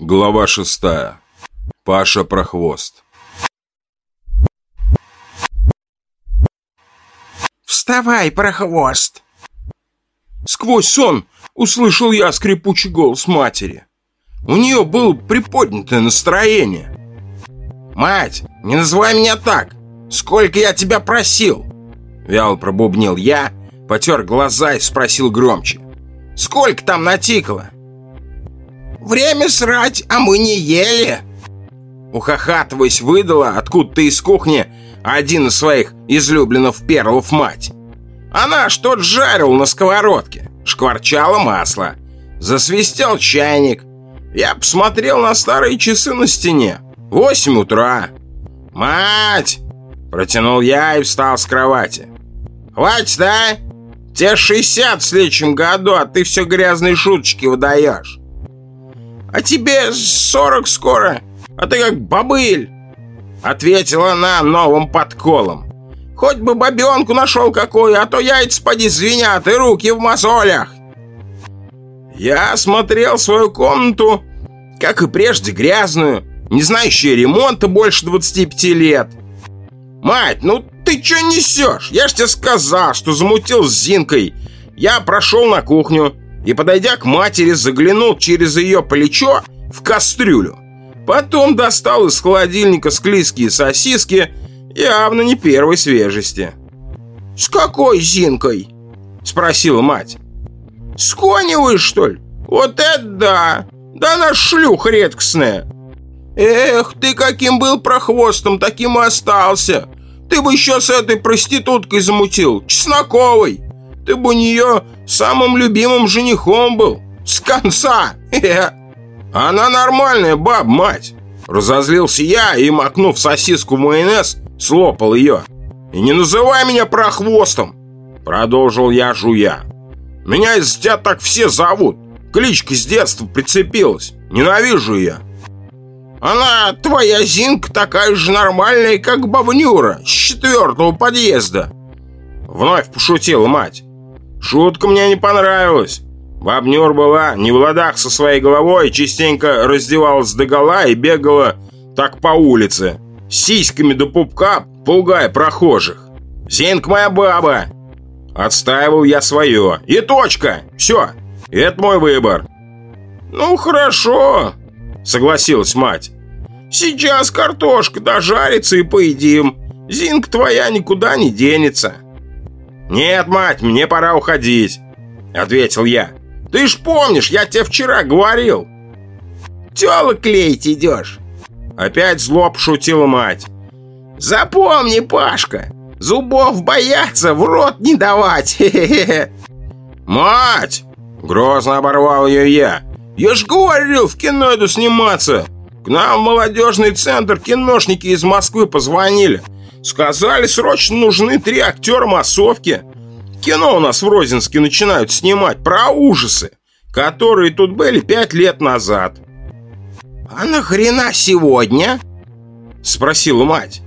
Глава шестая. Паша Прохвост. «Вставай, Прохвост!» Сквозь сон услышал я скрипучий голос матери. У нее было приподнятое настроение. «Мать, не называй меня так! Сколько я тебя просил!» Вяло пробубнил я, потер глаза и спросил громче. «Сколько там натикало?» «Время срать, а мы не ели!» Ухахатываясь, выдала откуда-то из кухни один из своих излюбленных перлов мать. Она что-то жарил на сковородке, шкварчало масло, засвистел чайник. Я посмотрел на старые часы на стене. Восемь утра. «Мать!» — протянул я и встал с кровати. «Хватит, да? Тебе шестьдесят в следующем году, а ты все грязные шуточки выдаешь. А тебе сорок скоро, а ты как бобыль!» Ответила она новым подколом. Хоть бы бабенку нашел какую, а то яйца поди звенят и руки в мозолях. Я осмотрел свою комнату, как и прежде, грязную, не знающую ремонта больше 25 лет. Мать, ну ты что несешь? Я ж тебе сказал, что замутил с Зинкой. Я прошел на кухню и, подойдя к матери, заглянул через ее плечо в кастрюлю. Потом достал из холодильника склизкие сосиски, явно не первой свежести. «С какой Зинкой?» — спросила мать. «С Коневой, что ли? Вот это да! Да она шлюха редкостная!» «Эх, ты каким был прохвостом, таким и остался! Ты бы еще с этой проституткой замутил, Чесноковой! Ты бы у нее самым любимым женихом был! С конца! Она нормальная баб, мать!» Разозлился я и, макнув сосиску в майонез, слопал ее. «И не называй меня прохвостом!» Продолжил я, жуя. «Меня из тебя так все зовут. Кличка с детства прицепилась. Ненавижу я. Она, твоя Зинка, такая же нормальная, как бабнюра с четвертого подъезда!» Вновь пошутила мать. Шутка мне не понравилась. Бабнюр была не в ладах со своей головой, частенько раздевалась догола и бегала так по улице, с сиськами до пупка, пугая прохожих. «Зинка моя баба!» Отстаивал я свое. И точка! Все, это мой выбор. «Ну, хорошо», — согласилась мать. «Сейчас картошка дожарится и поедим. Зинка твоя никуда не денется». «Нет, мать, мне пора уходить», — ответил я. Ты ж помнишь, я тебе вчера говорил. Телок клеить идешь. Опять зло пошутила мать. Запомни, Пашка, зубов бояться, в рот не давать. Мать! Грозно оборвал ее я. Я ж говорил, в кино иду сниматься. К нам в молодежный центр киношники из Москвы позвонили. Сказали, срочно нужны три актера массовки. Кино у нас в Розинске начинают снимать про ужасы, которые тут были пять лет назад. «А нахрена сегодня?» — спросила мать.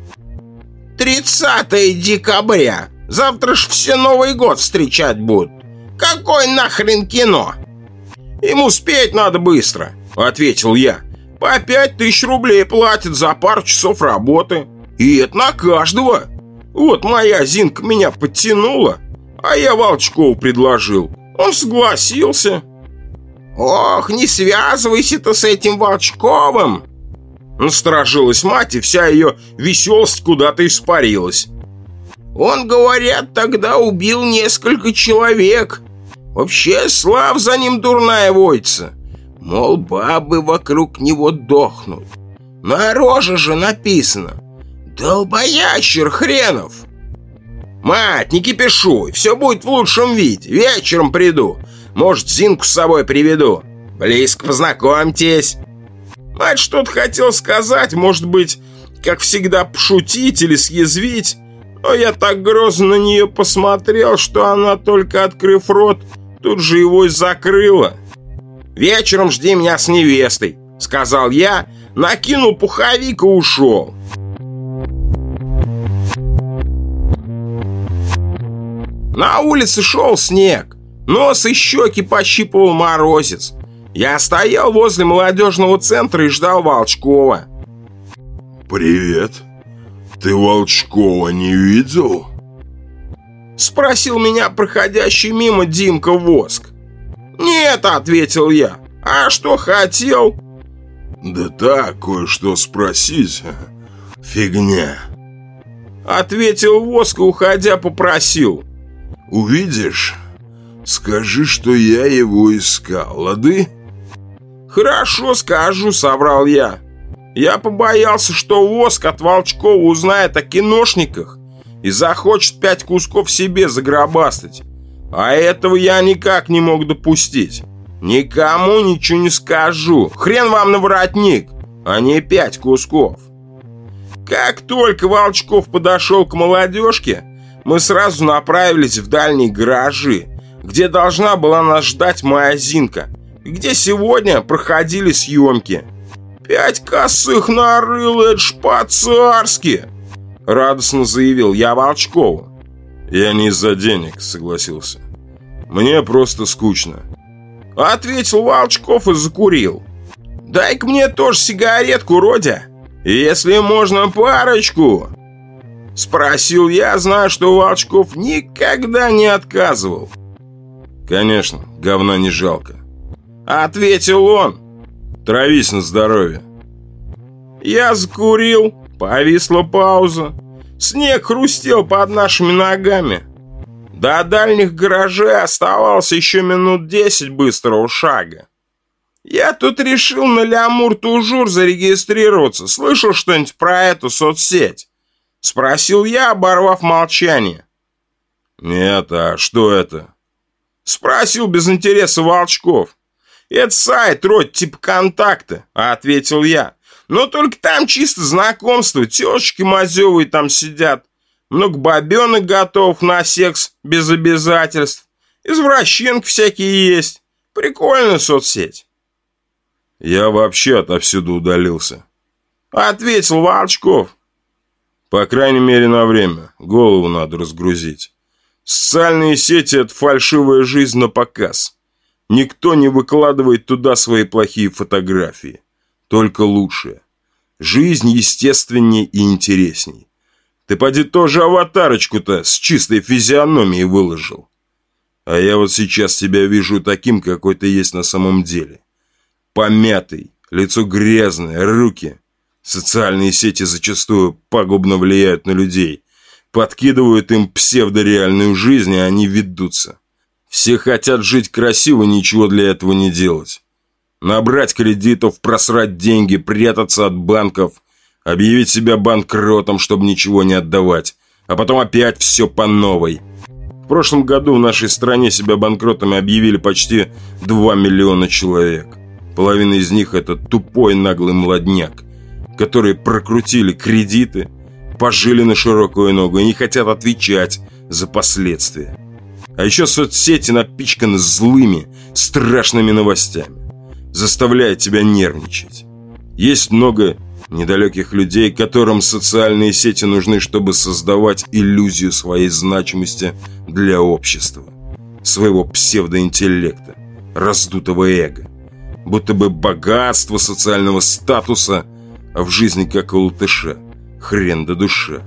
«30 декабря. Завтра ж все Новый год встречать будут. Какой нахрен кино?» «Им успеть надо быстро», — ответил я. «По пять тысяч рублей платят за пару часов работы. И это на каждого. Вот моя Зинка меня подтянула, а я Волчкову предложил. Он согласился. Ох, не связывайся ты с этим Волчковым. Насторожилась мать, и вся ее веселость куда-то испарилась. Он, говорят, тогда убил несколько человек. Вообще, слав за ним дурная войца. Мол, бабы вокруг него дохнут. На роже же написано. Долбоящер хренов. «Мать, не кипишуй, все будет в лучшем виде. Вечером приду. Может, Зинку с собой приведу. Близко познакомьтесь». Мать что-то хотел сказать, может быть, как всегда, пошутить или съязвить. Но я так грозно на нее посмотрел, что она, только открыв рот, тут же его и закрыла. «Вечером жди меня с невестой», — сказал я, накинул пуховик и ушел. На улице шел снег. Нос и щеки пощипывал морозец. Я стоял возле молодежного центра и ждал Волчкова. «Привет. Ты Волчкова не видел?» Спросил меня проходящий мимо Димка Воск. «Нет», — ответил я. «А что хотел?» «Да так, кое-что спросить. Фигня». Ответил Воск и, уходя, попросил. «Увидишь, скажи, что я его искал, лады?» «Хорошо, скажу», — соврал я. Я побоялся, что Воск от Волчкова узнает о киношниках и захочет пять кусков себе загробастать. А этого я никак не мог допустить. Никому ничего не скажу. Хрен вам на воротник, а не пять кусков. Как только Волчков подошел к молодежке, мы сразу направились в дальние гаражи, где должна была нас ждать моя Зинка, где сегодня проходили съемки. «Пять косых нарыл, это ж по-царски!» Радостно заявил я Волчкову. «Я не из-за денег», — согласился. «Мне просто скучно». Ответил Волчков и закурил. «Дай-ка мне тоже сигаретку, Родя, если можно парочку». Спросил я, зная, что Волчков никогда не отказывал. «Конечно, говна не жалко». Ответил он. «Травись на здоровье». Я закурил, повисла пауза. Снег хрустел под нашими ногами. До дальних гаражей оставалось еще минут десять быстрого шага. Я тут решил на Лямур-Тужур зарегистрироваться. Слышал что-нибудь про эту соцсеть? Спросил я, оборвав молчание. Нет, а что это? Спросил без интереса Волчков. Это сайт, род, типа контакты, ответил я. Но только там чисто знакомство, тёлочки мазёвые там сидят. Много бабёнок готов на секс без обязательств. Извращенки всякие есть. Прикольная соцсеть. Я вообще отовсюду удалился. Ответил Волчков. По крайней мере на время. Голову надо разгрузить. Социальные сети – это фальшивая жизнь на показ. Никто не выкладывает туда свои плохие фотографии. Только лучшие. Жизнь естественнее и интересней. Ты поди тоже аватарочку-то с чистой физиономией выложил. А я вот сейчас тебя вижу таким, какой ты есть на самом деле. Помятый, лицо грязное, руки. Социальные сети зачастую пагубно влияют на людей. Подкидывают им псевдореальную жизнь, и они ведутся. Все хотят жить красиво, ничего для этого не делать. Набрать кредитов, просрать деньги, прятаться от банков – объявить себя банкротом, чтобы ничего не отдавать, а потом опять все по новой. В прошлом году в нашей стране себя банкротами объявили почти 2 миллиона человек. Половина из них это тупой наглый молодняк, которые прокрутили кредиты, пожили на широкую ногу и не хотят отвечать за последствия. А еще соцсети напичканы злыми, страшными новостями. Заставляет тебя нервничать. Есть много недалеких людей, которым социальные сети нужны, чтобы создавать иллюзию своей значимости для общества, своего псевдоинтеллекта, раздутого эго, будто бы богатство социального статуса, а в жизни как у латыша, хрен до душа.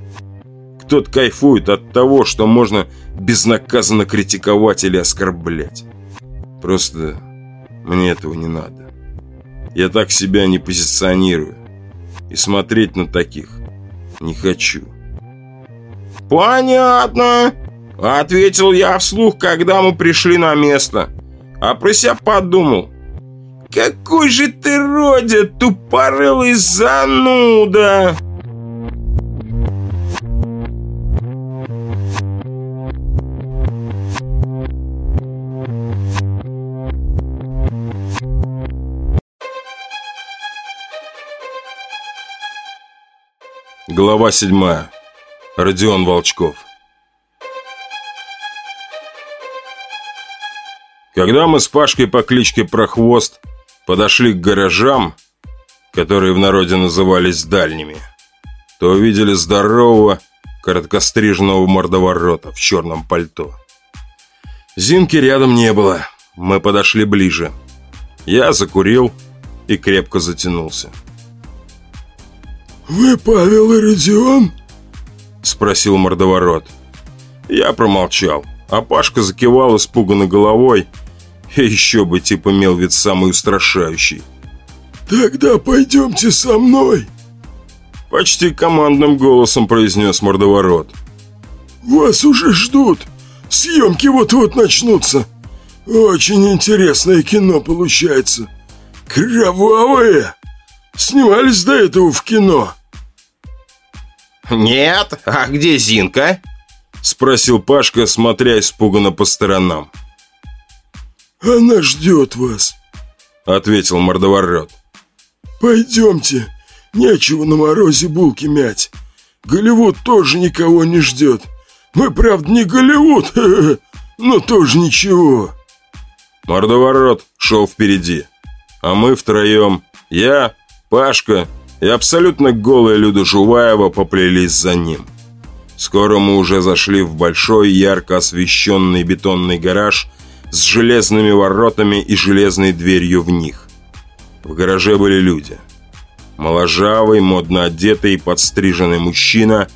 Кто-то кайфует от того, что можно безнаказанно критиковать или оскорблять. Просто мне этого не надо. Я так себя не позиционирую и смотреть на таких не хочу. «Понятно», — ответил я вслух, когда мы пришли на место, а про себя подумал. «Какой же ты, Родя, тупорылый зануда!» Глава 7. Родион Волчков. Когда мы с Пашкой по кличке Прохвост подошли к гаражам, которые в народе назывались дальними, то увидели здорового, короткостриженного мордоворота в черном пальто. Зинки рядом не было. Мы подошли ближе. Я закурил и крепко затянулся. «Вы Павел и Родион?» Спросил мордоворот. Я промолчал, а Пашка закивал испуганно головой. Еще бы типа имел вид самый устрашающий. «Тогда пойдемте со мной!» Почти командным голосом произнес мордоворот. «Вас уже ждут! Съемки вот-вот начнутся! Очень интересное кино получается! Кровавое! Снимались до этого в кино!» «Нет? А где Зинка?» Спросил Пашка, смотря испуганно по сторонам. «Она ждет вас», — ответил мордоворот. «Пойдемте, нечего на морозе булки мять. Голливуд тоже никого не ждет. Мы, правда, не Голливуд, но тоже ничего». Мордоворот шел впереди, а мы втроем, я, Пашка и абсолютно голая Люда Жуваева поплелись за ним. Скоро мы уже зашли в большой, ярко освещенный бетонный гараж с железными воротами и железной дверью в них. В гараже были люди. Моложавый, модно одетый и подстриженный мужчина,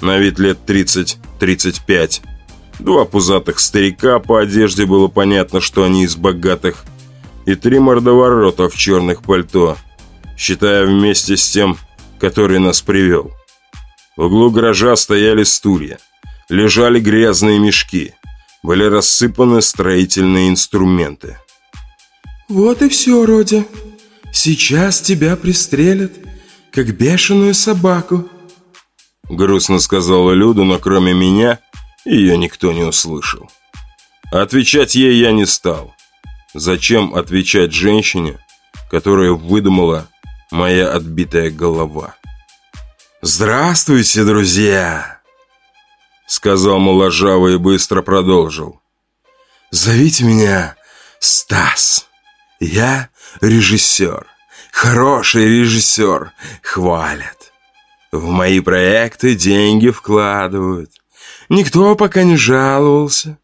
на вид лет 30-35. Два пузатых старика, по одежде было понятно, что они из богатых. И три мордоворота в черных пальто, считая вместе с тем, который нас привел. В углу гаража стояли стулья, лежали грязные мешки, были рассыпаны строительные инструменты. «Вот и все, Родя. Сейчас тебя пристрелят, как бешеную собаку», грустно сказала Люда, но кроме меня ее никто не услышал. Отвечать ей я не стал. Зачем отвечать женщине, которая выдумала моя отбитая голова? «Здравствуйте, друзья!» Сказал моложавый и быстро продолжил. «Зовите меня Стас. Я режиссер. Хороший режиссер. Хвалят. В мои проекты деньги вкладывают. Никто пока не жаловался.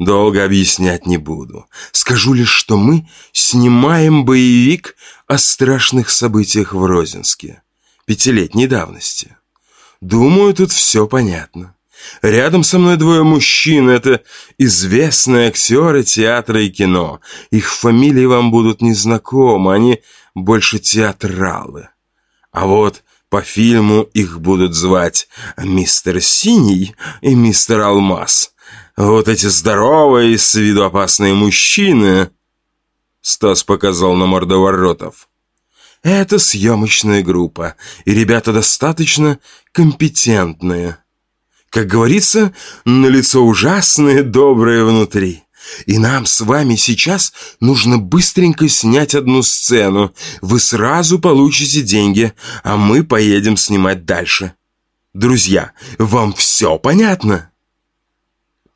Долго объяснять не буду. Скажу лишь, что мы снимаем боевик о страшных событиях в Розинске пятилетней давности. Думаю, тут все понятно. Рядом со мной двое мужчин. Это известные актеры театра и кино. Их фамилии вам будут незнакомы. Они больше театралы. А вот по фильму их будут звать мистер Синий и мистер Алмаз. Вот эти здоровые, с виду опасные мужчины. Стас показал на мордоворотов. Это съемочная группа, и ребята достаточно компетентные. Как говорится, на лицо ужасное, доброе внутри. И нам с вами сейчас нужно быстренько снять одну сцену. Вы сразу получите деньги, а мы поедем снимать дальше. Друзья, вам все понятно?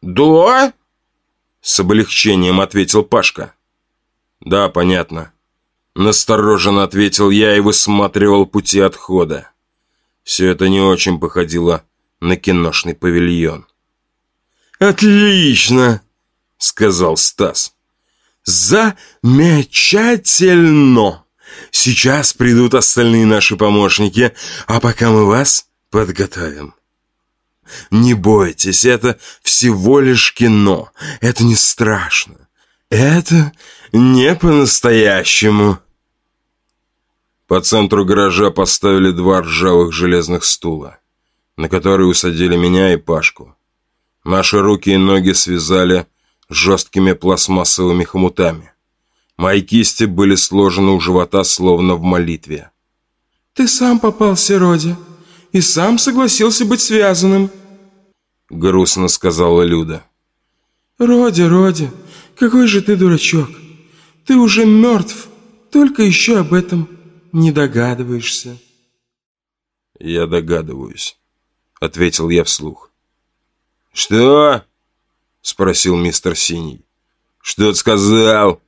«Да?» С облегчением ответил Пашка. «Да, понятно», Настороженно ответил я и высматривал пути отхода. Все это не очень походило на киношный павильон. «Отлично!» — сказал Стас. «Замечательно! Сейчас придут остальные наши помощники, а пока мы вас подготовим. Не бойтесь, это всего лишь кино, это не страшно, это не по-настоящему». По центру гаража поставили два ржавых железных стула, на которые усадили меня и Пашку. Наши руки и ноги связали жесткими пластмассовыми хомутами. Мои кисти были сложены у живота, словно в молитве. «Ты сам попался, Роди, и сам согласился быть связанным», — грустно сказала Люда. «Роди, Роди, какой же ты дурачок! Ты уже мертв, только еще об этом не догадываешься?» «Я догадываюсь», — ответил я вслух. «Что?» — спросил мистер Синий. «Что ты сказал?»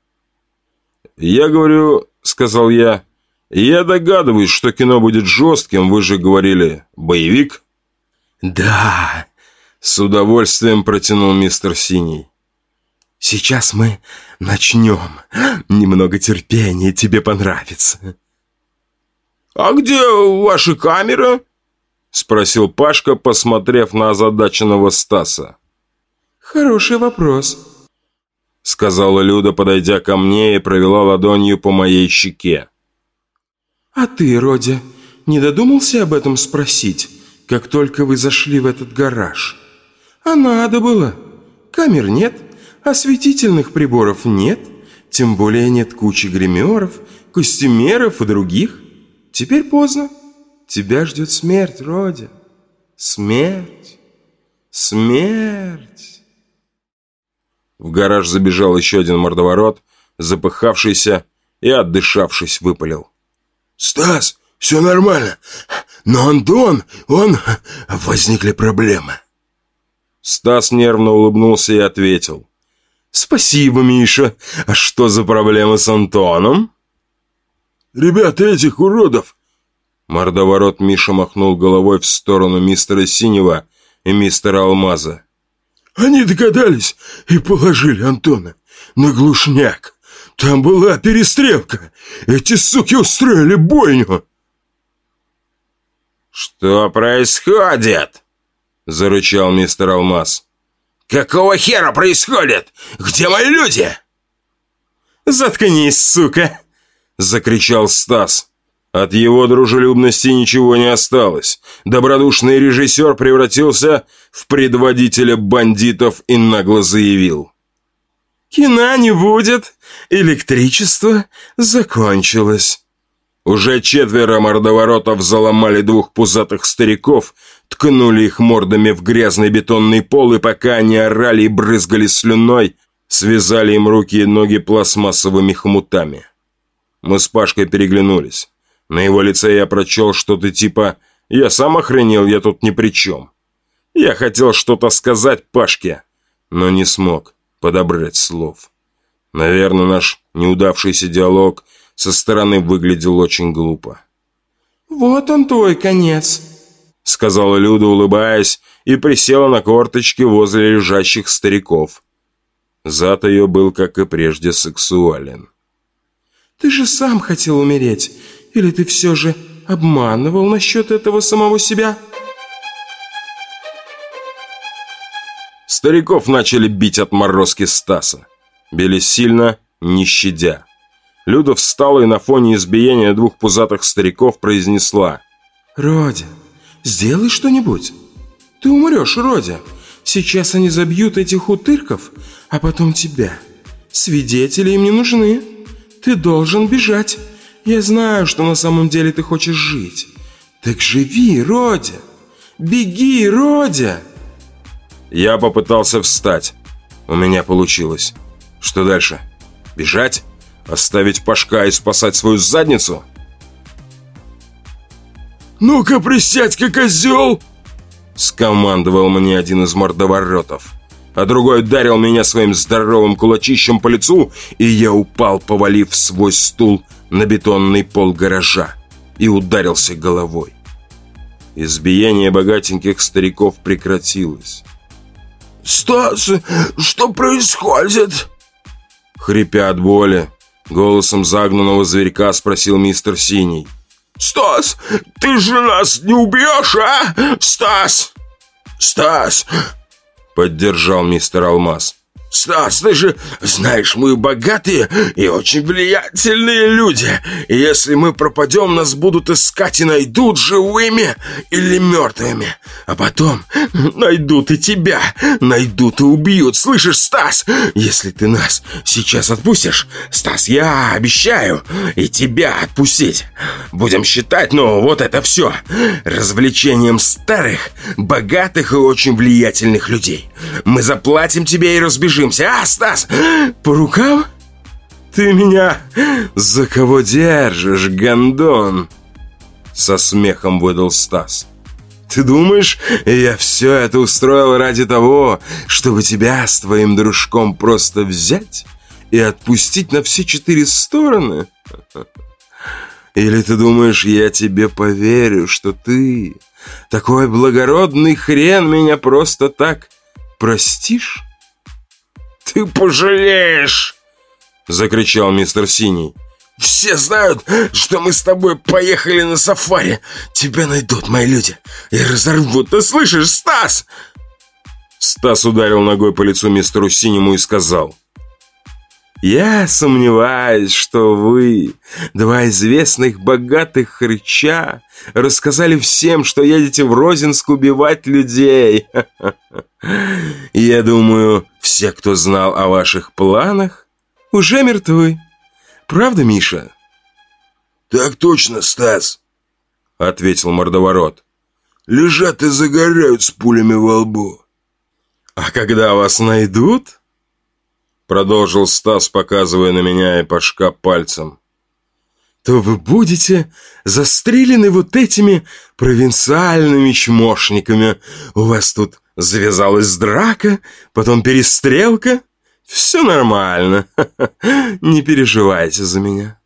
«Я говорю», — сказал я, — «я догадываюсь, что кино будет жестким, вы же говорили, боевик?» «Да», — с удовольствием протянул мистер Синий. Сейчас мы начнем. Немного терпения, тебе понравится. «А где ваши камеры?» Спросил Пашка, посмотрев на озадаченного Стаса. «Хороший вопрос», — сказала Люда, подойдя ко мне и провела ладонью по моей щеке. «А ты, Родя, не додумался об этом спросить, как только вы зашли в этот гараж? А надо было. Камер нет, осветительных приборов нет, тем более нет кучи гримеров, костюмеров и других. Теперь поздно. Тебя ждет смерть, Родя. Смерть. Смерть. В гараж забежал еще один мордоворот, запыхавшийся и, отдышавшись, выпалил. «Стас, все нормально, но Антон, он... возникли проблемы». Стас нервно улыбнулся и ответил. «Спасибо, Миша. А что за проблемы с Антоном?» «Ребята этих уродов Мордоворот Миша махнул головой в сторону мистера Синего и мистера Алмаза. «Они догадались и положили Антона на глушняк. Там была перестрелка. Эти суки устроили бойню». «Что происходит?» – зарычал мистер Алмаз. «Какого хера происходит? Где мои люди?» «Заткнись, сука!» – закричал Стас. От его дружелюбности ничего не осталось. Добродушный режиссер превратился в предводителя бандитов и нагло заявил. «Кино не будет. Электричество закончилось». Уже четверо мордоворотов заломали двух пузатых стариков, ткнули их мордами в грязный бетонный пол, и пока они орали и брызгали слюной, связали им руки и ноги пластмассовыми хмутами. Мы с Пашкой переглянулись. На его лице я прочел что-то типа «Я сам охренел, я тут ни при чем». Я хотел что-то сказать Пашке, но не смог подобрать слов. Наверное, наш неудавшийся диалог со стороны выглядел очень глупо. «Вот он твой конец», — сказала Люда, улыбаясь, и присела на корточки возле лежащих стариков. Зад ее был, как и прежде, сексуален. «Ты же сам хотел умереть. Или ты все же обманывал насчет этого самого себя?» Стариков начали бить отморозки Стаса. Били сильно, не щадя. Люда встала и на фоне избиения двух пузатых стариков произнесла. «Родя, сделай что-нибудь. Ты умрешь, Родя. Сейчас они забьют этих утырков, а потом тебя. Свидетели им не нужны. Ты должен бежать. Я знаю, что на самом деле ты хочешь жить. Так живи, Родя! Беги, Родя!» Я попытался встать. У меня получилось. Что дальше? Бежать? Оставить Пашка и спасать свою задницу? «Ну-ка, присядь-ка, козел!» Скомандовал мне один из мордоворотов а другой ударил меня своим здоровым кулачищем по лицу, и я упал, повалив свой стул на бетонный пол гаража и ударился головой. Избиение богатеньких стариков прекратилось. «Стас, что происходит?» Хрипя от боли, голосом загнанного зверька спросил мистер Синий. «Стас, ты же нас не убьешь, а? Стас! Стас!» Поддержал мистер Алмаз. «Стас, ты же знаешь, мы богатые и очень влиятельные люди. Если мы пропадем, нас будут искать и найдут живыми или мертвыми. А потом найдут и тебя, найдут и убьют. Слышишь, Стас? Если ты нас сейчас отпустишь, Стас, я обещаю и тебя отпустить. Будем считать, ну, вот это все. Развлечением старых, богатых и очень влиятельных людей. Мы заплатим тебе и разбежим побежимся, а, Стас? По рукам? Ты меня за кого держишь, гондон? Со смехом выдал Стас. Ты думаешь, я все это устроил ради того, чтобы тебя с твоим дружком просто взять и отпустить на все четыре стороны? Или ты думаешь, я тебе поверю, что ты, такой благородный хрен, меня просто так простишь? Ты пожалеешь!» Закричал мистер Синий. Все знают, что мы с тобой поехали на сафари. Тебя найдут мои люди и разорвут. Ты слышишь, Стас?» Стас ударил ногой по лицу мистеру Синему и сказал. «Я сомневаюсь, что вы, два известных богатых хрыча, рассказали всем, что едете в Розинск убивать людей. Я думаю, все, кто знал о ваших планах, уже мертвы. Правда, Миша?» «Так точно, Стас», — ответил мордоворот. «Лежат и загорают с пулями во лбу». «А когда вас найдут?» Продолжил Стас, показывая на меня и Пашка пальцем. «То вы будете застрелены вот этими провинциальными чмошниками. У вас тут завязалась драка, потом перестрелка, все нормально. Не переживайте за меня.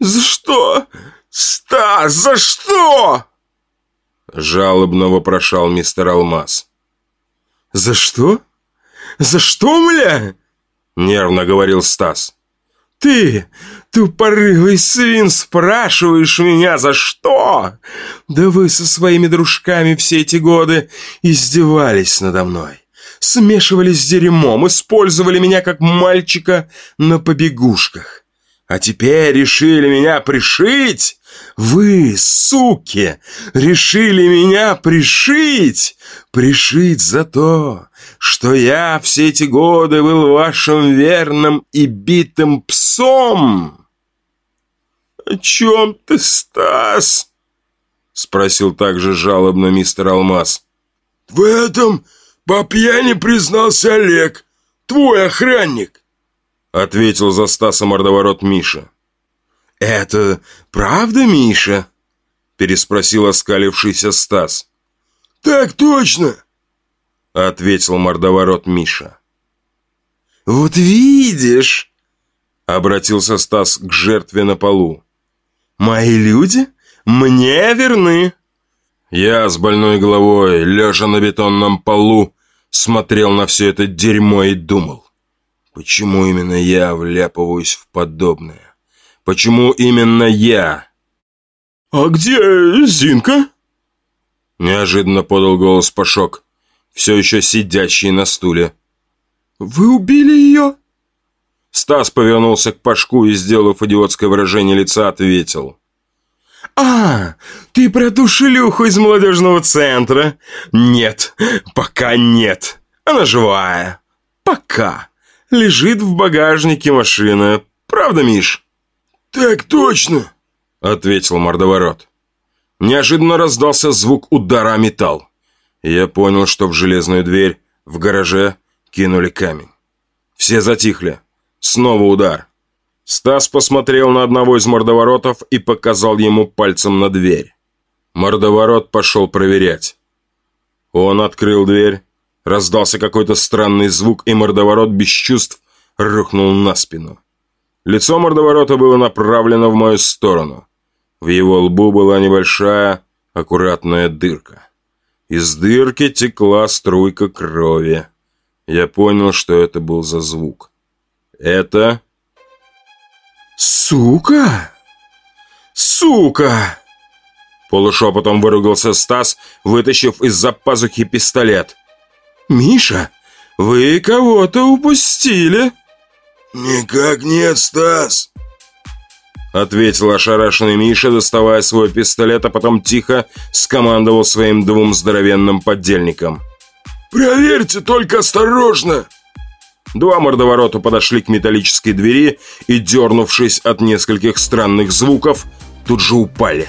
За что? Стас, за что? Жалобно вопрошал мистер Алмаз. За что? За что, мля? Нервно говорил Стас. Ты, тупорылый свин, спрашиваешь меня за что? Да вы со своими дружками все эти годы издевались надо мной смешивали с дерьмом, использовали меня как мальчика на побегушках. А теперь решили меня пришить? Вы, суки, решили меня пришить? Пришить за то, что я все эти годы был вашим верным и битым псом? «О чем ты, Стас?» — спросил также жалобно мистер Алмаз. «В этом по пьяни признался Олег, твой охранник. Ответил за Стаса мордоворот Миша. «Это правда, Миша?» Переспросил оскалившийся Стас. «Так точно!» Ответил мордоворот Миша. «Вот видишь!» Обратился Стас к жертве на полу. «Мои люди мне верны!» Я с больной головой, лежа на бетонном полу, смотрел на все это дерьмо и думал, почему именно я вляпываюсь в подобное? Почему именно я? «А где Зинка?» Неожиданно подал голос Пашок, все еще сидящий на стуле. «Вы убили ее?» Стас повернулся к Пашку и, сделав идиотское выражение лица, ответил. «А, ты про ту шлюху из молодежного центра?» «Нет, пока нет. Она живая. Пока. Лежит в багажнике машины. Правда, Миш?» «Так точно», — ответил мордоворот. Неожиданно раздался звук удара о металл. Я понял, что в железную дверь в гараже кинули камень. Все затихли. Снова удар. Стас посмотрел на одного из мордоворотов и показал ему пальцем на дверь. Мордоворот пошел проверять. Он открыл дверь, раздался какой-то странный звук, и мордоворот без чувств рухнул на спину. Лицо мордоворота было направлено в мою сторону. В его лбу была небольшая, аккуратная дырка. Из дырки текла струйка крови. Я понял, что это был за звук. Это «Сука! Сука!» Полушепотом выругался Стас, вытащив из-за пазухи пистолет. «Миша, вы кого-то упустили!» «Никак нет, Стас!» Ответил ошарашенный Миша, доставая свой пистолет, а потом тихо скомандовал своим двум здоровенным поддельникам. «Проверьте, только осторожно!» Два мордоворота подошли к металлической двери и, дернувшись от нескольких странных звуков, тут же упали.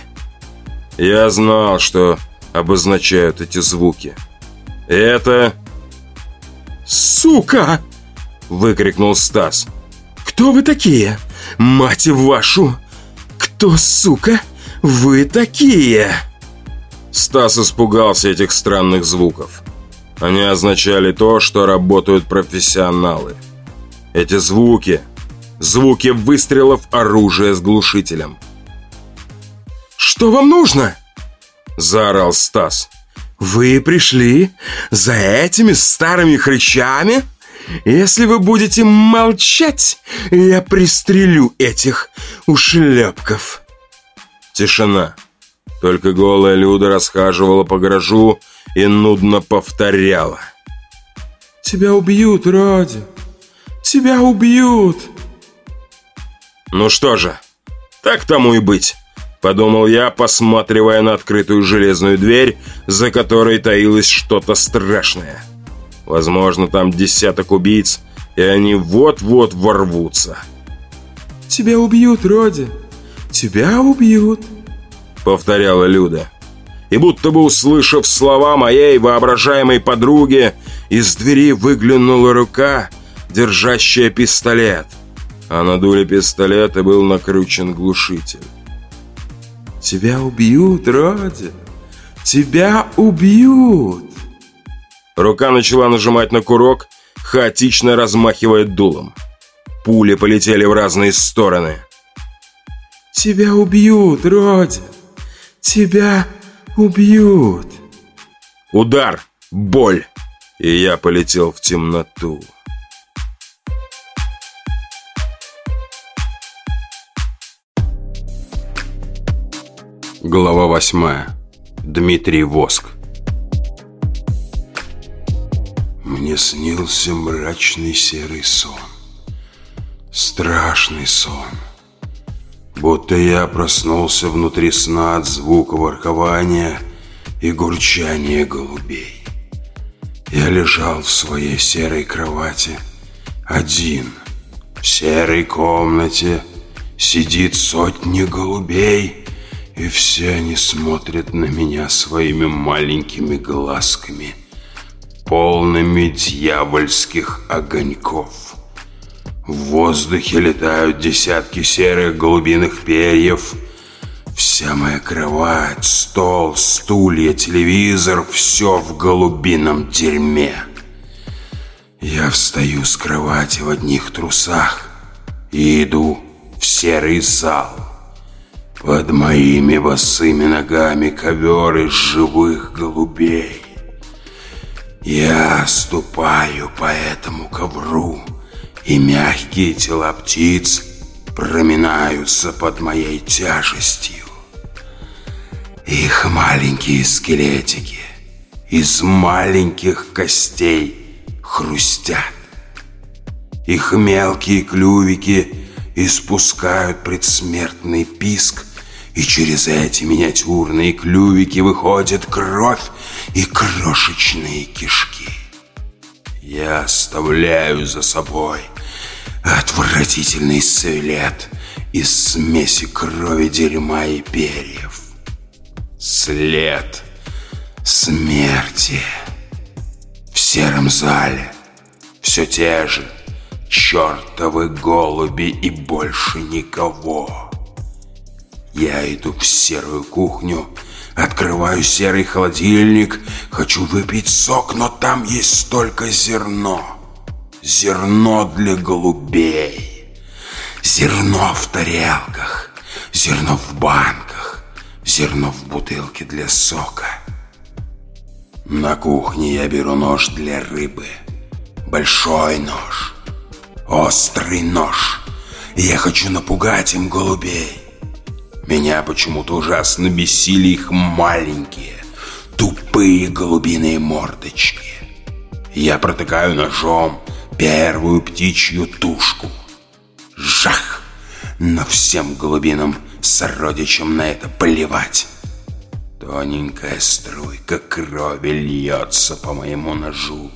Я знал, что обозначают эти звуки. Это... «Сука!» – выкрикнул Стас. «Кто вы такие? Мать вашу! Кто, сука, вы такие?» Стас испугался этих странных звуков. Они означали то, что работают профессионалы. Эти звуки, звуки выстрелов оружия с глушителем. «Что вам нужно?» – заорал Стас. «Вы пришли за этими старыми хрычами? Если вы будете молчать, я пристрелю этих ушлепков. Тишина. Только голая Люда расхаживала по гаражу и нудно повторяла. «Тебя убьют, Роди! Тебя убьют!» «Ну что же, так тому и быть», — подумал я, посматривая на открытую железную дверь, за которой таилось что-то страшное. Возможно, там десяток убийц, и они вот-вот ворвутся. «Тебя убьют, Роди! Тебя убьют!» — повторяла Люда. И будто бы услышав слова моей воображаемой подруги, из двери выглянула рука, держащая пистолет. А на дуле пистолета был накручен глушитель. «Тебя убьют, Роди! Тебя убьют!» Рука начала нажимать на курок, хаотично размахивая дулом. Пули полетели в разные стороны. «Тебя убьют, Роди! Тебя убьют!» Удар, боль, и я полетел в темноту. Глава восьмая. Дмитрий Воск. Мне снился мрачный серый сон. Страшный сон. Будто я проснулся внутри сна от звука воркования и гурчания голубей. Я лежал в своей серой кровати один. В серой комнате сидит сотни голубей, и все они смотрят на меня своими маленькими глазками, полными дьявольских огоньков. В воздухе летают десятки серых голубиных перьев. Вся моя кровать, стол, стулья, телевизор — все в голубином дерьме. Я встаю с кровати в одних трусах и иду в серый зал. Под моими босыми ногами ковер из живых голубей. Я ступаю по этому ковру, и мягкие тела птиц проминаются под моей тяжестью. Их маленькие скелетики из маленьких костей хрустят. Их мелкие клювики испускают предсмертный писк, и через эти миниатюрные клювики выходит кровь и крошечные кишки. Я оставляю за собой отвратительный след из смеси крови, дерьма и перьев. След смерти. В сером зале все те же чертовы голуби и больше никого. Я иду в серую кухню, открываю серый холодильник, хочу выпить сок, но там есть только зерно. Зерно для голубей. Зерно в тарелках, зерно в банках, зерно в бутылке для сока. На кухне я беру нож для рыбы. Большой нож. Острый нож. И я хочу напугать им голубей. Меня почему-то ужасно бесили их маленькие, тупые голубиные мордочки. Я протыкаю ножом первую птичью тушку. Жах! Но всем голубиным сородичам на это плевать. Тоненькая струйка крови льется по моему ножу.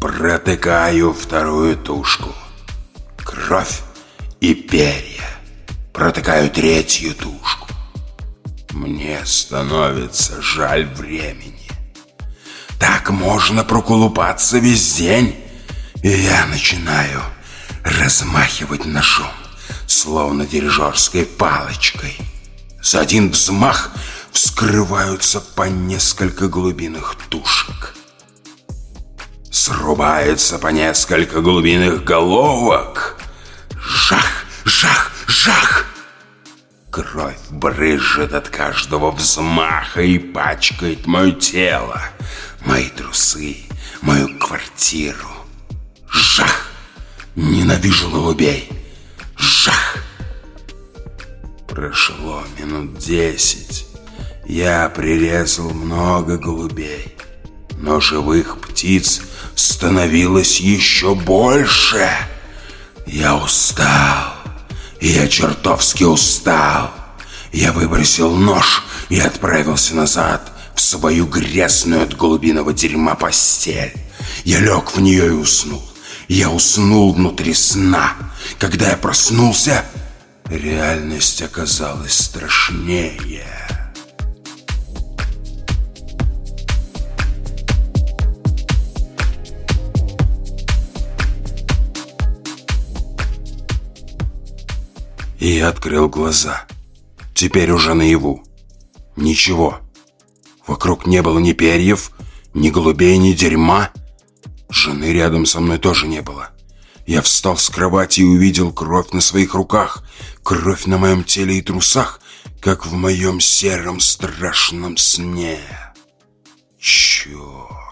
Протыкаю вторую тушку. Кровь и перья. Протыкаю третью тушку. Мне становится жаль времени. Так можно проколупаться весь день. И я начинаю размахивать ножом, словно дирижерской палочкой. За один взмах вскрываются по несколько глубинных тушек. Срубается по несколько глубинных головок. Жах, жах, жах! Кровь брызжет от каждого взмаха и пачкает мое тело, мои трусы, мою квартиру. Жах! Ненавижу голубей! Жах! Прошло минут десять. Я прирезал много голубей. Но живых птиц становилось еще больше. Я устал. Я чертовски устал. Я выбросил нож и отправился назад в свою грязную от голубиного дерьма постель. Я лег в нее и уснул. Я уснул внутри сна. Когда я проснулся, реальность оказалась страшнее. И открыл глаза. Теперь уже наяву. Ничего. Вокруг не было ни перьев, ни голубей, ни дерьма. Жены рядом со мной тоже не было. Я встал с кровати и увидел кровь на своих руках, кровь на моем теле и трусах, как в моем сером страшном сне. Черт.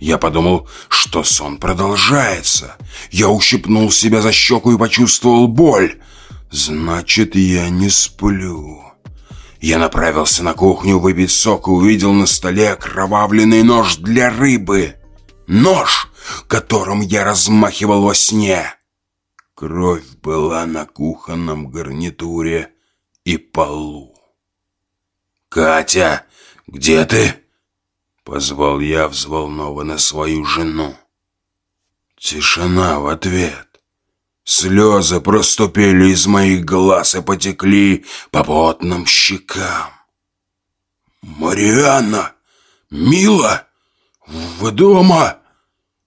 Я подумал, что сон продолжается. Я ущипнул себя за щеку и почувствовал боль. Значит, я не сплю. Я направился на кухню выпить сок и увидел на столе окровавленный нож для рыбы. Нож, которым я размахивал во сне. Кровь была на кухонном гарнитуре и полу. «Катя, где ты?» Позвал я взволнованно свою жену. Тишина в ответ. Слезы проступили из моих глаз и потекли по потным щекам. «Марианна! Мила! Вы дома?»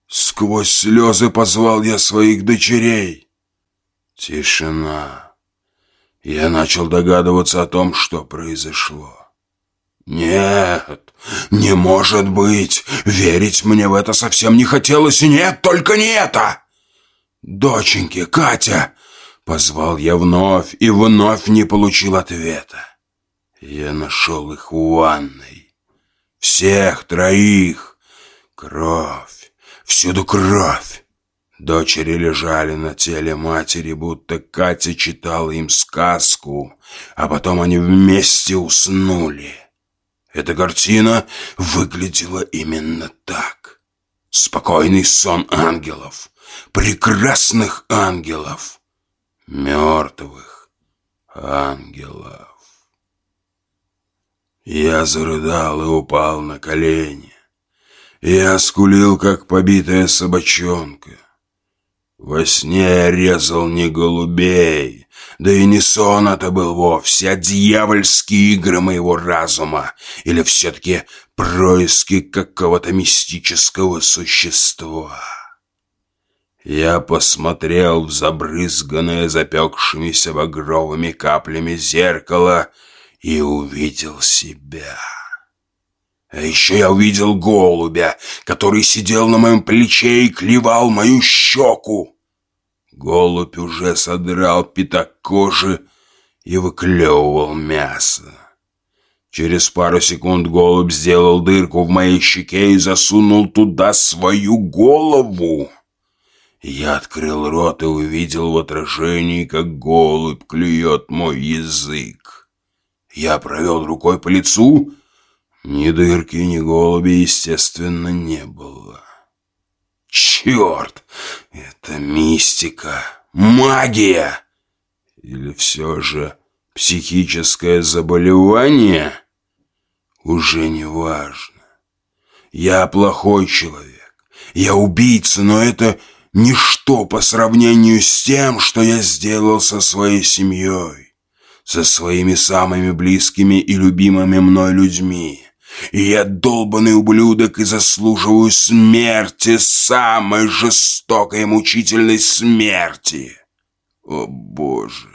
Сквозь слезы позвал я своих дочерей. Тишина. Я начал догадываться о том, что произошло. «Нет, не может быть! Верить мне в это совсем не хотелось! Нет, только не это!» «Доченьки, Катя!» Позвал я вновь и вновь не получил ответа. Я нашел их в ванной. Всех троих. Кровь. Всюду кровь. Дочери лежали на теле матери, будто Катя читала им сказку, а потом они вместе уснули. Эта картина выглядела именно так. Спокойный сон ангелов, прекрасных ангелов, мертвых ангелов. Я зарыдал и упал на колени. Я скулил, как побитая собачонка. Во сне резал не голубей, да и не сон это был вовсе, а дьявольские игры моего разума, или все-таки происки какого-то мистического существа. Я посмотрел в забрызганное запекшимися багровыми каплями зеркало и увидел себя. А еще я увидел голубя, который сидел на моем плече и клевал мою щеку. Голубь уже содрал пятак кожи и выклевывал мясо. Через пару секунд голубь сделал дырку в моей щеке и засунул туда свою голову. Я открыл рот и увидел в отражении, как голубь клюет мой язык. Я провел рукой по лицу. Ни дырки, ни голуби, естественно, не было. Черт! Это мистика, магия! Или все же психическое заболевание? Уже не важно. Я плохой человек. Я убийца, но это ничто по сравнению с тем, что я сделал со своей семьей, со своими самыми близкими и любимыми мной людьми. Я долбанный ублюдок и заслуживаю смерти, самой жестокой и мучительной смерти. О, Боже!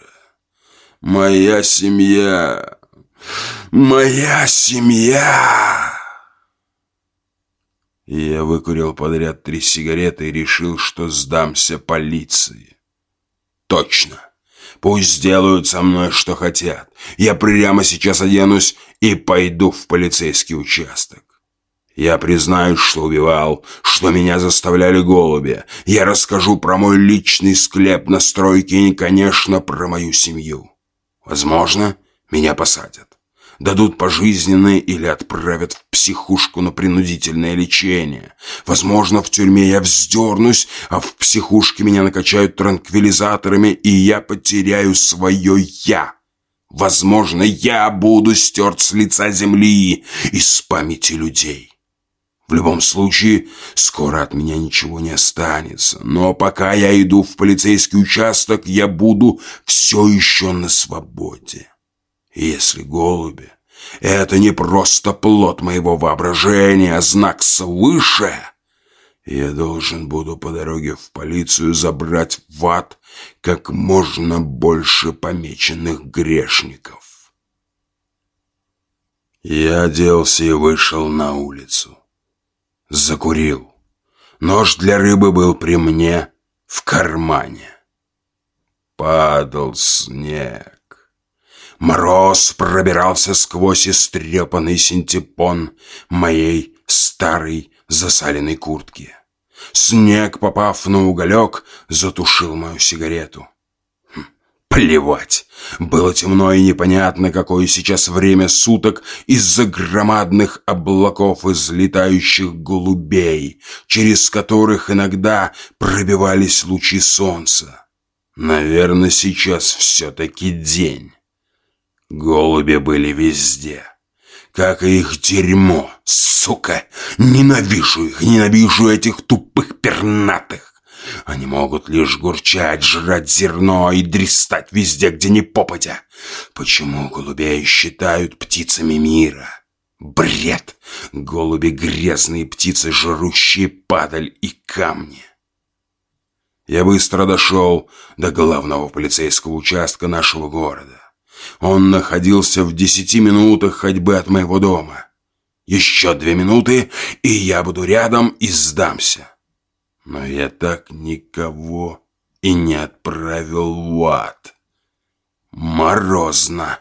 Моя семья! Моя семья! Я выкурил подряд три сигареты и решил, что сдамся полиции. Точно. Пусть сделают со мной, что хотят. Я прямо сейчас оденусь и пойду в полицейский участок. Я признаюсь, что убивал, что меня заставляли голуби. Я расскажу про мой личный склеп на стройке и, конечно, про мою семью. Возможно, меня посадят. Дадут пожизненное или отправят в психушку на принудительное лечение. Возможно, в тюрьме я вздернусь, а в психушке меня накачают транквилизаторами, и я потеряю свое «я». Возможно, я буду стерт с лица земли и с памяти людей. В любом случае, скоро от меня ничего не останется. Но пока я иду в полицейский участок, я буду все еще на свободе. Если голуби — это не просто плод моего воображения, а знак свыше, я должен буду по дороге в полицию забрать в ад как можно больше помеченных грешников. Я оделся и вышел на улицу. Закурил. Нож для рыбы был при мне в кармане. Падал снег. Мороз пробирался сквозь истрепанный синтепон моей старой засаленной куртки. Снег, попав на уголек, затушил мою сигарету. Плевать. Было темно и непонятно, какое сейчас время суток из-за громадных облаков из летающих голубей, через которых иногда пробивались лучи солнца. Наверное, сейчас все-таки день. Голуби были везде. Как их дерьмо, сука! Ненавижу их, ненавижу этих тупых пернатых. Они могут лишь гурчать, жрать зерно и дристать везде, где не попадя. Почему голубей считают птицами мира? Бред! Голуби — грязные птицы, жрущие падаль и камни. Я быстро дошел до главного полицейского участка нашего города. Он находился в десяти минутах ходьбы от моего дома. Еще две минуты, и я буду рядом и сдамся. Но я так никого и не отправил в ад. Морозно.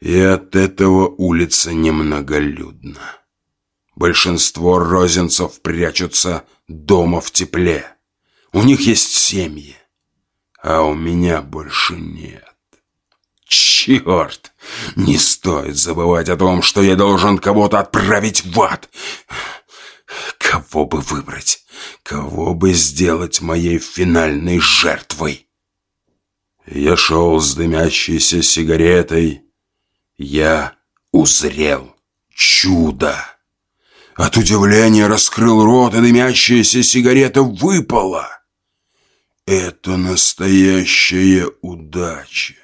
И от этого улица немноголюдна. Большинство розенцев прячутся дома в тепле. У них есть семьи, а у меня больше нет. Черт! Не стоит забывать о том, что я должен кого-то отправить в ад. Кого бы выбрать? Кого бы сделать моей финальной жертвой? Я шел с дымящейся сигаретой. Я узрел чудо. От удивления раскрыл рот, и дымящаяся сигарета выпала. Это настоящая удача.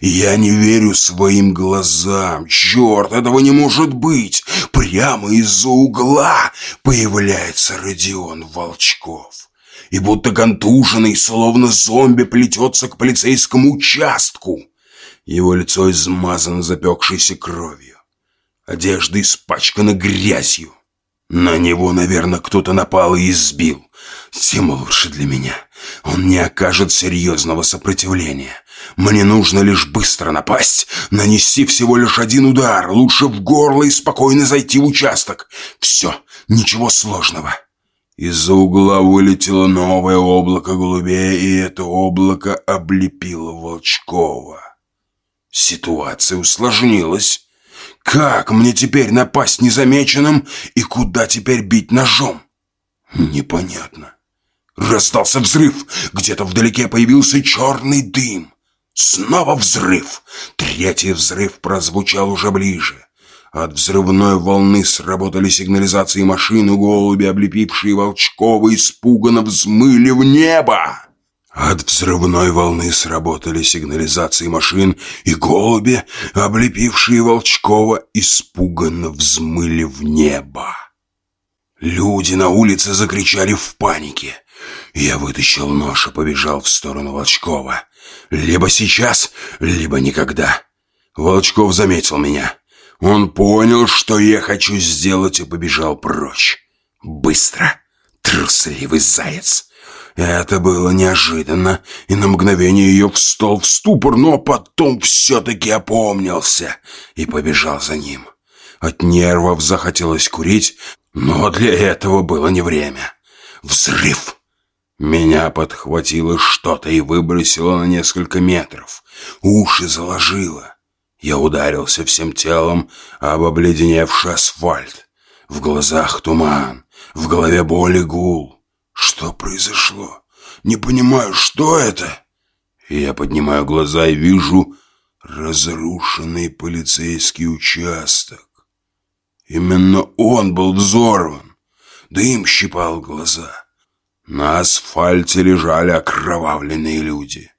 Я не верю своим глазам. Черт, этого не может быть. Прямо из-за угла появляется Родион Волчков. И будто контуженный, словно зомби, плетется к полицейскому участку. Его лицо измазано запекшейся кровью. Одежда испачкана грязью. На него, наверное, кто-то напал и избил. Тем лучше для меня. Он не окажет серьезного сопротивления. Мне нужно лишь быстро напасть, нанести всего лишь один удар, лучше в горло и спокойно зайти в участок. Все, ничего сложного. Из-за угла вылетело новое облако голубей, и это облако облепило Волчкова. Ситуация усложнилась. Как мне теперь напасть незамеченным и куда теперь бить ножом? Непонятно. Раздался взрыв. Где-то вдалеке появился черный дым. Снова взрыв. Третий взрыв прозвучал уже ближе. От взрывной волны сработали сигнализации машины, голуби, облепившие Волчкова, испуганно взмыли в небо. От взрывной волны сработали сигнализации машин, и голуби, облепившие Волчкова, испуганно взмыли в небо. Люди на улице закричали в панике. Я вытащил нож и побежал в сторону Волчкова. Либо сейчас, либо никогда. Волчков заметил меня. Он понял, что я хочу сделать, и побежал прочь. Быстро. Трусливый заяц. Это было неожиданно, и на мгновение ее встал в ступор, но потом все-таки опомнился и побежал за ним. От нервов захотелось курить, но для этого было не время. Взрыв! Меня подхватило что-то и выбросило на несколько метров. Уши заложило. Я ударился всем телом об обледеневший асфальт. В глазах туман, в голове боль и гул. Что произошло? Не понимаю, что это? Я поднимаю глаза и вижу разрушенный полицейский участок. Именно он был взорван. Дым щипал глаза. На асфальте лежали окровавленные люди.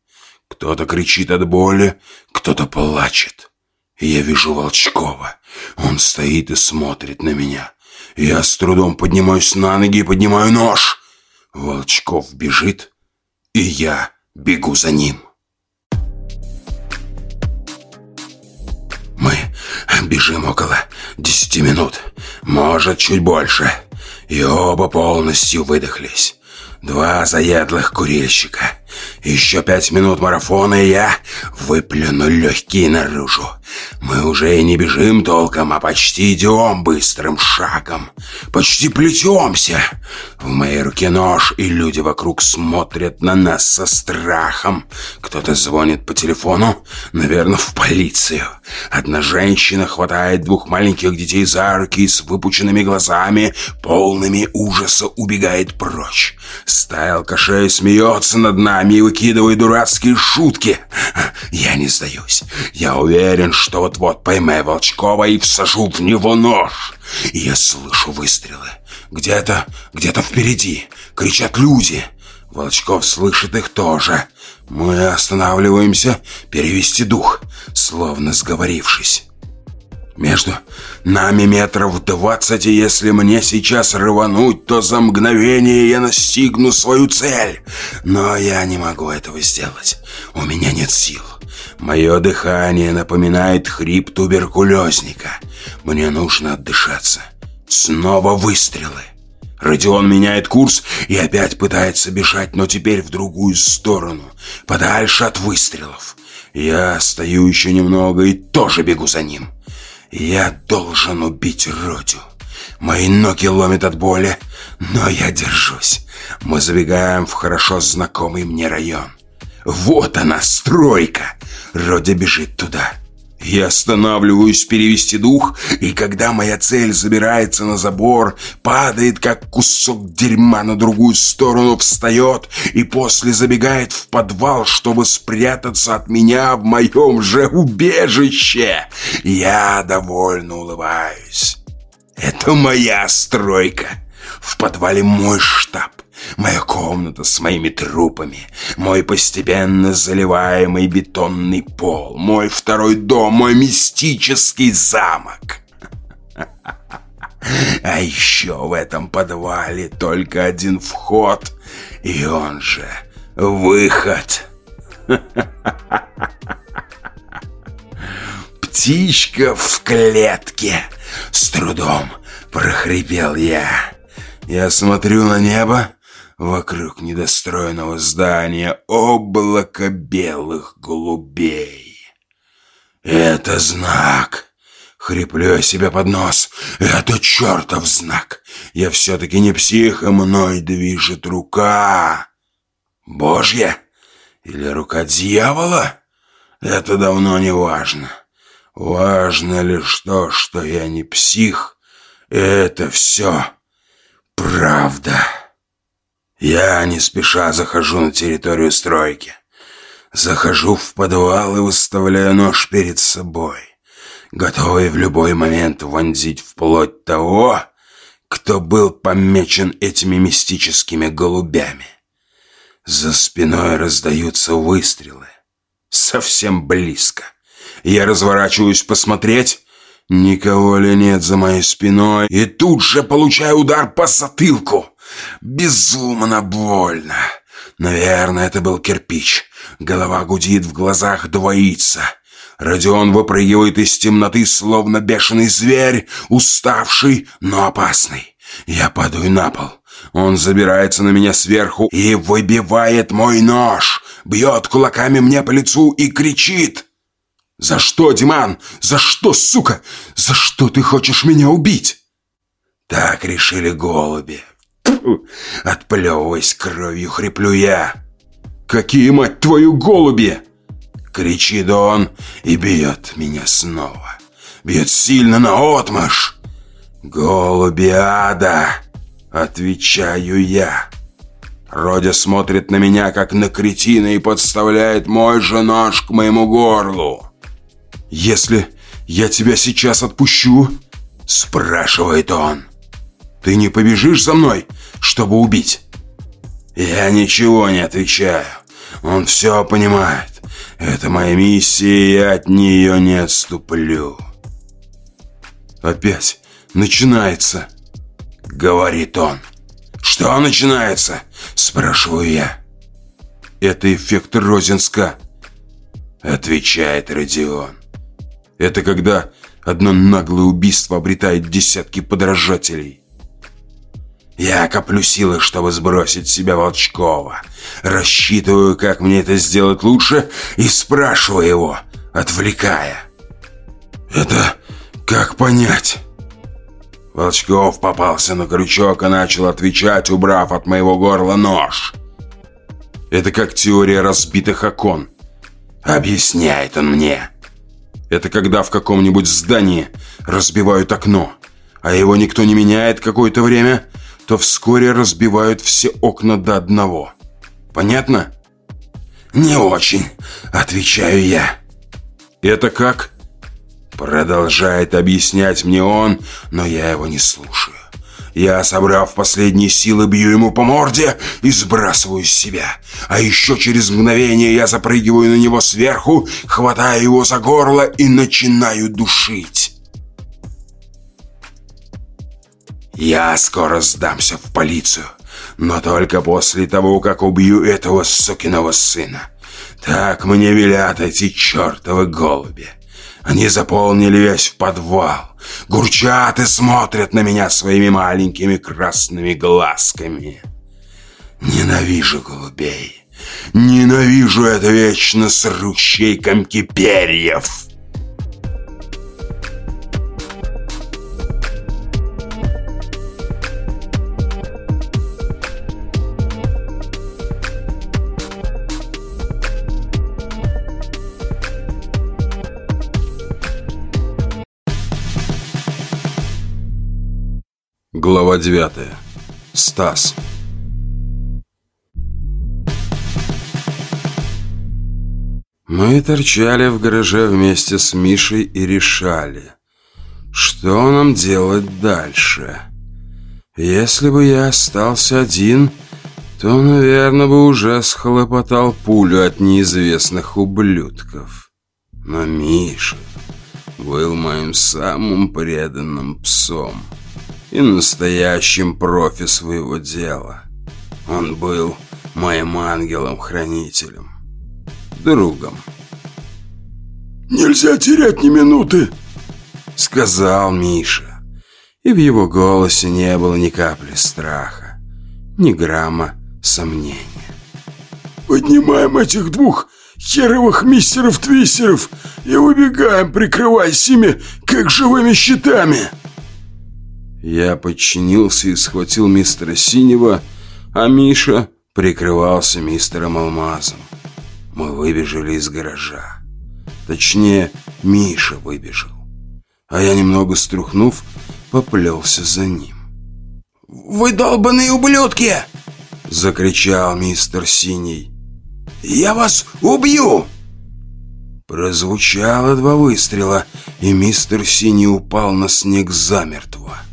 Кто-то кричит от боли, кто-то плачет. Я вижу Волчкова. Он стоит и смотрит на меня. Я с трудом поднимаюсь на ноги и поднимаю нож. Волчков бежит, и я бегу за ним. Мы бежим около десяти минут, может, чуть больше. И оба полностью выдохлись. Два заядлых курильщика. Еще пять минут марафона, и я выплюну легкие наружу. Мы уже и не бежим толком, а почти идем быстрым шагом. Почти плетемся. В моей руке нож, и люди вокруг смотрят на нас со страхом. Кто-то звонит по телефону, наверное, в полицию. Одна женщина хватает двух маленьких детей за руки и с выпученными глазами, полными ужаса, убегает прочь. Стая алкашей смеется над нами и выкидывает дурацкие шутки. Я не сдаюсь. Я уверен, что вот-вот поймаю Волчкова и всажу в него нож. И я слышу выстрелы. Где-то, где-то впереди кричат люди. Волчков слышит их тоже. Мы останавливаемся перевести дух, словно сговорившись. Между нами метров двадцать, и если мне сейчас рвануть, то за мгновение я настигну свою цель. Но я не могу этого сделать. У меня нет сил. Мое дыхание напоминает хрип туберкулезника. Мне нужно отдышаться. Снова выстрелы. Родион меняет курс и опять пытается бежать, но теперь в другую сторону, подальше от выстрелов. Я стою еще немного и тоже бегу за ним. Я должен убить Родю. Мои ноги ломят от боли, но я держусь. Мы забегаем в хорошо знакомый мне район. Вот она, стройка. Родя бежит туда. Я останавливаюсь перевести дух, и когда моя цель забирается на забор, падает как кусок дерьма на другую сторону, встает и после забегает в подвал, чтобы спрятаться от меня в моем же убежище. Я довольно улыбаюсь. Это моя стройка. В подвале мой штаб. Моя комната с моими трупами, мой постепенно заливаемый бетонный пол, мой второй дом, мой мистический замок. А еще в этом подвале только один вход, и он же выход. Птичка в клетке. С трудом прохрипел я. Я смотрю на небо, Вокруг недостроенного здания облако белых голубей. «Это знак!» Хриплю себе под нос. «Это чертов знак! Я все-таки не псих, и мной движет рука!» «Божья? Или рука дьявола? Это давно не важно. Важно лишь то, что я не псих. Это все правда». Я не спеша захожу на территорию стройки. Захожу в подвал и выставляю нож перед собой, готовый в любой момент вонзить вплоть того, кто был помечен этими мистическими голубями. За спиной раздаются выстрелы. Совсем близко. Я разворачиваюсь посмотреть, никого ли нет за моей спиной, и тут же получаю удар по затылку. Безумно больно. Наверное, это был кирпич. Голова гудит, в глазах двоится. Родион выпрыгивает из темноты, словно бешеный зверь, уставший, но опасный. Я падаю на пол. Он забирается на меня сверху и выбивает мой нож, бьет кулаками мне по лицу и кричит. «За что, Диман? За что, сука? За что ты хочешь меня убить?» «Так решили голуби». Отплевываясь кровью, хриплю я. «Какие, мать твою, голуби?» Кричит он и бьет меня снова. Бьет сильно на отмаш. «Голуби ада!» Отвечаю я. Родя смотрит на меня, как на кретина, и подставляет мой же нож к моему горлу. «Если я тебя сейчас отпущу?» Спрашивает он. «Ты не побежишь за мной, чтобы убить?» Я ничего не отвечаю. Он все понимает. Это моя миссия, и от нее не отступлю. Опять начинается, говорит он. Что начинается? Спрашиваю я. Это эффект Розенска, отвечает Родион. Это когда одно наглое убийство обретает десятки подражателей. Я коплю силы, чтобы сбросить себя Волчкова. Рассчитываю, как мне это сделать лучше, и спрашиваю его, отвлекая. «Это как понять?» Волчков попался на крючок и начал отвечать, убрав от моего горла нож. «Это как теория разбитых окон», — объясняет он мне. «Это когда в каком-нибудь здании разбивают окно, а его никто не меняет какое-то время, то вскоре разбивают все окна до одного. Понятно? Не очень, отвечаю я. Это как? Продолжает объяснять мне он, но я его не слушаю. Я, собрав последние силы, бью ему по морде и сбрасываю с себя. А еще через мгновение я запрыгиваю на него сверху, хватаю его за горло и начинаю душить. Я скоро сдамся в полицию, но только после того, как убью этого сукиного сына. Так мне велят эти чертовы голуби. Они заполнили весь подвал, гурчат и смотрят на меня своими маленькими красными глазками. Ненавижу голубей. Ненавижу это вечно срущей комки перьев. Глава 9. Стас. Мы торчали в гараже вместе с Мишей и решали, что нам делать дальше. Если бы я остался один, то, наверное, бы уже схлопотал пулю от неизвестных ублюдков. Но Миша был моим самым преданным псом и настоящим профи своего дела. Он был моим ангелом-хранителем, другом. «Нельзя терять ни минуты!» — сказал Миша. И в его голосе не было ни капли страха, ни грамма сомнения. «Поднимаем этих двух херовых мистеров-твистеров и убегаем, прикрываясь ими, как живыми щитами!» Я подчинился и схватил мистера Синего, а Миша прикрывался мистером Алмазом. Мы выбежали из гаража. Точнее, Миша выбежал. А я, немного струхнув, поплелся за ним. «Вы долбаные ублюдки!» Закричал мистер Синий. «Я вас убью!» Прозвучало два выстрела, и мистер Синий упал на снег замертво.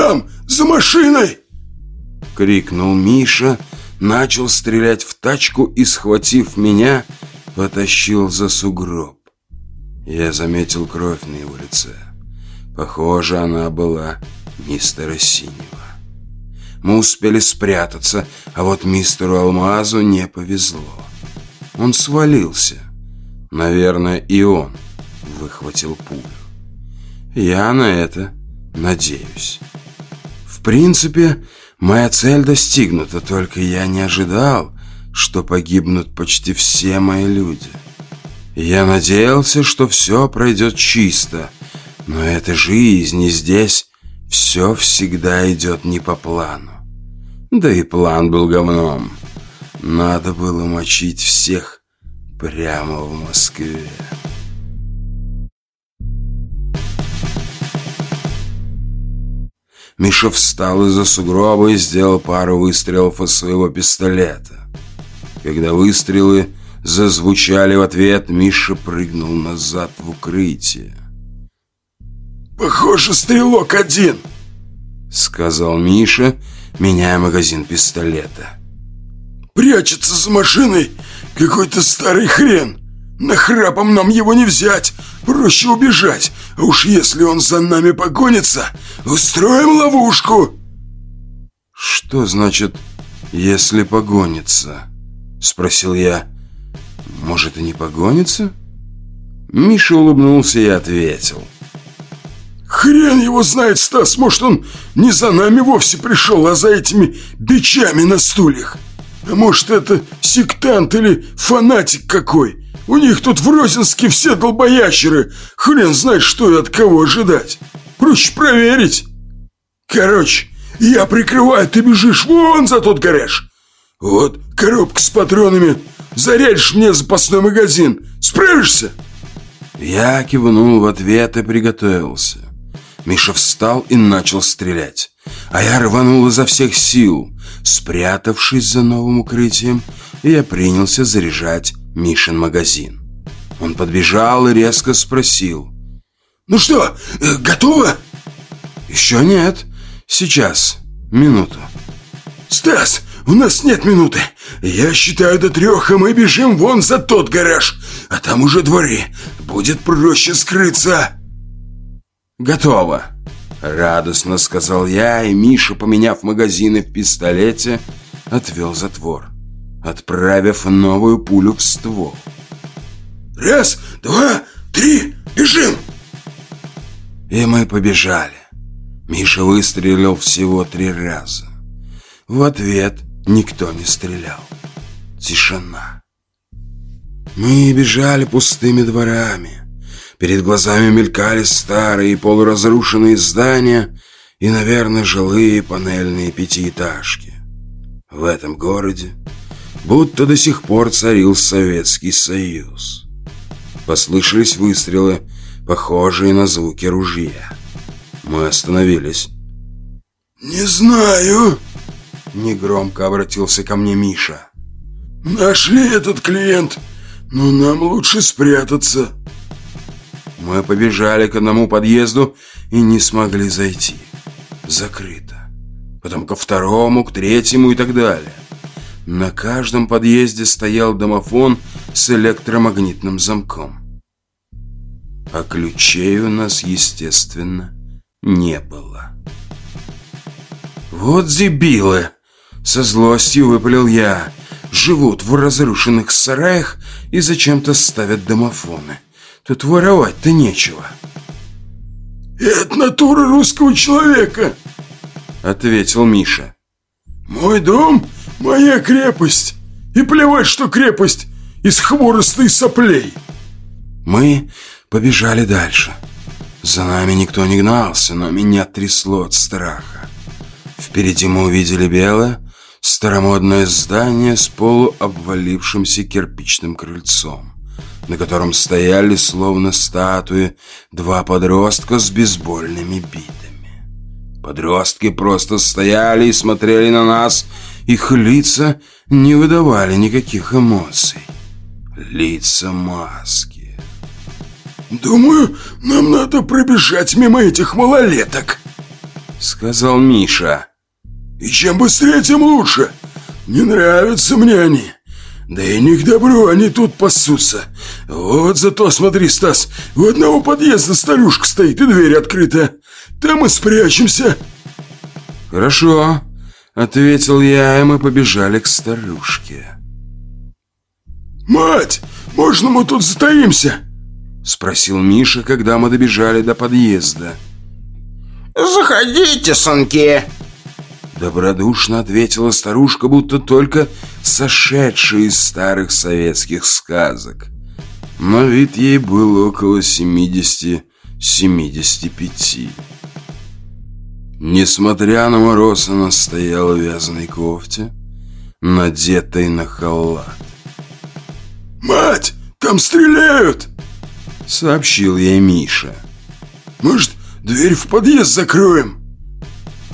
Там, за машиной!» Крикнул Миша, начал стрелять в тачку и, схватив меня, потащил за сугроб. Я заметил кровь на его лице. Похоже, она была мистера Синего. Мы успели спрятаться, а вот мистеру Алмазу не повезло. Он свалился. Наверное, и он выхватил пулю. Я на это надеюсь. В принципе, моя цель достигнута, только я не ожидал, что погибнут почти все мои люди. Я надеялся, что все пройдет чисто, но это жизнь, и здесь все всегда идет не по плану. Да и план был говном. Надо было мочить всех прямо в Москве. Миша встал из-за сугроба и сделал пару выстрелов из своего пистолета. Когда выстрелы зазвучали в ответ, Миша прыгнул назад в укрытие. «Похоже, стрелок один», — сказал Миша, меняя магазин пистолета. «Прячется за машиной какой-то старый хрен. Нахрапом нам его не взять, проще убежать. Уж если он за нами погонится, устроим ловушку!» «Что значит, если погонится?» Спросил я. «Может, и не погонится?» Миша улыбнулся и ответил. «Хрен его знает, Стас, может, он не за нами вовсе пришел, а за этими бичами на стульях. А может, это сектант или фанатик какой?» У них тут в Розинске все долбоящеры. Хрен знает, что и от кого ожидать. Проще проверить. Короче, я прикрываю, ты бежишь вон за тот гараж. Вот коробка с патронами. Зарядишь мне запасной магазин. Справишься? Я кивнул в ответ и приготовился. Миша встал и начал стрелять. А я рванул изо всех сил. Спрятавшись за новым укрытием, я принялся заряжать Мишин магазин. Он подбежал и резко спросил. «Ну что, э, готово?» «Еще нет. Сейчас. Минуту». «Стас, у нас нет минуты. Я считаю до трех, и мы бежим вон за тот гараж. А там уже дворы. Будет проще скрыться». «Готово», — радостно сказал я, и Миша, поменяв магазины в пистолете, отвел затвор отправив новую пулю в ствол. «Раз, два, три, бежим!» И мы побежали. Миша выстрелил всего три раза. В ответ никто не стрелял. Тишина. Мы бежали пустыми дворами. Перед глазами мелькали старые полуразрушенные здания и, наверное, жилые панельные пятиэтажки. В этом городе будто до сих пор царил Советский Союз. Послышались выстрелы, похожие на звуки ружья. Мы остановились. «Не знаю», — негромко обратился ко мне Миша. «Нашли этот клиент, но нам лучше спрятаться». Мы побежали к одному подъезду и не смогли зайти. Закрыто. Потом ко второму, к третьему и так далее. На каждом подъезде стоял домофон с электромагнитным замком. А ключей у нас, естественно, не было. «Вот дебилы!» — со злостью выпалил я. «Живут в разрушенных сараях и зачем-то ставят домофоны. Тут воровать-то нечего». «Это натура русского человека!» — ответил Миша. «Мой дом Моя крепость! И плевать, что крепость из хвороста и соплей!» Мы побежали дальше. За нами никто не гнался, но меня трясло от страха. Впереди мы увидели белое, старомодное здание с полуобвалившимся кирпичным крыльцом, на котором стояли, словно статуи, два подростка с бейсбольными битами. Подростки просто стояли и смотрели на нас, их лица не выдавали никаких эмоций. Лица маски. «Думаю, нам надо пробежать мимо этих малолеток», — сказал Миша. «И чем быстрее, тем лучше. Не нравятся мне они. Да и не к добру они тут пасутся. Вот зато, смотри, Стас, у одного подъезда старушка стоит и дверь открыта. Там мы спрячемся». «Хорошо», Ответил я, и мы побежали к старушке. «Мать, можно мы тут затаимся?» Спросил Миша, когда мы добежали до подъезда. «Заходите, сынки!» Добродушно ответила старушка, будто только сошедшая из старых советских сказок. На вид ей было около 70-75. Несмотря на мороз, она стояла в вязаной кофте, надетой на халат. «Мать, там стреляют!» — сообщил ей Миша. «Может, дверь в подъезд закроем?»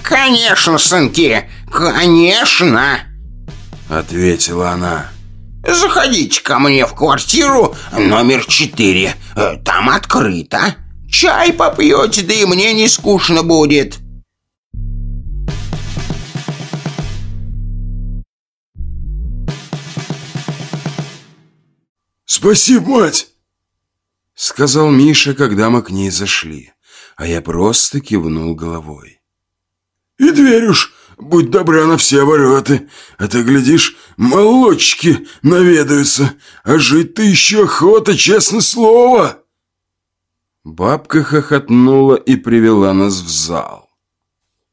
«Конечно, сынки, конечно!» — ответила она. «Заходите ко мне в квартиру номер четыре. Там открыто. Чай попьете, да и мне не скучно будет». «Спасибо, мать!» Сказал Миша, когда мы к ней зашли, а я просто кивнул головой. «И дверь уж, будь добра на все ворота, а то, глядишь, молочки наведаются, а жить-то еще охота, честное слово!» Бабка хохотнула и привела нас в зал.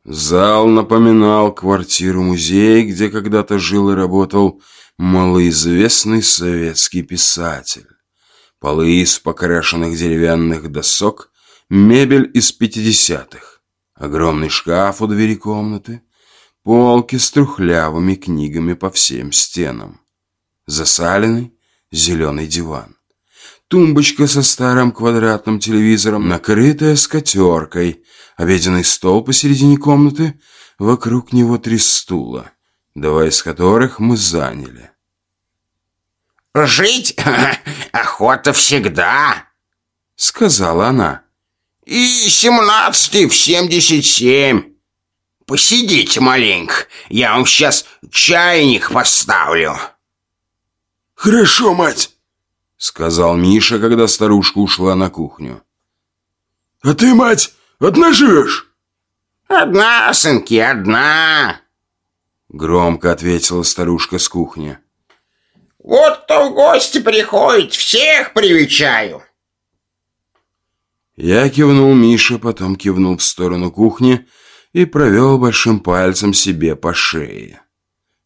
Зал напоминал квартиру-музей, где когда-то жил и работал малоизвестный советский писатель. Полы из покрашенных деревянных досок, мебель из пятидесятых, огромный шкаф у двери комнаты, полки с трухлявыми книгами по всем стенам, засаленный зеленый диван, тумбочка со старым квадратным телевизором, накрытая скатеркой, обеденный стол посередине комнаты, вокруг него три стула — два из которых мы заняли. «Жить охота всегда», — сказала она. «И семнадцатый в семьдесят семь. Посидите маленько, я вам сейчас чайник поставлю». «Хорошо, мать», — сказал Миша, когда старушка ушла на кухню. «А ты, мать, одна живешь?» «Одна, сынки, одна», Громко ответила старушка с кухни. Вот кто в гости приходит, всех привечаю. Я кивнул Мише, потом кивнул в сторону кухни и провел большим пальцем себе по шее.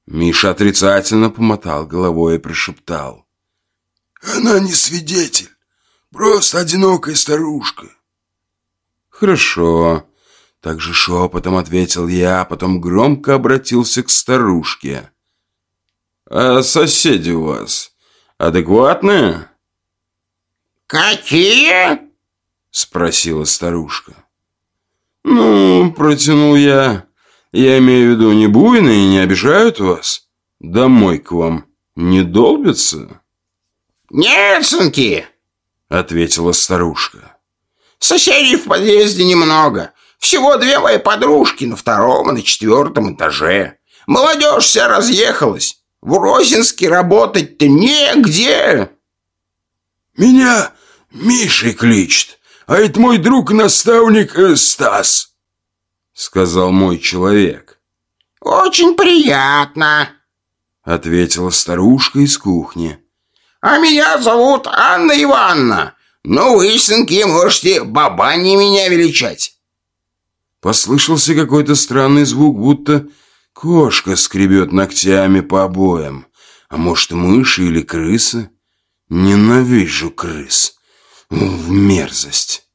Миша отрицательно помотал головой и прошептал. «Она не свидетель, просто одинокая старушка». «Хорошо, также шепотом ответил я, а потом громко обратился к старушке. «А соседи у вас адекватные?» «Какие?» — спросила старушка. «Ну, протянул я. Я имею в виду, не буйные не обижают вас? Домой к вам не долбятся?» «Нет, сынки!» — ответила старушка. «Соседей в подъезде немного. Всего две мои подружки на втором и на четвертом этаже. Молодежь вся разъехалась. В Розинске работать-то негде. Меня Мишей кличет, а это мой друг-наставник э, Стас, сказал мой человек. Очень приятно, ответила старушка из кухни. А меня зовут Анна Ивановна. Ну, вы, сынки, можете бабани меня величать. Послышался какой-то странный звук, будто кошка скребет ногтями по обоям. А может, мыши или крысы? Ненавижу крыс. В мерзость.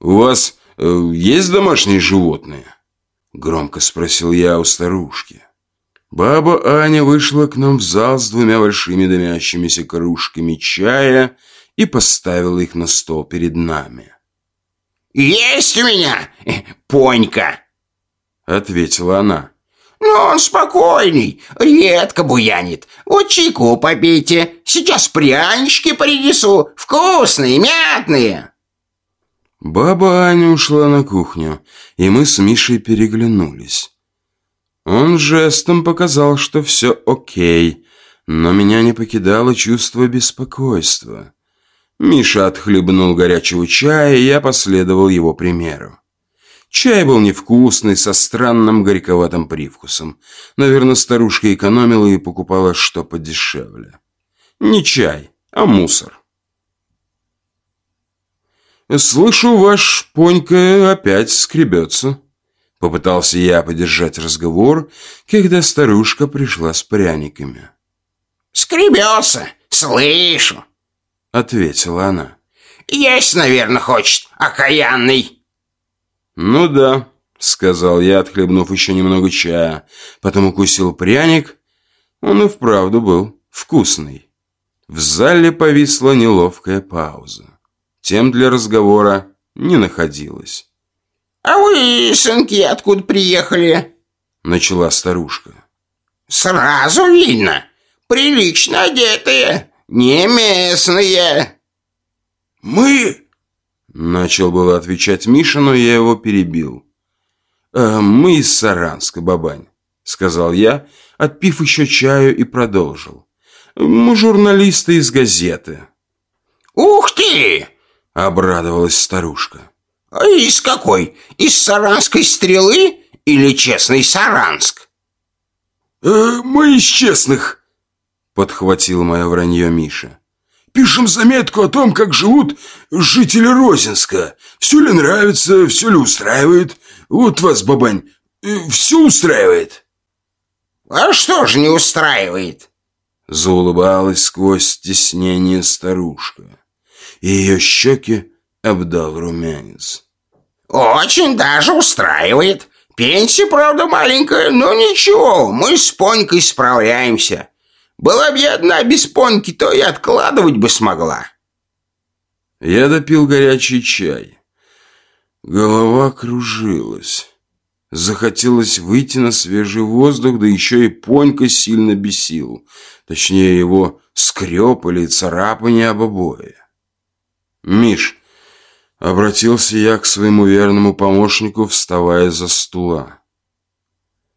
«У вас э, есть домашние животные?» Громко спросил я у старушки. Баба Аня вышла к нам в зал с двумя большими дымящимися кружками чая и поставила их на стол перед нами. «Есть у меня Понька!» — ответила она. «Но он спокойный, редко буянит. Вот чайку попейте, сейчас прянички принесу, вкусные, мятные!» Баба Аня ушла на кухню, и мы с Мишей переглянулись. Он жестом показал, что все окей, но меня не покидало чувство беспокойства. Миша отхлебнул горячего чая, и я последовал его примеру. Чай был невкусный, со странным горьковатым привкусом. Наверное, старушка экономила и покупала что подешевле. Не чай, а мусор. «Слышу, ваш Понька опять скребется», — попытался я поддержать разговор, когда старушка пришла с пряниками. «Скребется, слышу», ответила она. Есть, наверное, хочет, окаянный. Ну да, сказал я, отхлебнув еще немного чая. Потом укусил пряник. Он и вправду был вкусный. В зале повисла неловкая пауза. Тем для разговора не находилось. «А вы, сынки, откуда приехали?» Начала старушка. «Сразу видно. Прилично одетые, не местные». «Мы...» Начал было отвечать Миша, но я его перебил. «Э, «Мы из Саранска, бабань», — сказал я, отпив еще чаю и продолжил. «Мы журналисты из газеты». «Ух ты!» — обрадовалась старушка. «А из какой? Из Саранской стрелы или честный Саранск?» э, «Мы из честных», — подхватил мое вранье Миша. «Пишем заметку о том, как живут жители Розинска. Все ли нравится, все ли устраивает. Вот вас, бабань, э, все устраивает». «А что же не устраивает?» Заулыбалась сквозь стеснение старушка. И ее щеки обдал румянец. «Очень даже устраивает. Пенсия, правда, маленькая, но ничего, мы с Понькой справляемся. Была бы я одна без Поньки, то и откладывать бы смогла». Я допил горячий чай. Голова кружилась. Захотелось выйти на свежий воздух, да еще и Понька сильно бесил. Точнее, его скреп или царапание об обои. «Миш, Обратился я к своему верному помощнику, вставая за стула.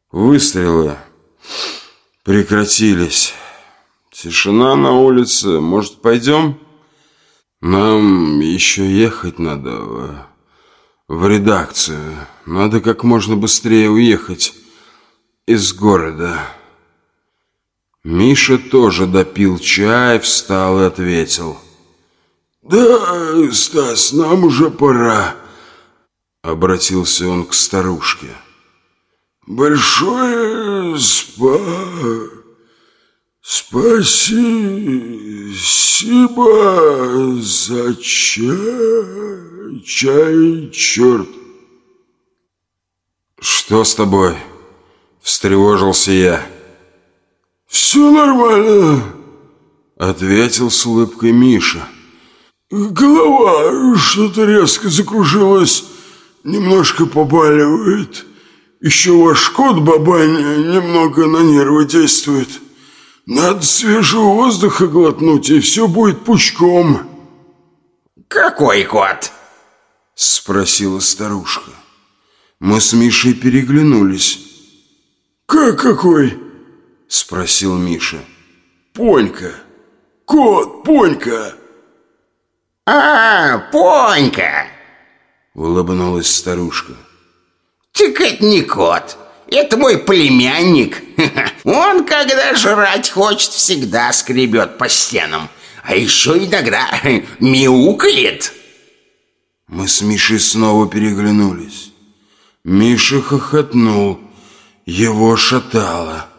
Выстрелы прекратились. Тишина на улице. Может, пойдем? Нам еще ехать надо в, редакцию. Надо как можно быстрее уехать из города. Миша тоже допил чай, встал и ответил – «Да, Стас, нам уже пора», — обратился он к старушке. «Большое спа... спасибо за чай, чай, черт». «Что с тобой?» — встревожился я. «Все нормально», — ответил с улыбкой Миша. Голова что-то резко закружилась, немножко побаливает. Еще ваш кот бабань немного на нервы действует. Надо свежего воздуха глотнуть, и все будет пучком. Какой кот? Спросила старушка. Мы с Мишей переглянулись. «Как какой?» Спросил Миша. «Понька! Кот, Понька!» «А, Понька!» Улыбнулась старушка. «Так это не кот, это мой племянник. Он, когда жрать хочет, всегда скребет по стенам, а еще иногда мяукает». Мы с Мишей снова переглянулись. Миша хохотнул, его шатало.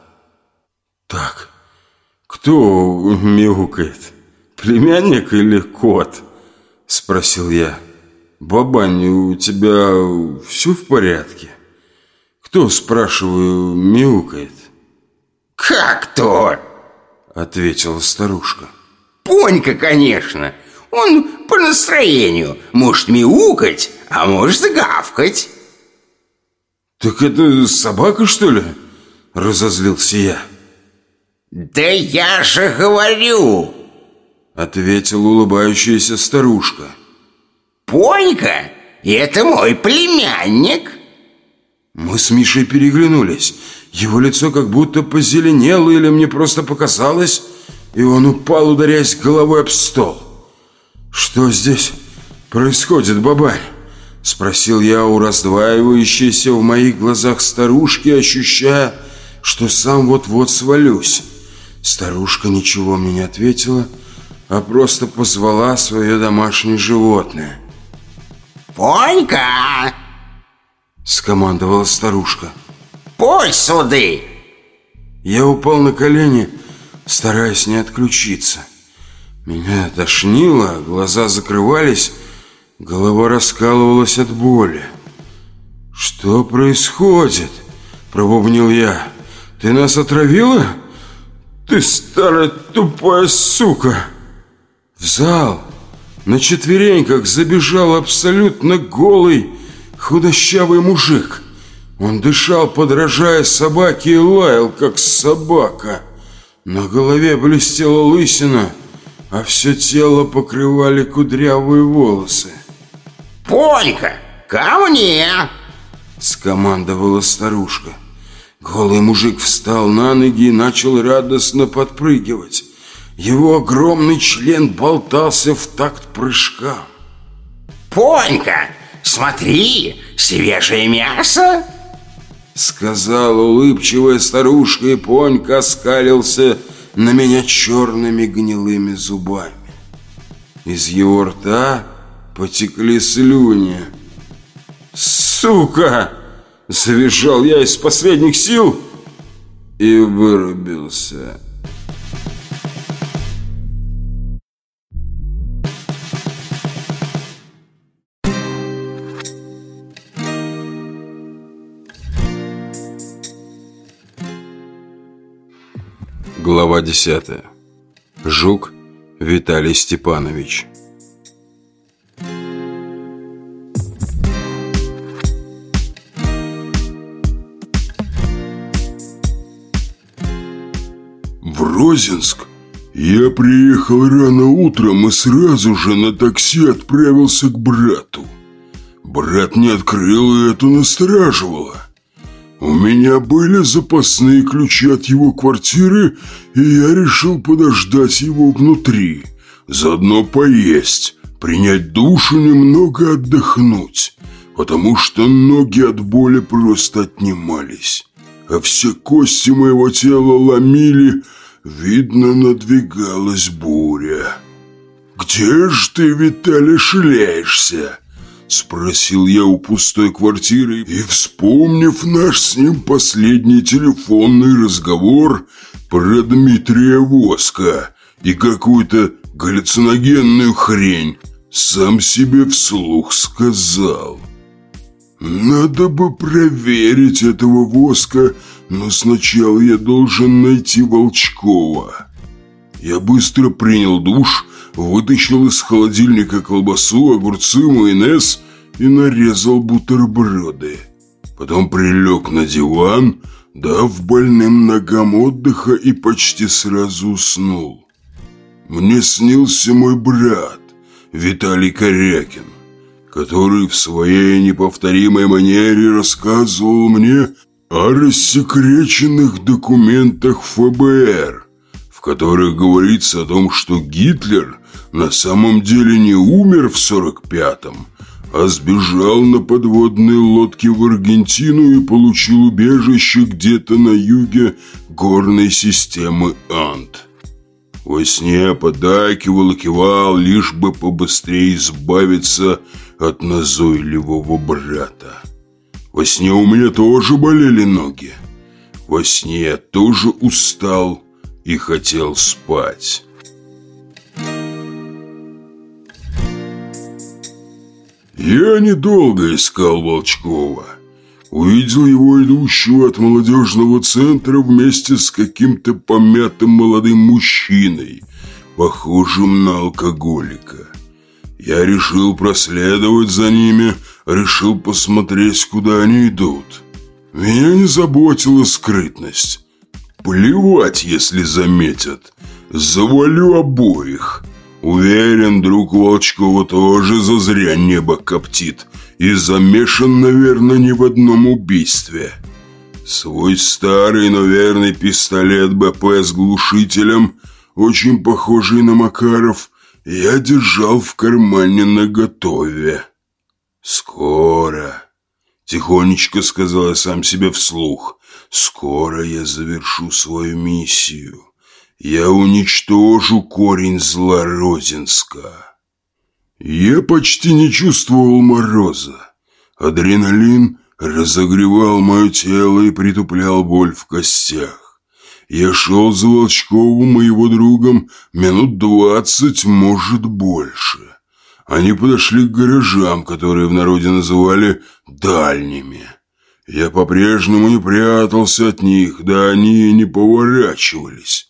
«Так, кто мяукает, племянник или кот?» Спросил я. «Бабань, у тебя все в порядке?» «Кто, спрашиваю, мяукает?» «Как то?» Ответила старушка. «Понька, конечно. Он по настроению. Может мяукать, а может гавкать». «Так это собака, что ли?» Разозлился я. «Да я же говорю!» Ответила улыбающаяся старушка. Понька, это мой племянник. Мы с Мишей переглянулись. Его лицо как будто позеленело или мне просто показалось, и он упал, ударяясь головой об стол. «Что здесь происходит, бабай?» Спросил я у раздваивающейся в моих глазах старушки, ощущая, что сам вот-вот свалюсь. Старушка ничего мне не ответила, а просто позвала свое домашнее животное. «Понька!» – скомандовала старушка. «Пой суды!» Я упал на колени, стараясь не отключиться. Меня тошнило, глаза закрывались, голова раскалывалась от боли. «Что происходит?» – пробубнил я. «Ты нас отравила? Ты старая тупая сука!» В зал на четвереньках забежал абсолютно голый худощавый мужик. Он дышал, подражая собаке, и лаял, как собака. На голове блестела лысина, а все тело покрывали кудрявые волосы. «Понька, ко мне!» Скомандовала старушка. Голый мужик встал на ноги и начал радостно подпрыгивать. Его огромный член болтался в такт прыжкам. «Понька, смотри, свежее мясо!» Сказала улыбчивая старушка, и Понька оскалился на меня черными гнилыми зубами. Из его рта потекли слюни. «Сука!» – завизжал я из последних сил и вырубился. Глава 10. Жук Виталий Степанович. В Розинск я приехал рано утром и сразу же на такси отправился к брату. Брат не открыл, и это настораживало. У меня были запасные ключи от его квартиры, и я решил подождать его внутри. Заодно поесть, принять душ и немного отдохнуть, потому что ноги от боли просто отнимались. А все кости моего тела ломили, видно, надвигалась буря. «Где ж ты, Виталий, шляешься?» Спросил я у пустой квартиры и, вспомнив наш с ним последний телефонный разговор про Дмитрия Воска и какую-то галлюциногенную хрень, сам себе вслух сказал. «Надо бы проверить этого Воска, но сначала я должен найти Волчкова». Я быстро принял душ вытащил из холодильника колбасу, огурцы, майонез и нарезал бутерброды. Потом прилег на диван, дав больным ногам отдыха и почти сразу уснул. Мне снился мой брат, Виталий Корякин, который в своей неповторимой манере рассказывал мне о рассекреченных документах ФБР, в которых говорится о том, что Гитлер на самом деле не умер в 45-м, а сбежал на подводной лодке в Аргентину и получил убежище где-то на юге горной системы Анд. Во сне подакивал и кивал, лишь бы побыстрее избавиться от назойливого брата. Во сне у меня тоже болели ноги. Во сне я тоже устал и хотел спать. Я недолго искал Волчкова. Увидел его идущего от молодежного центра вместе с каким-то помятым молодым мужчиной, похожим на алкоголика. Я решил проследовать за ними, решил посмотреть, куда они идут. Меня не заботила скрытность. Плевать, если заметят. Завалю обоих. Уверен, друг Волчкова тоже зазря небо коптит и замешан, наверное, не в одном убийстве. Свой старый, но верный пистолет БП с глушителем, очень похожий на Макаров, я держал в кармане наготове. «Скоро», — тихонечко сказал я сам себе вслух, — «скоро я завершу свою миссию» я уничтожу корень зла Розинска. Я почти не чувствовал мороза. Адреналин разогревал мое тело и притуплял боль в костях. Я шел за Волчковым и его другом минут двадцать, может, больше. Они подошли к гаражам, которые в народе называли «дальними». Я по-прежнему не прятался от них, да они не поворачивались.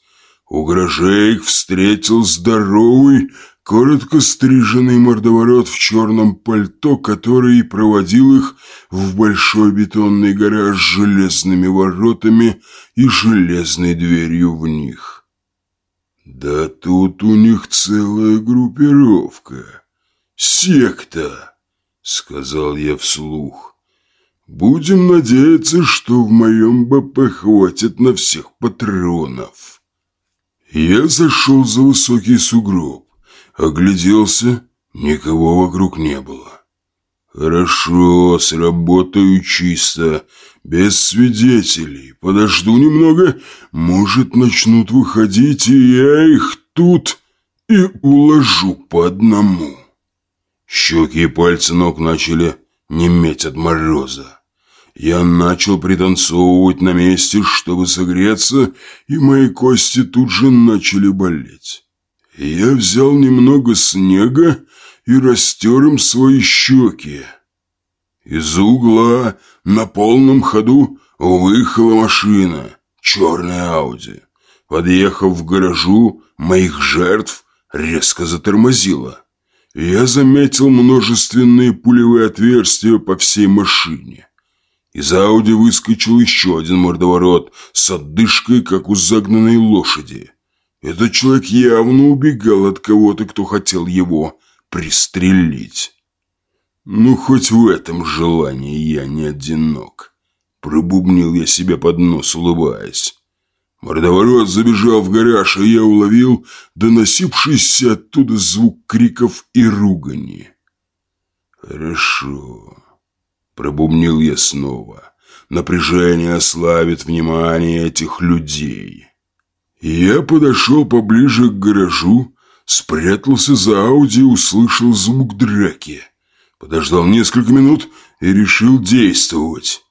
У гаражей их встретил здоровый, коротко стриженный мордоворот в черном пальто, который проводил их в большой бетонный гараж с железными воротами и железной дверью в них. Да тут у них целая группировка. Секта, сказал я вслух. Будем надеяться, что в моем БП хватит на всех патронов. Я зашел за высокий сугроб. Огляделся, никого вокруг не было. Хорошо, сработаю чисто, без свидетелей. Подожду немного, может, начнут выходить, и я их тут и уложу по одному. Щеки и пальцы ног начали неметь от мороза. Я начал пританцовывать на месте, чтобы согреться, и мои кости тут же начали болеть. Я взял немного снега и растер им свои щеки. Из угла на полном ходу выехала машина, черная Ауди. Подъехав в гаражу, моих жертв резко затормозила. Я заметил множественные пулевые отверстия по всей машине. Из Ауди выскочил еще один мордоворот с отдышкой, как у загнанной лошади. Этот человек явно убегал от кого-то, кто хотел его пристрелить. Ну, хоть в этом желании я не одинок. Пробубнил я себе под нос, улыбаясь. Мордоворот забежал в гараж, а я уловил доносившийся оттуда звук криков и ругани. «Хорошо», — пробубнил я снова. «Напряжение ослабит внимание этих людей». Я подошел поближе к гаражу, спрятался за Ауди и услышал звук драки. Подождал несколько минут и решил действовать.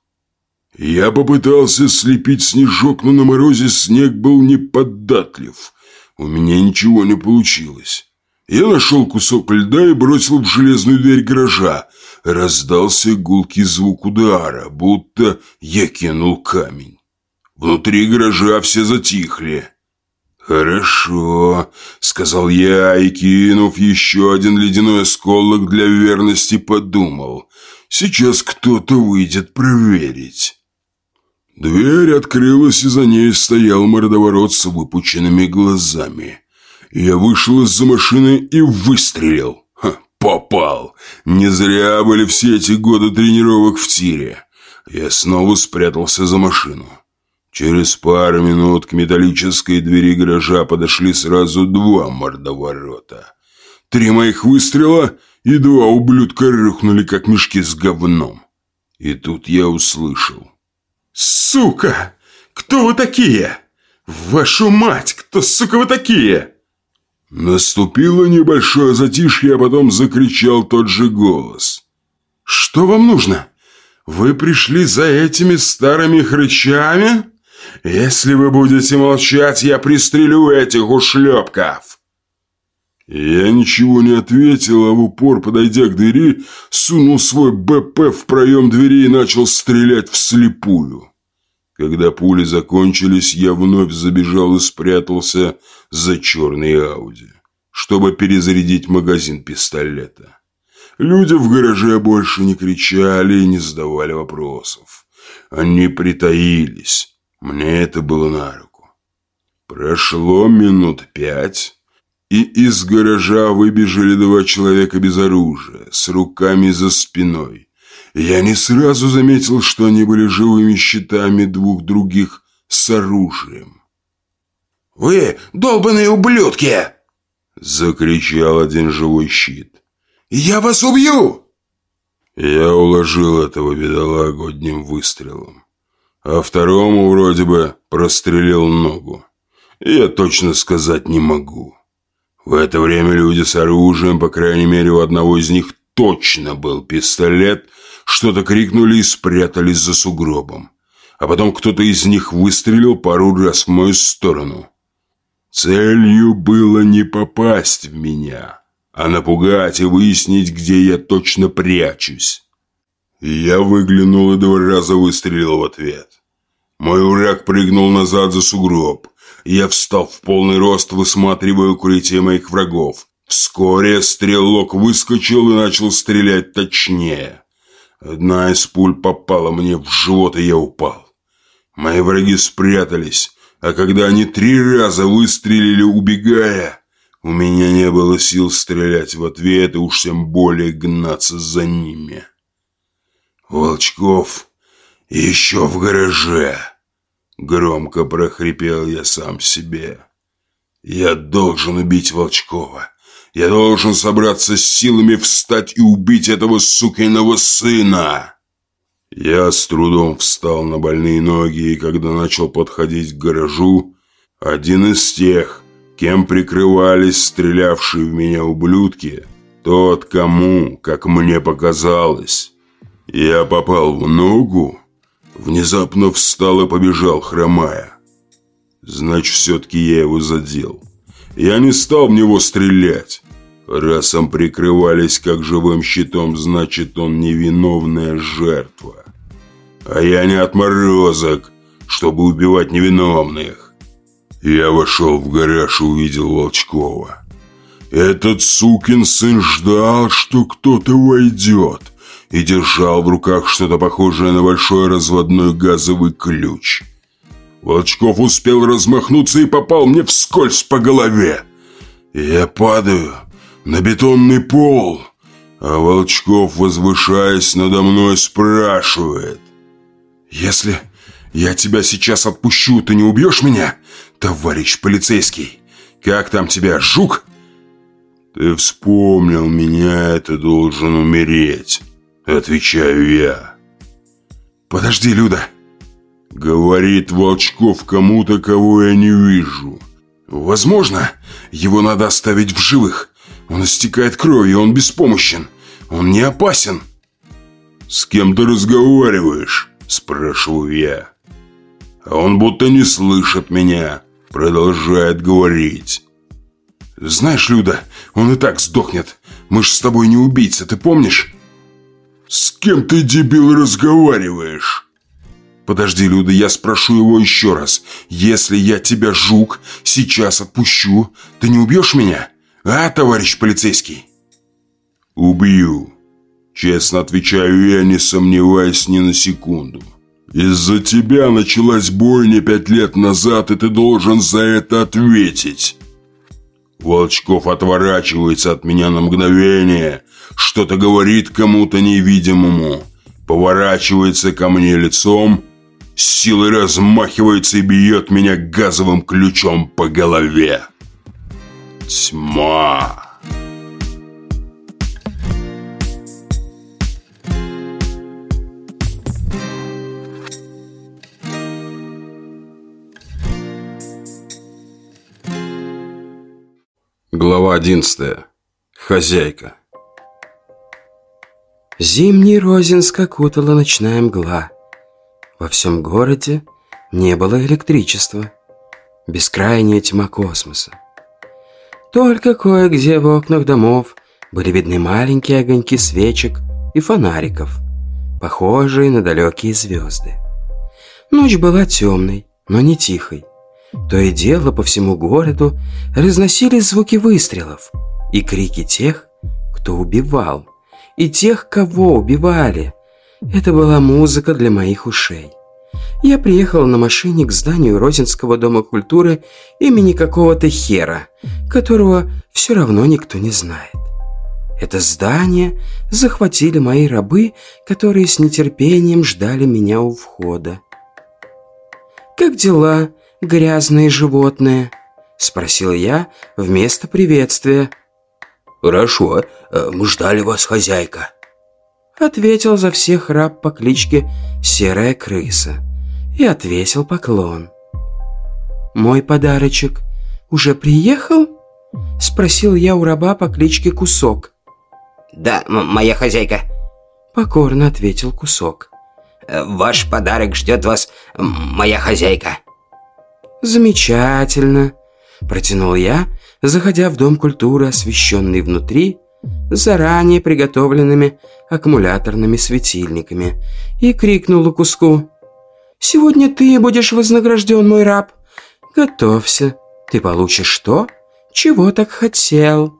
Я попытался слепить снежок, но на морозе снег был неподатлив. У меня ничего не получилось. Я нашел кусок льда и бросил в железную дверь гаража. Раздался гулкий звук удара, будто я кинул камень. Внутри гаража все затихли. «Хорошо», — сказал я и, кинув еще один ледяной осколок для верности, подумал. «Сейчас кто-то выйдет проверить». Дверь открылась, и за ней стоял мордоворот с выпученными глазами. Я вышел из-за машины и выстрелил. Попал. Не зря были все эти годы тренировок в тире. Я снова спрятался за машину. Через пару минут к металлической двери гаража подошли сразу два мордоворота. Три моих выстрела и два ублюдка рухнули, как мешки с говном. И тут я услышал. «Сука! Кто вы такие? Вашу мать! Кто, сука, вы такие?» Наступило небольшое затишье, а потом закричал тот же голос. «Что вам нужно? Вы пришли за этими старыми хрычами?» Если вы будете молчать, я пристрелю этих ушлепков!» Я ничего не ответил, а в упор, подойдя к двери, сунул свой БП в проем двери и начал стрелять вслепую. Когда пули закончились, я вновь забежал и спрятался за черной Ауди, чтобы перезарядить магазин пистолета. Люди в гараже больше не кричали и не задавали вопросов. Они притаились, мне это было на руку. Прошло минут пять, и из гаража выбежали два человека без оружия, с руками за спиной. Я не сразу заметил, что они были живыми щитами двух других с оружием. «Вы долбаные ублюдки!» Закричал один живой щит. «Я вас убью!» Я уложил этого бедолагу одним выстрелом а второму вроде бы прострелил ногу. Я точно сказать не могу. В это время люди с оружием, по крайней мере, у одного из них точно был пистолет, что-то крикнули и спрятались за сугробом. а потом кто-то из них выстрелил пару раз в мою сторону. Целью было не попасть в меня, а напугать и выяснить, где я точно прячусь. Я выглянул и два раза выстрелил в ответ. Мой враг прыгнул назад за сугроб. Я встал в полный рост, высматривая укрытие моих врагов. Вскоре стрелок выскочил и начал стрелять точнее. Одна из пуль попала мне в живот, и я упал. Мои враги спрятались, а когда они три раза выстрелили, убегая, у меня не было сил стрелять в ответ и уж тем более гнаться за ними. Волчков еще в гараже. Громко прохрипел я сам себе. Я должен убить Волчкова. Я должен собраться с силами встать и убить этого сукиного сына. Я с трудом встал на больные ноги, и когда начал подходить к гаражу, один из тех, кем прикрывались стрелявшие в меня ублюдки, тот, кому, как мне показалось, я попал в ногу, внезапно встал и побежал, хромая. Значит, все-таки я его задел. Я не стал в него стрелять. Раз им прикрывались как живым щитом, значит, он невиновная жертва. А я не отморозок, чтобы убивать невиновных. Я вошел в гараж и увидел Волчкова. Этот сукин сын ждал, что кто-то войдет – и держал в руках что-то похожее на большой разводной газовый ключ. Волчков успел размахнуться и попал мне вскользь по голове. Я падаю на бетонный пол, а Волчков, возвышаясь надо мной, спрашивает. «Если я тебя сейчас отпущу, ты не убьешь меня, товарищ полицейский? Как там тебя, жук?» «Ты вспомнил меня, ты должен умереть». Отвечаю я. Подожди, Люда. Говорит Волчков кому-то, кого я не вижу. Возможно, его надо оставить в живых. Он истекает кровью, он беспомощен. Он не опасен. С кем ты разговариваешь? Спрашиваю я. А он будто не слышит меня. Продолжает говорить. Знаешь, Люда, он и так сдохнет. Мы ж с тобой не убийцы, ты помнишь? «С кем ты, дебил, разговариваешь?» «Подожди, Люда, я спрошу его еще раз. Если я тебя, жук, сейчас отпущу, ты не убьешь меня? А, товарищ полицейский?» «Убью», — честно отвечаю я, не сомневаясь ни на секунду. «Из-за тебя началась бойня пять лет назад, и ты должен за это ответить». Волчков отворачивается от меня на мгновение, что-то говорит кому-то невидимому, поворачивается ко мне лицом, силой размахивается и бьет меня газовым ключом по голове. Тьма. Глава одиннадцатая. Хозяйка. Зимний Розинск окутала ночная мгла. Во всем городе не было электричества. Бескрайняя тьма космоса. Только кое-где в окнах домов были видны маленькие огоньки свечек и фонариков, похожие на далекие звезды. Ночь была темной, но не тихой. То и дело по всему городу разносились звуки выстрелов и крики тех, кто убивал и тех, кого убивали. Это была музыка для моих ушей. Я приехал на машине к зданию Розинского дома культуры имени какого-то хера, которого все равно никто не знает. Это здание захватили мои рабы, которые с нетерпением ждали меня у входа. «Как дела, грязные животные?» – спросил я вместо приветствия – «Хорошо, э, мы ждали вас, хозяйка», — ответил за всех раб по кличке Серая Крыса и отвесил поклон. «Мой подарочек уже приехал?» — спросил я у раба по кличке Кусок. «Да, моя хозяйка», — покорно ответил Кусок. Ваш подарок ждет вас, моя хозяйка». «Замечательно», — протянул я, заходя в Дом культуры, освещенный внутри заранее приготовленными аккумуляторными светильниками, и крикнул куску: «Сегодня ты будешь вознагражден, мой раб. Готовься, ты получишь то, чего так хотел».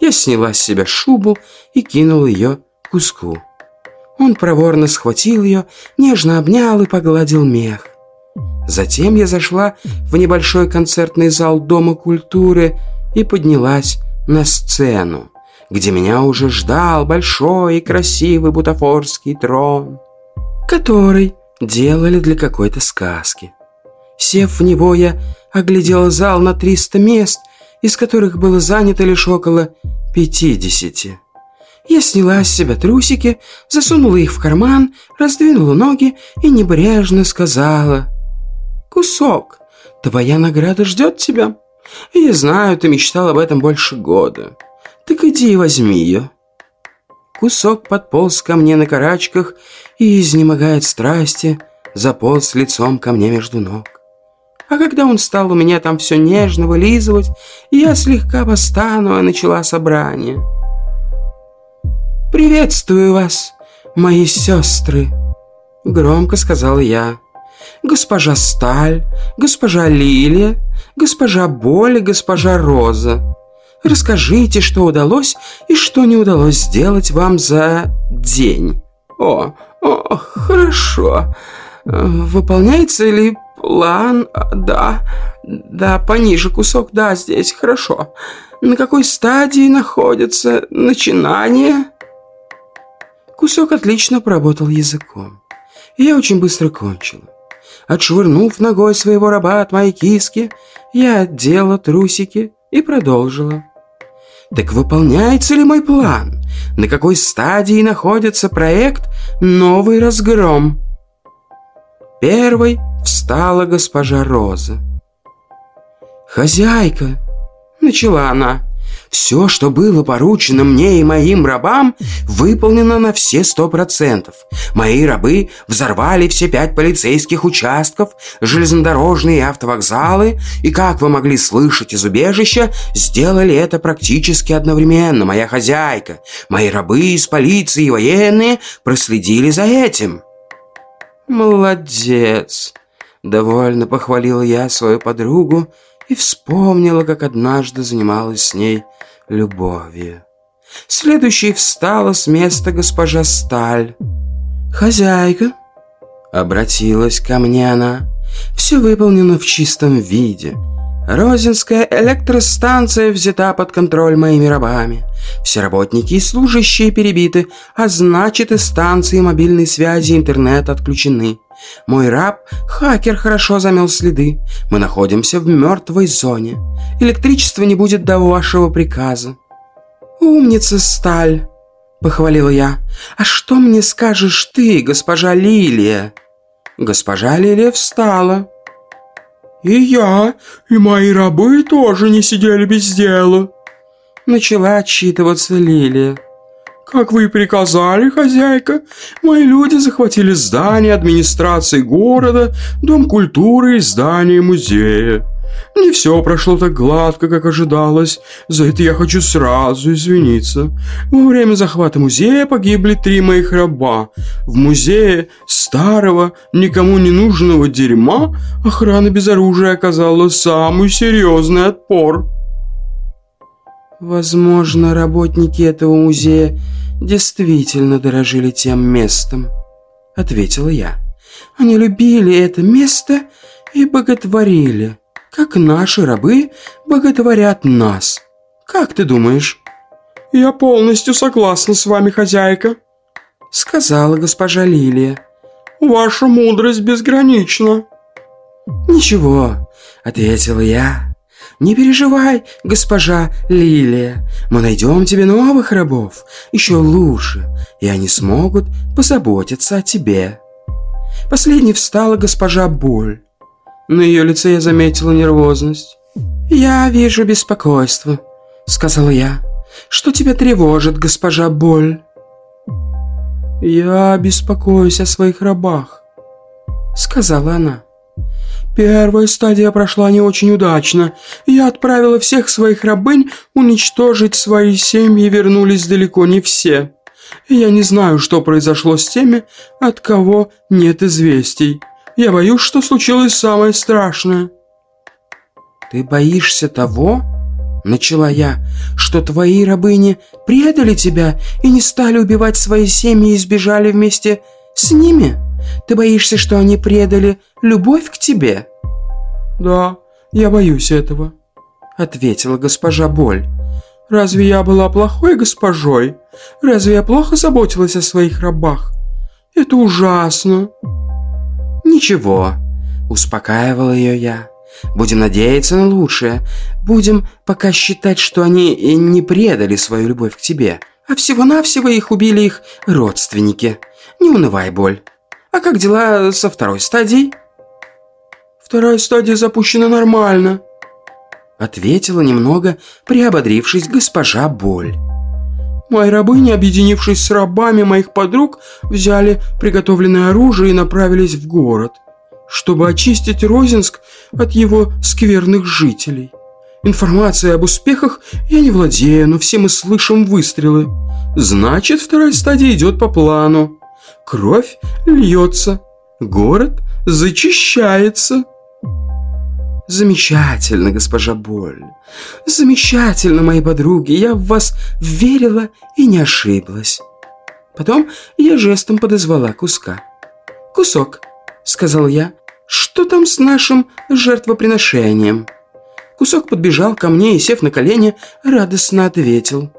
Я сняла с себя шубу и кинул ее куску. Он проворно схватил ее, нежно обнял и погладил мех. Затем я зашла в небольшой концертный зал Дома культуры и поднялась на сцену, где меня уже ждал большой и красивый бутафорский трон, который делали для какой-то сказки. Сев в него, я оглядела зал на 300 мест, из которых было занято лишь около 50. Я сняла с себя трусики, засунула их в карман, раздвинула ноги и небрежно сказала «Кусок, твоя награда ждет тебя. Я знаю, ты мечтал об этом больше года. Так иди возьми ее». Кусок подполз ко мне на карачках и, изнемогает страсти, заполз лицом ко мне между ног. А когда он стал у меня там все нежно вылизывать, я слегка постануя начала собрание. «Приветствую вас, мои сестры!» Громко сказал я. «Госпожа Сталь, госпожа Лилия, госпожа Боли, госпожа Роза. Расскажите, что удалось и что не удалось сделать вам за день. О, о, хорошо. Выполняется ли план? Да, да, пониже кусок, да, здесь, хорошо. На какой стадии находится начинание? Кусок отлично поработал языком. И я очень быстро кончила. Отшвырнув ногой своего раба от моей киски, я отдела трусики и продолжила. Так выполняется ли мой план? На какой стадии находится проект «Новый разгром»? Первой встала госпожа Роза. «Хозяйка!» — начала она. Все, что было поручено мне и моим рабам, выполнено на все сто процентов. Мои рабы взорвали все пять полицейских участков, железнодорожные автовокзалы, и, как вы могли слышать из убежища, сделали это практически одновременно. Моя хозяйка, мои рабы из полиции и военные проследили за этим. «Молодец!» — довольно похвалила я свою подругу, и вспомнила, как однажды занималась с ней любовью. Следующей встала с места госпожа Сталь. «Хозяйка!» — обратилась ко мне она. «Все выполнено в чистом виде. Розинская электростанция взята под контроль моими рабами. Все работники и служащие перебиты, а значит и станции мобильной связи и интернет отключены. Мой раб, хакер, хорошо замел следы. Мы находимся в мертвой зоне. Электричества не будет до вашего приказа. «Умница, Сталь!» — похвалила я. «А что мне скажешь ты, госпожа Лилия?» Госпожа Лилия встала. «И я, и мои рабы тоже не сидели без дела», — начала отчитываться Лилия. «Как вы и приказали, хозяйка, мои люди захватили здание администрации города, дом культуры и здание музея. Не все прошло так гладко, как ожидалось. За это я хочу сразу извиниться. Во время захвата музея погибли три моих раба. В музее старого, никому не нужного дерьма охрана без оружия оказала самый серьезный отпор. Возможно, работники этого музея действительно дорожили тем местом, ответила я. Они любили это место и боготворили как наши рабы боготворят нас. Как ты думаешь?» «Я полностью согласна с вами, хозяйка», — сказала госпожа Лилия. «Ваша мудрость безгранична». «Ничего», — ответила я. «Не переживай, госпожа Лилия. Мы найдем тебе новых рабов, еще лучше, и они смогут позаботиться о тебе». Последней встала госпожа Боль. На ее лице я заметила нервозность. «Я вижу беспокойство», — сказала я. «Что тебя тревожит, госпожа Боль?» «Я беспокоюсь о своих рабах», — сказала она. «Первая стадия прошла не очень удачно. Я отправила всех своих рабынь уничтожить свои семьи, вернулись далеко не все. Я не знаю, что произошло с теми, от кого нет известий. Я боюсь, что случилось самое страшное». «Ты боишься того?» Начала я, что твои рабыни предали тебя и не стали убивать свои семьи и сбежали вместе с ними? Ты боишься, что они предали любовь к тебе? Да, я боюсь этого, ответила госпожа Боль. Разве я была плохой госпожой? Разве я плохо заботилась о своих рабах? Это ужасно. Ничего, успокаивала ее я. Будем надеяться на лучшее. Будем пока считать, что они не предали свою любовь к тебе, а всего-навсего их убили их родственники. Не унывай, боль. А как дела со второй стадией? Вторая стадия запущена нормально. Ответила немного, приободрившись госпожа Боль. Мои рабыни, объединившись с рабами моих подруг, взяли приготовленное оружие и направились в город чтобы очистить Розинск от его скверных жителей. Информацией об успехах я не владею, но все мы слышим выстрелы. Значит, вторая стадия идет по плану. Кровь льется, город зачищается. Замечательно, госпожа Боль. Замечательно, мои подруги. Я в вас верила и не ошиблась. Потом я жестом подозвала куска. «Кусок», — сказал я, что там с нашим жертвоприношением?» Кусок подбежал ко мне и, сев на колени, радостно ответил.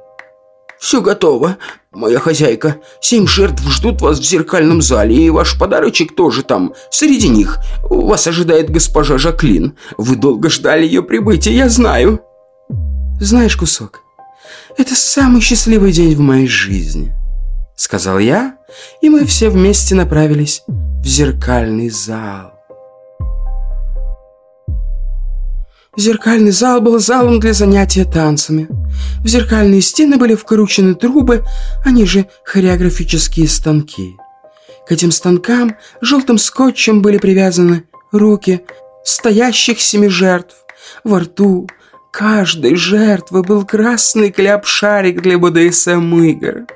«Все готово, моя хозяйка. Семь жертв ждут вас в зеркальном зале, и ваш подарочек тоже там, среди них. Вас ожидает госпожа Жаклин. Вы долго ждали ее прибытия, я знаю». «Знаешь, Кусок, это самый счастливый день в моей жизни», — сказал я, и мы все вместе направились в зеркальный зал. Зеркальный зал был залом для занятия танцами. В зеркальные стены были вкручены трубы, они же хореографические станки. К этим станкам желтым скотчем были привязаны руки стоящих семи жертв. Во рту каждой жертвы был красный кляп-шарик для БДСМ-игр.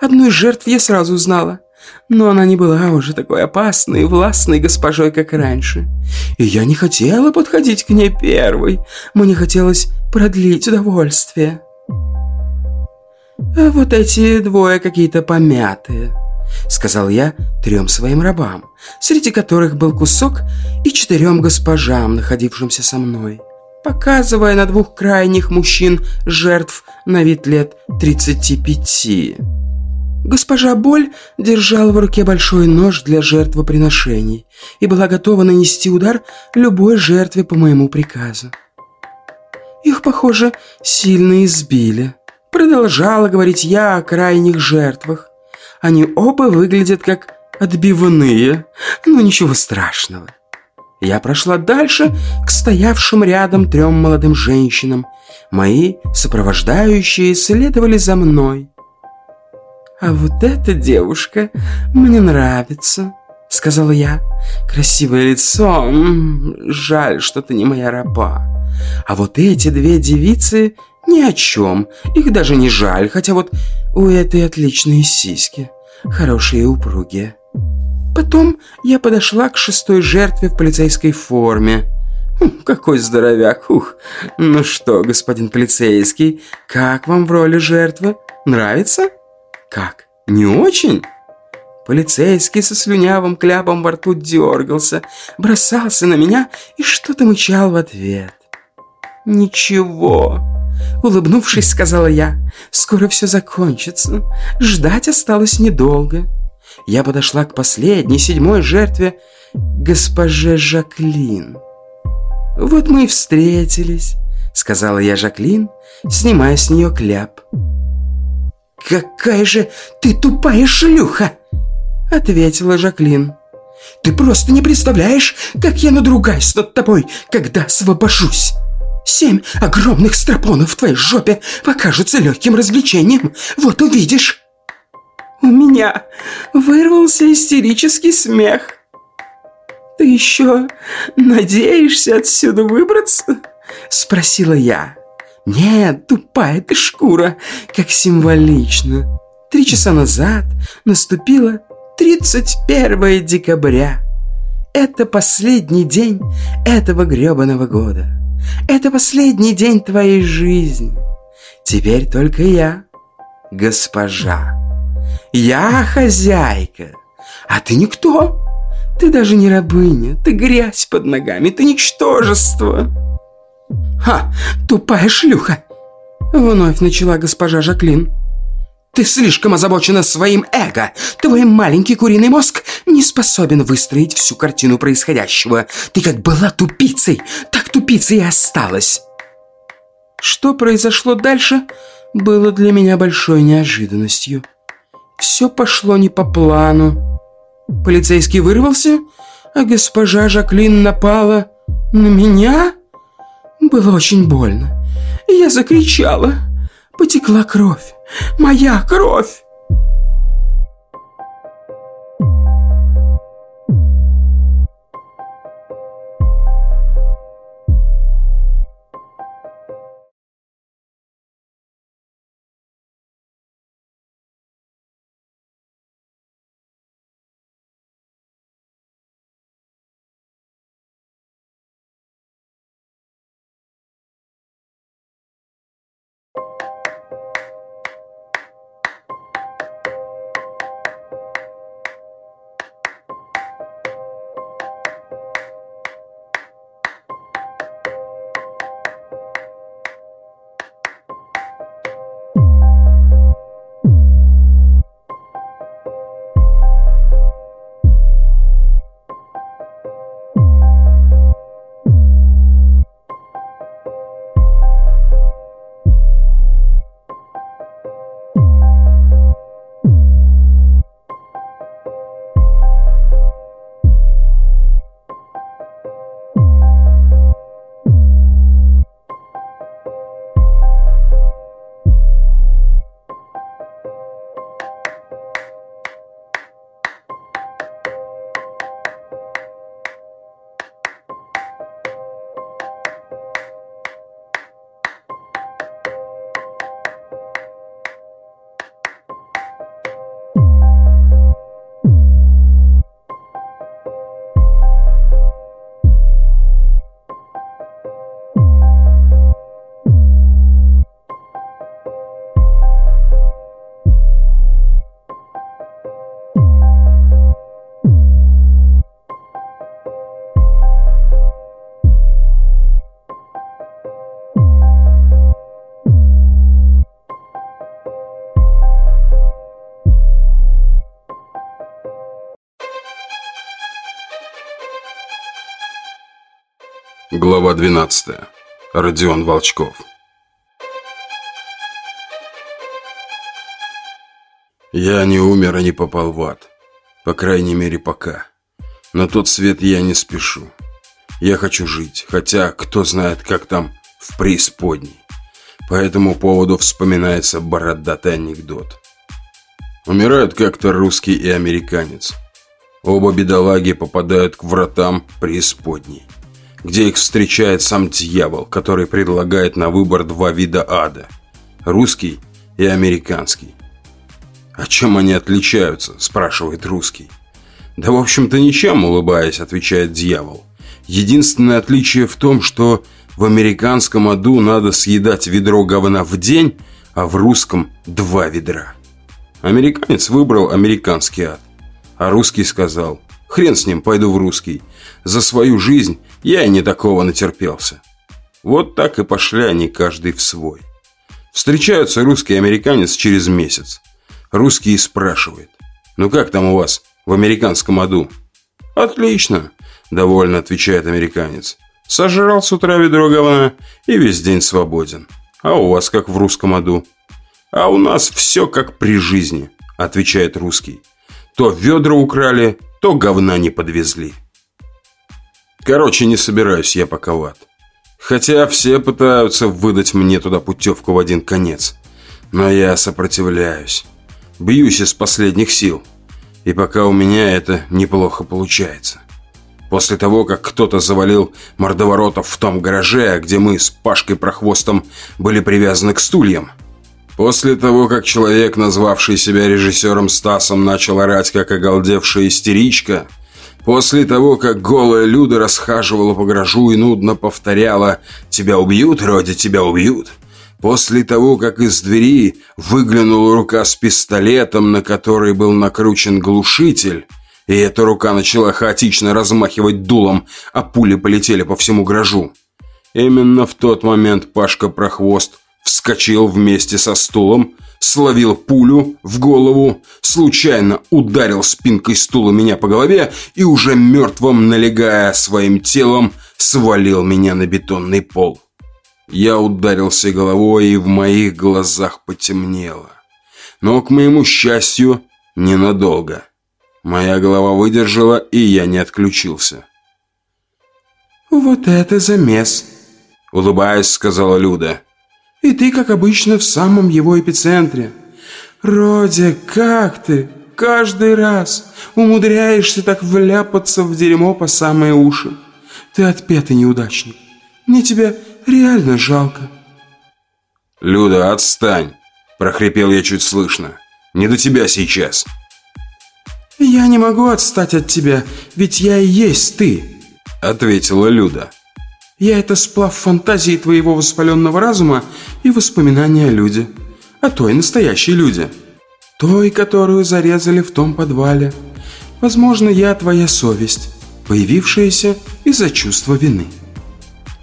Одну из жертв я сразу узнала. Но она не была уже такой опасной и властной госпожой, как раньше. И я не хотела подходить к ней первой. Мне хотелось продлить удовольствие. А вот эти двое какие-то помятые, сказал я трем своим рабам, среди которых был кусок и четырем госпожам, находившимся со мной, показывая на двух крайних мужчин жертв на вид лет тридцати пяти. Госпожа Боль держала в руке большой нож для жертвоприношений и была готова нанести удар любой жертве по моему приказу. Их, похоже, сильно избили. Продолжала говорить я о крайних жертвах. Они оба выглядят как отбивные, но ничего страшного. Я прошла дальше к стоявшим рядом трем молодым женщинам. Мои сопровождающие следовали за мной. «А вот эта девушка мне нравится», — сказала я. «Красивое лицо. Жаль, что ты не моя раба. А вот эти две девицы ни о чем. Их даже не жаль, хотя вот у этой отличные сиськи. Хорошие и упругие». Потом я подошла к шестой жертве в полицейской форме. Хм, какой здоровяк, ух. Ну что, господин полицейский, как вам в роли жертвы? Нравится? Как? Не очень? Полицейский со слюнявым кляпом во рту дергался, бросался на меня и что-то мычал в ответ. «Ничего», — улыбнувшись, сказала я, — «скоро все закончится. Ждать осталось недолго». Я подошла к последней, седьмой жертве, госпоже Жаклин. «Вот мы и встретились», — сказала я Жаклин, снимая с нее кляп. «Какая же ты тупая шлюха!» Ответила Жаклин. «Ты просто не представляешь, как я надругаюсь над тобой, когда освобожусь!» Семь огромных стропонов в твоей жопе покажутся легким развлечением. Вот увидишь. У меня вырвался истерический смех. «Ты еще надеешься отсюда выбраться?» Спросила я. «Нет, тупая ты шкура, как символично. Три часа назад наступило 31 декабря. Это последний день этого гребаного года. Это последний день твоей жизни. Теперь только я, госпожа. Я хозяйка, а ты никто. Ты даже не рабыня, ты грязь под ногами, ты ничтожество. Ха, тупая шлюха. Вновь начала госпожа Жаклин. Ты слишком озабочена своим эго. Твой маленький куриный мозг не способен выстроить всю картину происходящего. Ты как была тупицей, так тупицей и осталась. Что произошло дальше, было для меня большой неожиданностью. Все пошло не по плану. Полицейский вырвался, а госпожа Жаклин напала на меня. Было очень больно. Я закричала. Потекла кровь. Моя кровь. Глава 12. Родион Волчков. Я не умер и не попал в ад. По крайней мере, пока. На тот свет я не спешу. Я хочу жить, хотя кто знает, как там в преисподней. По этому поводу вспоминается бородатый анекдот. Умирают как-то русский и американец. Оба бедолаги попадают к вратам преисподней где их встречает сам дьявол, который предлагает на выбор два вида ада – русский и американский. «А чем они отличаются?» – спрашивает русский. «Да, в общем-то, ничем», – улыбаясь, отвечает дьявол. «Единственное отличие в том, что в американском аду надо съедать ведро говна в день, а в русском – два ведра». Американец выбрал американский ад, а русский сказал – Хрен с ним, пойду в русский. За свою жизнь я не такого натерпелся. Вот так и пошли они каждый в свой. Встречаются русский и американец через месяц. Русский спрашивает. «Ну как там у вас в американском аду?» «Отлично», – довольно отвечает американец. «Сожрал с утра ведро говна и весь день свободен. А у вас как в русском аду?» «А у нас все как при жизни», – отвечает русский. «То ведра украли, то говна не подвезли. Короче, не собираюсь я пока. Хотя все пытаются выдать мне туда путевку в один конец. Но я сопротивляюсь. Бьюсь из последних сил. И пока у меня это неплохо получается. После того, как кто-то завалил мордоворотов в том гараже, где мы с Пашкой Прохвостом были привязаны к стульям. После того, как человек, назвавший себя режиссером Стасом, начал орать, как оголдевшая истеричка. После того, как голая Люда расхаживала по гаражу и нудно повторяла «Тебя убьют, Роди, тебя убьют». После того, как из двери выглянула рука с пистолетом, на который был накручен глушитель, и эта рука начала хаотично размахивать дулом, а пули полетели по всему гаражу. Именно в тот момент Пашка Прохвост вскочил вместе со стулом, словил пулю в голову, случайно ударил спинкой стула меня по голове и уже мертвым, налегая своим телом, свалил меня на бетонный пол. Я ударился головой, и в моих глазах потемнело. Но, к моему счастью, ненадолго. Моя голова выдержала, и я не отключился. «Вот это замес!» Улыбаясь, сказала Люда. «И ты, как обычно, в самом его эпицентре. Родя, как ты? Каждый раз умудряешься так вляпаться в дерьмо по самые уши. Ты отпетый неудачник. Мне тебя реально жалко». «Люда, отстань!» – прохрипел я чуть слышно. «Не до тебя сейчас!» «Я не могу отстать от тебя, ведь я и есть ты», — ответила Люда. «Я это сплав фантазии твоего воспаленного разума и воспоминания о Люде, о той настоящей Люде, той, которую зарезали в том подвале. Возможно, я твоя совесть, появившаяся из-за чувства вины».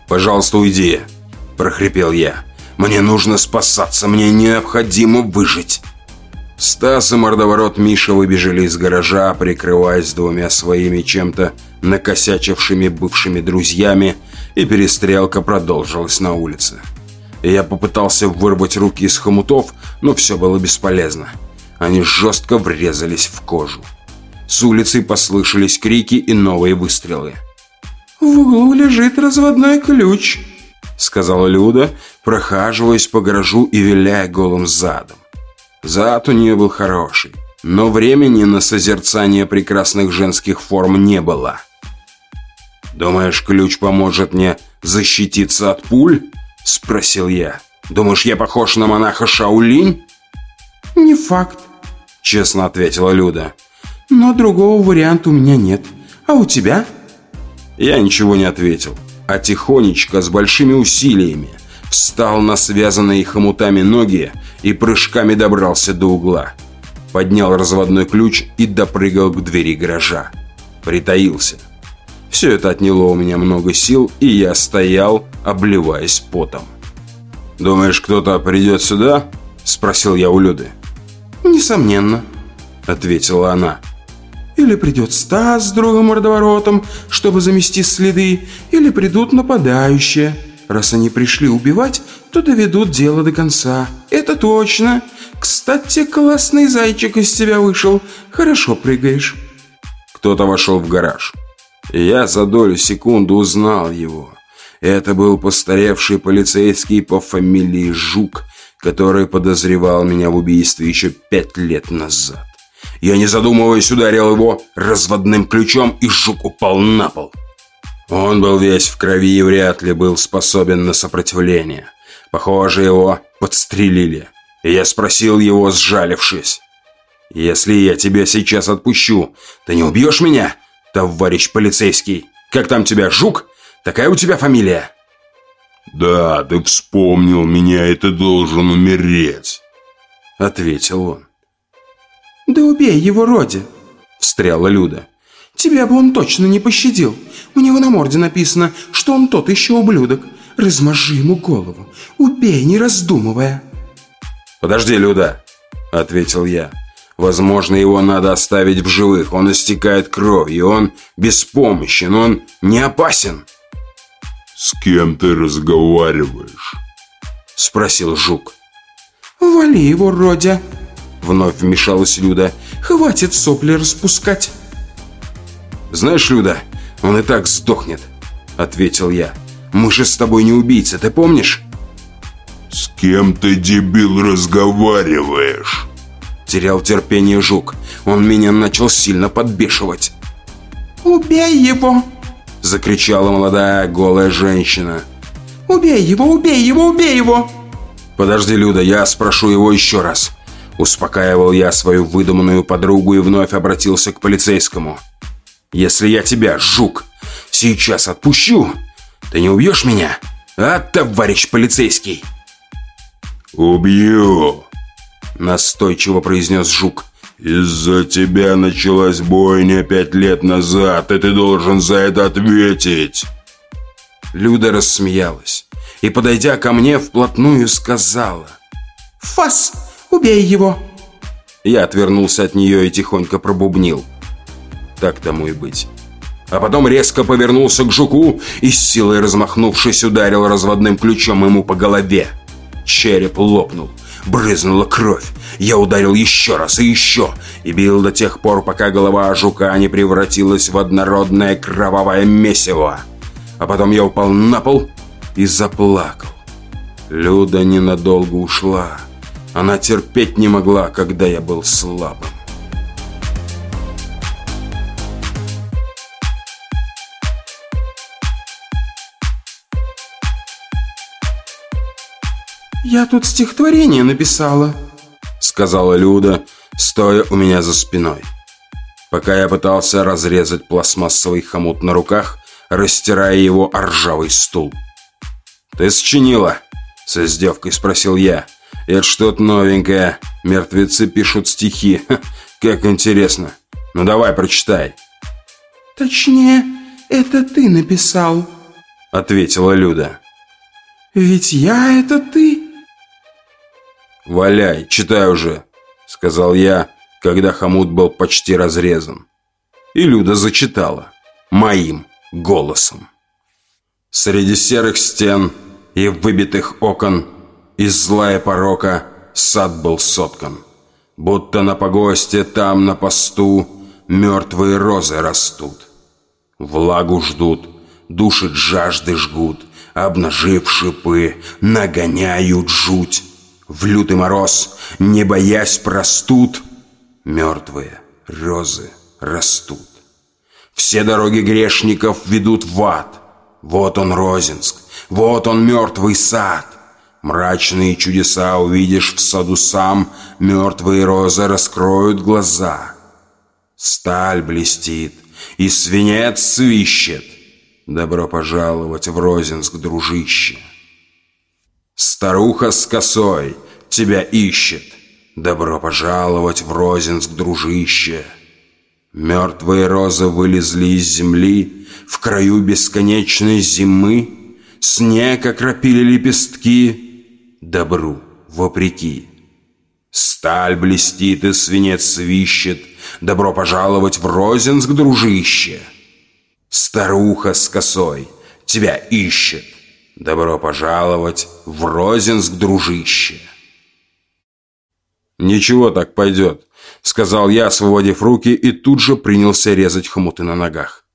«Пожалуйста, уйди», – прохрипел я. «Мне нужно спасаться, мне необходимо выжить». Стас и мордоворот Миша выбежали из гаража, прикрываясь двумя своими чем-то накосячившими бывшими друзьями, и перестрелка продолжилась на улице. Я попытался вырвать руки из хомутов, но все было бесполезно. Они жестко врезались в кожу. С улицы послышались крики и новые выстрелы. «В углу лежит разводной ключ», — сказала Люда, прохаживаясь по гаражу и виляя голым задом. Зад у нее был хороший, но времени на созерцание прекрасных женских форм не было. «Думаешь, ключ поможет мне защититься от пуль?» – спросил я. «Думаешь, я похож на монаха Шаулинь?» «Не факт», – честно ответила Люда. «Но другого варианта у меня нет. А у тебя?» Я ничего не ответил, а тихонечко, с большими усилиями, встал на связанные хомутами ноги и прыжками добрался до угла. Поднял разводной ключ и допрыгал к двери гаража. Притаился. Все это отняло у меня много сил, и я стоял, обливаясь потом. «Думаешь, кто-то придет сюда?» – спросил я у Люды. «Несомненно», – ответила она. «Или придет Стас с другом мордоворотом, чтобы замести следы, или придут нападающие». Раз они пришли убивать, то доведут дело до конца. Это точно. Кстати, классный зайчик из тебя вышел. Хорошо прыгаешь. Кто-то вошел в гараж. Я за долю секунды узнал его. Это был постаревший полицейский по фамилии Жук, который подозревал меня в убийстве еще пять лет назад. Я, не задумываясь, ударил его разводным ключом, и Жук упал на пол. Он был весь в крови и вряд ли был способен на сопротивление. Похоже, его подстрелили. И я спросил его, сжалившись. «Если я тебя сейчас отпущу, ты не убьешь меня, товарищ полицейский? Как там тебя, Жук? Такая у тебя фамилия?» «Да, ты вспомнил меня, и ты должен умереть», — ответил он. «Да убей его, Роди», — встряла Люда. Тебя бы он точно не пощадил. У него на морде написано, что он тот еще ублюдок. Размажи ему голову. Убей, не раздумывая. «Подожди, Люда», — ответил я. «Возможно, его надо оставить в живых. Он истекает кровью, он беспомощен, он не опасен». «С кем ты разговариваешь?» — спросил Жук. «Вали его, Родя!» — вновь вмешалась Люда. «Хватит сопли распускать!» «Знаешь, Люда, он и так сдохнет», — ответил я. «Мы же с тобой не убийцы, ты помнишь?» «С кем ты, дебил, разговариваешь?» Терял терпение жук. Он меня начал сильно подбешивать. «Убей его!» Закричала молодая голая женщина. «Убей его, убей его, убей его!» «Подожди, Люда, я спрошу его еще раз». Успокаивал я свою выдуманную подругу и вновь обратился к полицейскому. «Если я тебя, жук, сейчас отпущу, ты не убьешь меня, а, товарищ полицейский?» «Убью!» Настойчиво произнес жук. «Из-за тебя началась бойня пять лет назад, и ты должен за это ответить!» Люда рассмеялась и, подойдя ко мне, вплотную сказала. «Фас, убей его!» Я отвернулся от нее и тихонько пробубнил. Так тому и быть. А потом резко повернулся к жуку и с силой размахнувшись ударил разводным ключом ему по голове. Череп лопнул. Брызнула кровь. Я ударил еще раз и еще. И бил до тех пор, пока голова жука не превратилась в однородное кровавое месиво. А потом я упал на пол и заплакал. Люда ненадолго ушла. Она терпеть не могла, когда я был слабым. «Я тут стихотворение написала», — сказала Люда, стоя у меня за спиной. Пока я пытался разрезать пластмассовый хомут на руках, растирая его о ржавый стул. «Ты сочинила?» — с издевкой спросил я. «Это что-то новенькое. Мертвецы пишут стихи. Ха, как интересно. Ну давай, прочитай». «Точнее, это ты написал», — ответила Люда. «Ведь я — это ты». «Валяй, читай уже», — сказал я, когда хомут был почти разрезан. И Люда зачитала. Моим голосом. Среди серых стен и выбитых окон из зла и порока сад был соткан. Будто на погосте там на посту мертвые розы растут. Влагу ждут, душит жажды жгут, обнажив шипы, нагоняют жуть. В лютый мороз, не боясь простуд, мертвые розы растут. Все дороги грешников ведут в ад. Вот он, Розинск, вот он, мертвый сад. Мрачные чудеса увидишь в саду сам, Мертвые розы раскроют глаза. Сталь блестит, и свинец свищет. Добро пожаловать в Розинск, дружище. Старуха с косой тебя ищет. Добро пожаловать в Розинск, дружище. Мертвые розы вылезли из земли В краю бесконечной зимы. Снег окропили лепестки Добру вопреки. Сталь блестит и свинец свищет. Добро пожаловать в Розинск, дружище. Старуха с косой тебя ищет. Добро пожаловать в Розинск, дружище. Ничего так пойдет, сказал я, освободив руки, и тут же принялся резать хомуты на ногах.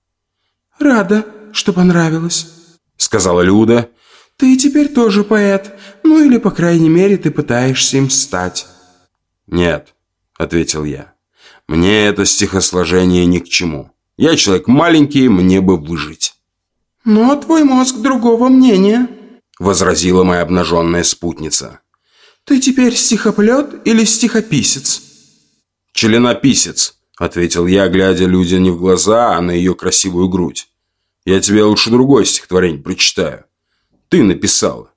«Рада, что понравилось», — сказала Люда. «Ты теперь тоже поэт, ну или, по крайней мере, ты пытаешься им стать». «Нет», — ответил я. «Мне это стихосложение ни к чему. Я человек маленький, мне бы выжить». «Но твой мозг другого мнения», — возразила моя обнаженная спутница. «Ты теперь стихоплет или стихописец?» «Членописец», — ответил я, глядя Люде не в глаза, а на ее красивую грудь. «Я тебе лучше другое стихотворение прочитаю. Ты написала.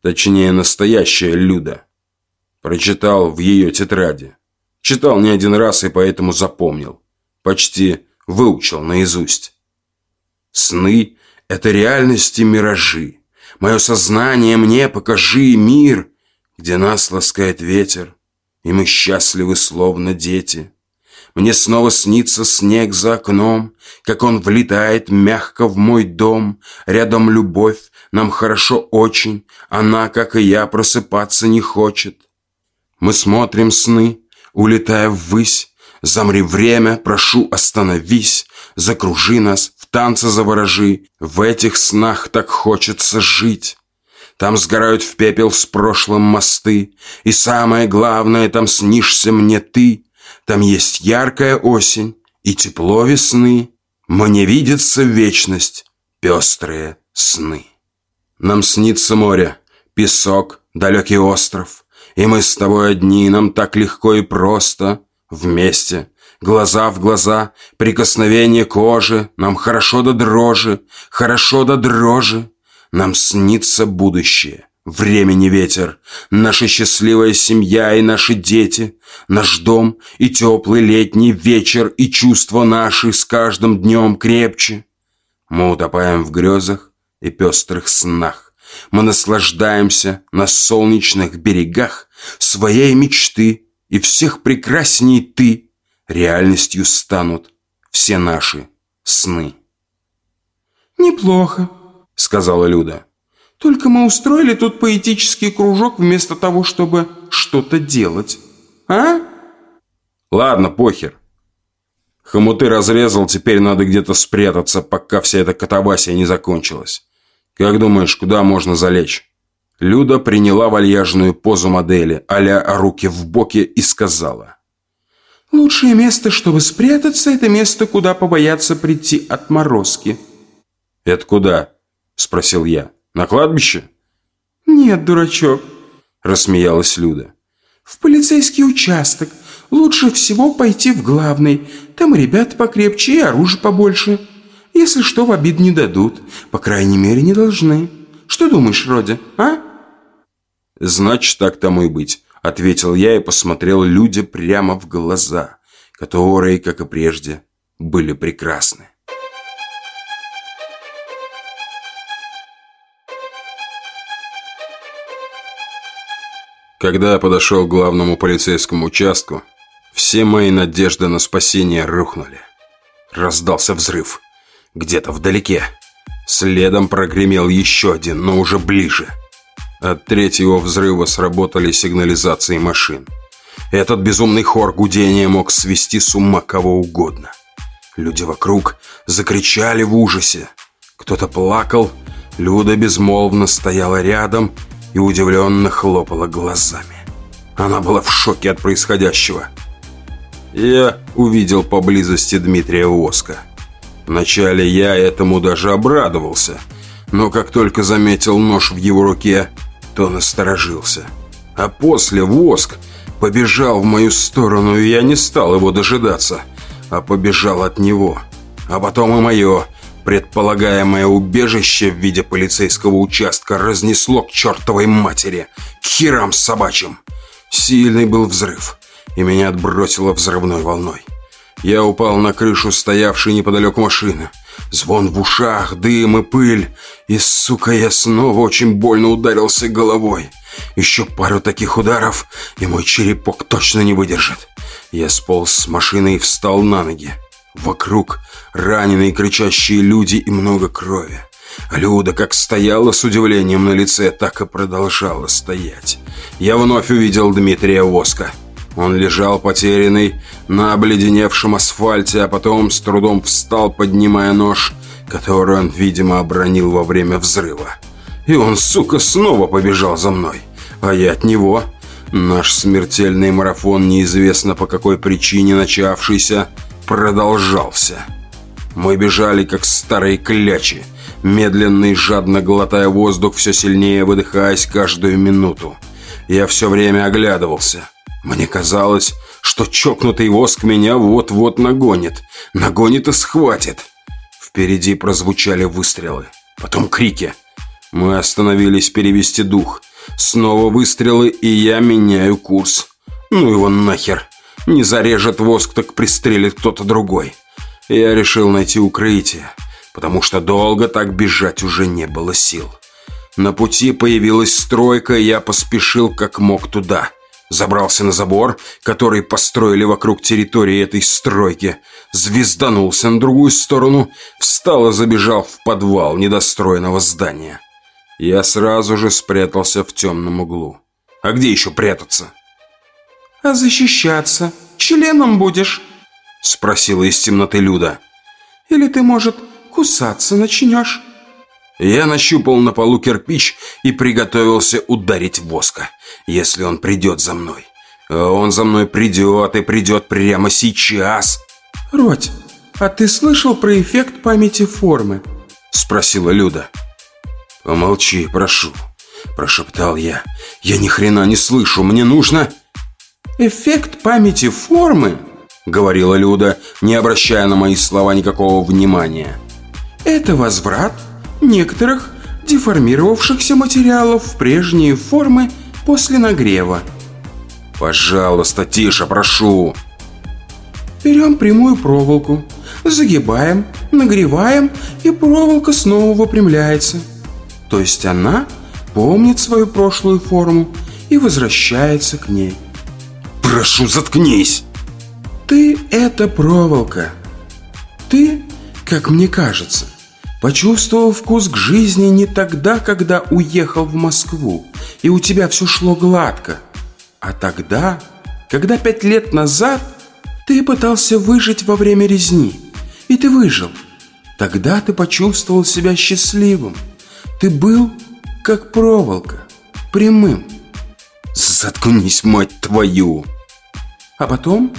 Точнее, настоящая Люда. Прочитал в ее тетради. Читал не один раз и поэтому запомнил. Почти выучил наизусть. Сны — это реальности миражи. Мое сознание мне покажи мир, где нас ласкает ветер, и мы счастливы, словно дети. Мне снова снится снег за окном, как он влетает мягко в мой дом. Рядом любовь, нам хорошо очень, она, как и я, просыпаться не хочет. Мы смотрим сны, улетая ввысь, Замри время, прошу, остановись, Закружи нас, танце заворожи, В этих снах так хочется жить. Там сгорают в пепел с прошлым мосты. И самое главное, там снишься мне ты. Там есть яркая осень и тепло весны. Мне видится вечность, пестрые сны. Нам снится море, песок, далекий остров. И мы с тобой одни, нам так легко и просто. Вместе, глаза в глаза, прикосновение кожи. Нам хорошо до дрожи, хорошо до дрожи. Нам снится будущее, времени ветер, наша счастливая семья и наши дети, наш дом и теплый летний вечер, и чувства наши с каждым днем крепче. Мы утопаем в грезах и пестрых снах. Мы наслаждаемся на солнечных берегах своей мечты, и всех прекрасней ты реальностью станут все наши сны. «Неплохо», — сказала Люда. «Только мы устроили тут поэтический кружок вместо того, чтобы что-то делать. А?» «Ладно, похер. Хомуты разрезал, теперь надо где-то спрятаться, пока вся эта катавасия не закончилась. Как думаешь, куда можно залечь?» Люда приняла вальяжную позу модели, аля руки в боки, и сказала. «Лучшее место, чтобы спрятаться, это место, куда побояться прийти отморозки». «Это куда?» – спросил я. «На кладбище?» «Нет, дурачок», – рассмеялась Люда. «В полицейский участок. Лучше всего пойти в главный. Там ребят покрепче и оружие побольше. Если что, в обид не дадут. По крайней мере, не должны. Что думаешь, Родя, а?» «Значит, так тому и быть», – ответил я и посмотрел Люде прямо в глаза, которые, как и прежде, были прекрасны. Когда я подошел к главному полицейскому участку, все мои надежды на спасение рухнули. Раздался взрыв. Где-то вдалеке. Следом прогремел еще один, но уже ближе. От третьего взрыва сработали сигнализации машин. Этот безумный хор гудения мог свести с ума кого угодно. Люди вокруг закричали в ужасе. Кто-то плакал, Люда безмолвно стояла рядом и удивленно хлопала глазами. Она была в шоке от происходящего. Я увидел поблизости Дмитрия Воска. Вначале я этому даже обрадовался, но как только заметил нож в его руке, то насторожился. А после Воск побежал в мою сторону, и я не стал его дожидаться, а побежал от него. А потом и мое Предполагаемое убежище в виде полицейского участка разнесло к чертовой матери, к херам собачьим. Сильный был взрыв, и меня отбросило взрывной волной. Я упал на крышу стоявшей неподалеку машины. Звон в ушах, дым и пыль. И, сука, я снова очень больно ударился головой. Еще пару таких ударов, и мой черепок точно не выдержит. Я сполз с машины и встал на ноги. Вокруг раненые кричащие люди и много крови. Люда как стояла с удивлением на лице, так и продолжала стоять. Я вновь увидел Дмитрия Воска. Он лежал потерянный на обледеневшем асфальте, а потом с трудом встал, поднимая нож, который он, видимо, обронил во время взрыва. И он, сука, снова побежал за мной. А я от него. Наш смертельный марафон, неизвестно по какой причине начавшийся, продолжался. Мы бежали, как старые клячи, медленно и жадно глотая воздух, все сильнее выдыхаясь каждую минуту. Я все время оглядывался. Мне казалось, что чокнутый воск меня вот-вот нагонит. Нагонит и схватит. Впереди прозвучали выстрелы. Потом крики. Мы остановились перевести дух. Снова выстрелы, и я меняю курс. Ну его нахер. Не зарежет воск, так пристрелит кто-то другой. Я решил найти укрытие, потому что долго так бежать уже не было сил. На пути появилась стройка, и я поспешил как мог туда. Забрался на забор, который построили вокруг территории этой стройки. Звезданулся на другую сторону, встал и забежал в подвал недостроенного здания. Я сразу же спрятался в темном углу. А где еще прятаться? «А защищаться членом будешь?» Спросила из темноты Люда. «Или ты, может, кусаться начнешь?» Я нащупал на полу кирпич и приготовился ударить воска, если он придет за мной. А он за мной придет и придет прямо сейчас. Родь, а ты слышал про эффект памяти формы? Спросила Люда. Помолчи, прошу, прошептал я. Я ни хрена не слышу, мне нужно... Эффект памяти формы, говорила Люда, не обращая на мои слова никакого внимания. Это возврат некоторых деформировавшихся материалов в прежние формы после нагрева. Пожалуйста, тише, прошу. Берем прямую проволоку, загибаем, нагреваем, и проволока снова выпрямляется. То есть она помнит свою прошлую форму и возвращается к ней. Прошу, заткнись! Ты — это проволока. Ты, как мне кажется, почувствовал вкус к жизни не тогда, когда уехал в Москву, и у тебя все шло гладко, а тогда, когда пять лет назад ты пытался выжить во время резни, и ты выжил. Тогда ты почувствовал себя счастливым. Ты был как проволока, прямым. Заткнись, мать твою! А потом,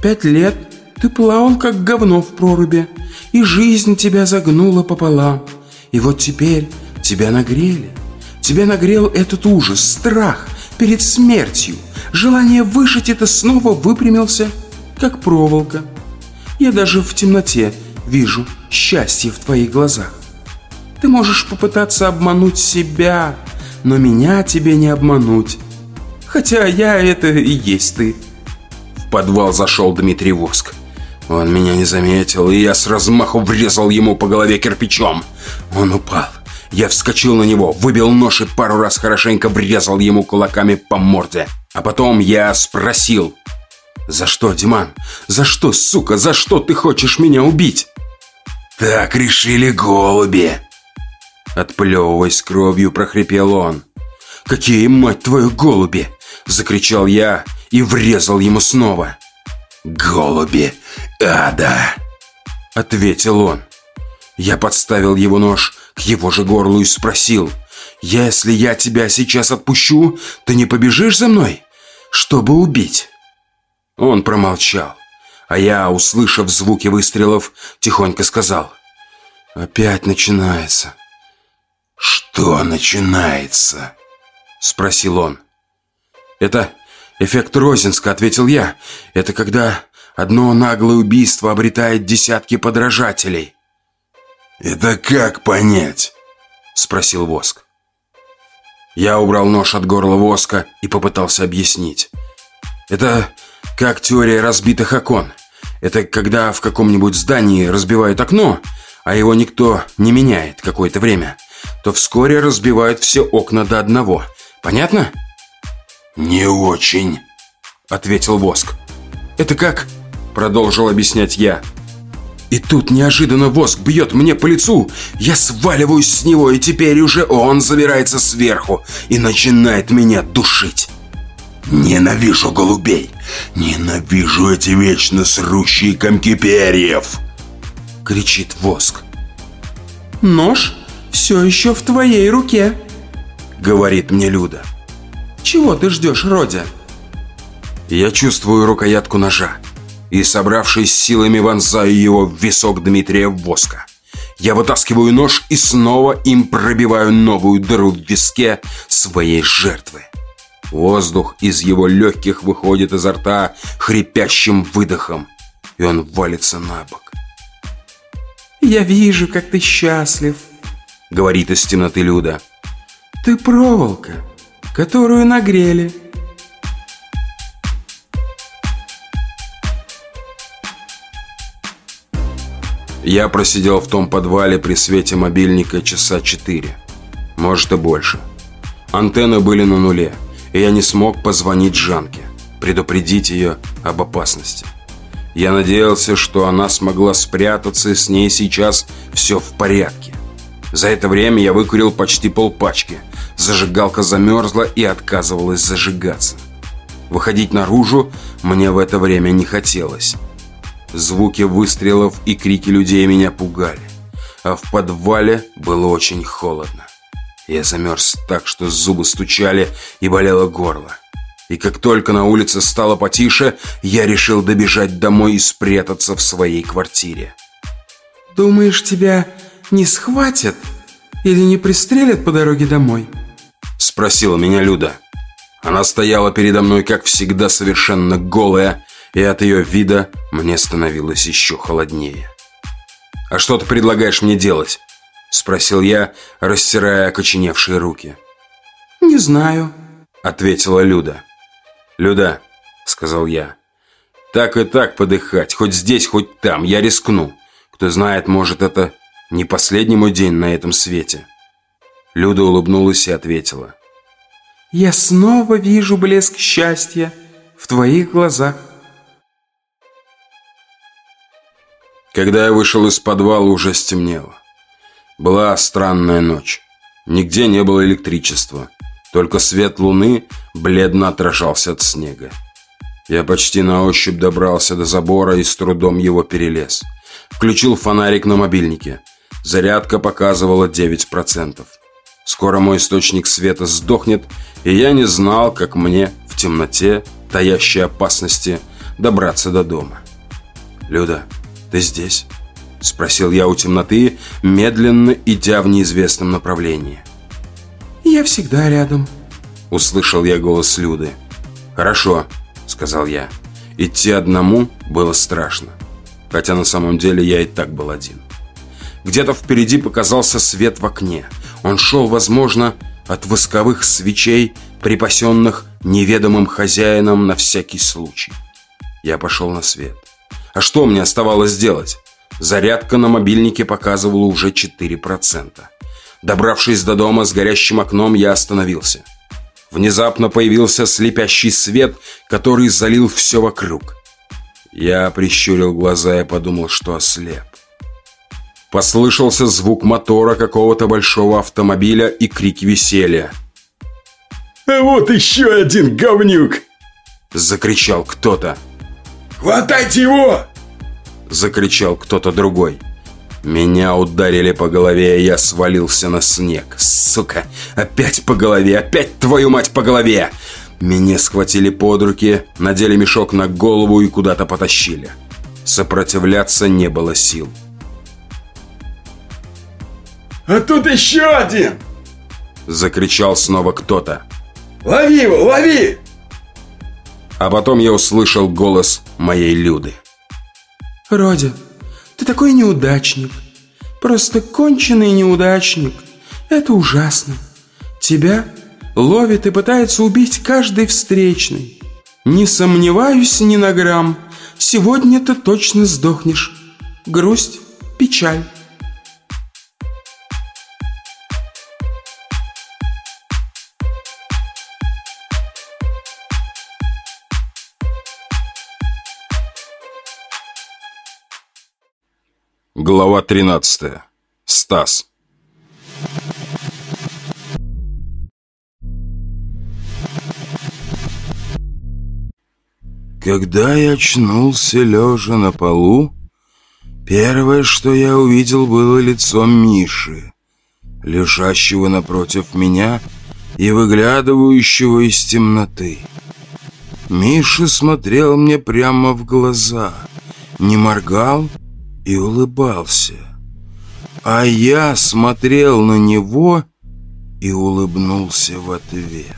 пять лет, ты плавал, как говно в проруби, и жизнь тебя загнула пополам. И вот теперь тебя нагрели. Тебя нагрел этот ужас, страх перед смертью. Желание выжить это снова выпрямился, как проволока. Я даже в темноте вижу счастье в твоих глазах. Ты можешь попытаться обмануть себя, но меня тебе не обмануть. Хотя я это и есть ты. В подвал зашел Дмитрий Воск. Он меня не заметил, и я с размаху врезал ему по голове кирпичом. Он упал. Я вскочил на него, выбил нож и пару раз хорошенько врезал ему кулаками по морде. А потом я спросил. «За что, Диман? За что, сука? За что ты хочешь меня убить?» «Так решили голуби!» Отплевываясь кровью, прохрипел он. «Какие, мать твою, голуби!» Закричал я и врезал ему снова. «Голуби ада!» Ответил он. Я подставил его нож к его же горлу и спросил. «Если я тебя сейчас отпущу, ты не побежишь за мной, чтобы убить?» Он промолчал, а я, услышав звуки выстрелов, тихонько сказал. «Опять начинается». «Что начинается?» Спросил он. «Это эффект Розинска», — ответил я. «Это когда одно наглое убийство обретает десятки подражателей». «Это как понять?» — спросил Воск. Я убрал нож от горла Воска и попытался объяснить. «Это как теория разбитых окон. Это когда в каком-нибудь здании разбивают окно, а его никто не меняет какое-то время, то вскоре разбивают все окна до одного. Понятно? «Не очень», — ответил Воск. «Это как?» — продолжил объяснять я. И тут неожиданно воск бьет мне по лицу. Я сваливаюсь с него, и теперь уже он забирается сверху и начинает меня душить. «Ненавижу голубей! Ненавижу эти вечно срущие комки перьев!» Кричит воск. «Нож все еще в твоей руке!» Говорит мне Люда. «Чего ты ждешь, Родя?» Я чувствую рукоятку ножа и, собравшись силами, вонзаю его в висок Дмитрия Воска. Я вытаскиваю нож и снова им пробиваю новую дыру в виске своей жертвы. Воздух из его легких выходит изо рта хрипящим выдохом, и он валится на бок. «Я вижу, как ты счастлив», — говорит из темноты Люда. «Ты проволока, которую нагрели». Я просидел в том подвале при свете мобильника часа четыре. Может и больше. Антенны были на нуле, и я не смог позвонить Жанке, предупредить ее об опасности. Я надеялся, что она смогла спрятаться, с ней сейчас все в порядке. За это время я выкурил почти полпачки. Зажигалка замерзла и отказывалась зажигаться. Выходить наружу мне в это время не хотелось. Звуки выстрелов и крики людей меня пугали. а в подвале было очень холодно. Я замерз так, что зубы стучали и болело горло. И как только на улице стало потише, я решил добежать домой и спрятаться в своей квартире. «Думаешь, тебя не схватят или не пристрелят по дороге домой?» Спросила меня Люда. Она стояла передо мной, как всегда, совершенно голая, и от ее вида мне становилось еще холоднее. «А что ты предлагаешь мне делать?» Спросил я, растирая окоченевшие руки. «Не знаю», — ответила Люда. «Люда», — сказал я, — «так и так подыхать, хоть здесь, хоть там, я рискну. Кто знает, может, это не последний мой день на этом свете». Люда улыбнулась и ответила. «Я снова вижу блеск счастья в твоих глазах». Когда я вышел из подвала, уже стемнело. Была странная ночь. Нигде не было электричества. Только свет луны бледно отражался от снега. Я почти на ощупь добрался до забора и с трудом его перелез. Включил фонарик на мобильнике. Зарядка показывала 9%. Скоро мой источник света сдохнет, и я не знал, как мне в темноте, таящей опасности, добраться до дома. «Люда, ты здесь?» Спросил я у темноты, медленно идя в неизвестном направлении. «Я всегда рядом», — услышал я голос Люды. «Хорошо», — сказал я. Идти одному было страшно. Хотя на самом деле я и так был один. Где-то впереди показался свет в окне. Он шел, возможно, от восковых свечей, припасенных неведомым хозяином на всякий случай. Я пошел на свет. А что мне оставалось делать? Зарядка на мобильнике показывала уже 4%. Добравшись до дома с горящим окном, я остановился. Внезапно появился слепящий свет, который залил все вокруг. Я прищурил глаза и подумал, что ослеп. Послышался звук мотора какого-то большого автомобиля и крики веселья. «А вот еще один говнюк!» Закричал кто-то. «Хватайте его!» Закричал кто-то другой. Меня ударили по голове, и я свалился на снег. Сука, опять по голове, опять твою мать по голове! Меня схватили под руки, надели мешок на голову и куда-то потащили. Сопротивляться не было сил. «А тут еще один!» Закричал снова кто-то. «Лови его, лови!» А потом я услышал голос моей Люды. «Родя, ты такой неудачник. Просто конченый неудачник. Это ужасно. Тебя ловит и пытается убить каждый встречный. Не сомневаюсь ни на грамм. Сегодня ты точно сдохнешь. Грусть, печаль». Глава 13. Стас. Когда я очнулся лежа на полу, первое, что я увидел, было лицо Миши, лежащего напротив меня и выглядывающего из темноты. Миша смотрел мне прямо в глаза, не моргал и улыбался. А я смотрел на него и улыбнулся в ответ.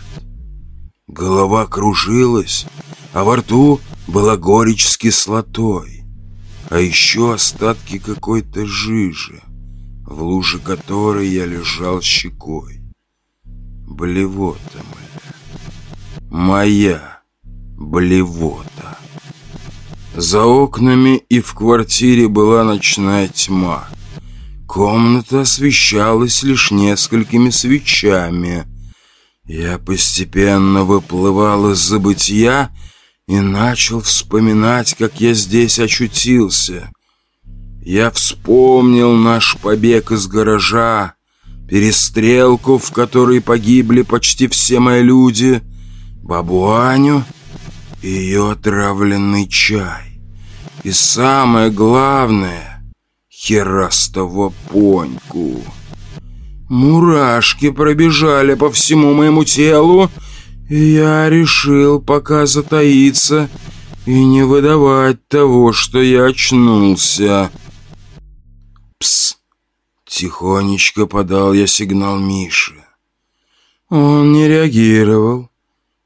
Голова кружилась, а во рту была горечь с кислотой, а еще остатки какой-то жижи, в луже которой я лежал щекой. Блевота моя, моя блевота. За окнами и в квартире была ночная тьма. Комната освещалась лишь несколькими свечами. Я постепенно выплывал из забытия и начал вспоминать, как я здесь очутился. Я вспомнил наш побег из гаража, перестрелку, в которой погибли почти все мои люди, бабу Аню ее отравленный чай. И самое главное, херастого поньку. Мурашки пробежали по всему моему телу, и я решил пока затаиться и не выдавать того, что я очнулся. Пс! Тихонечко подал я сигнал Мише. Он не реагировал,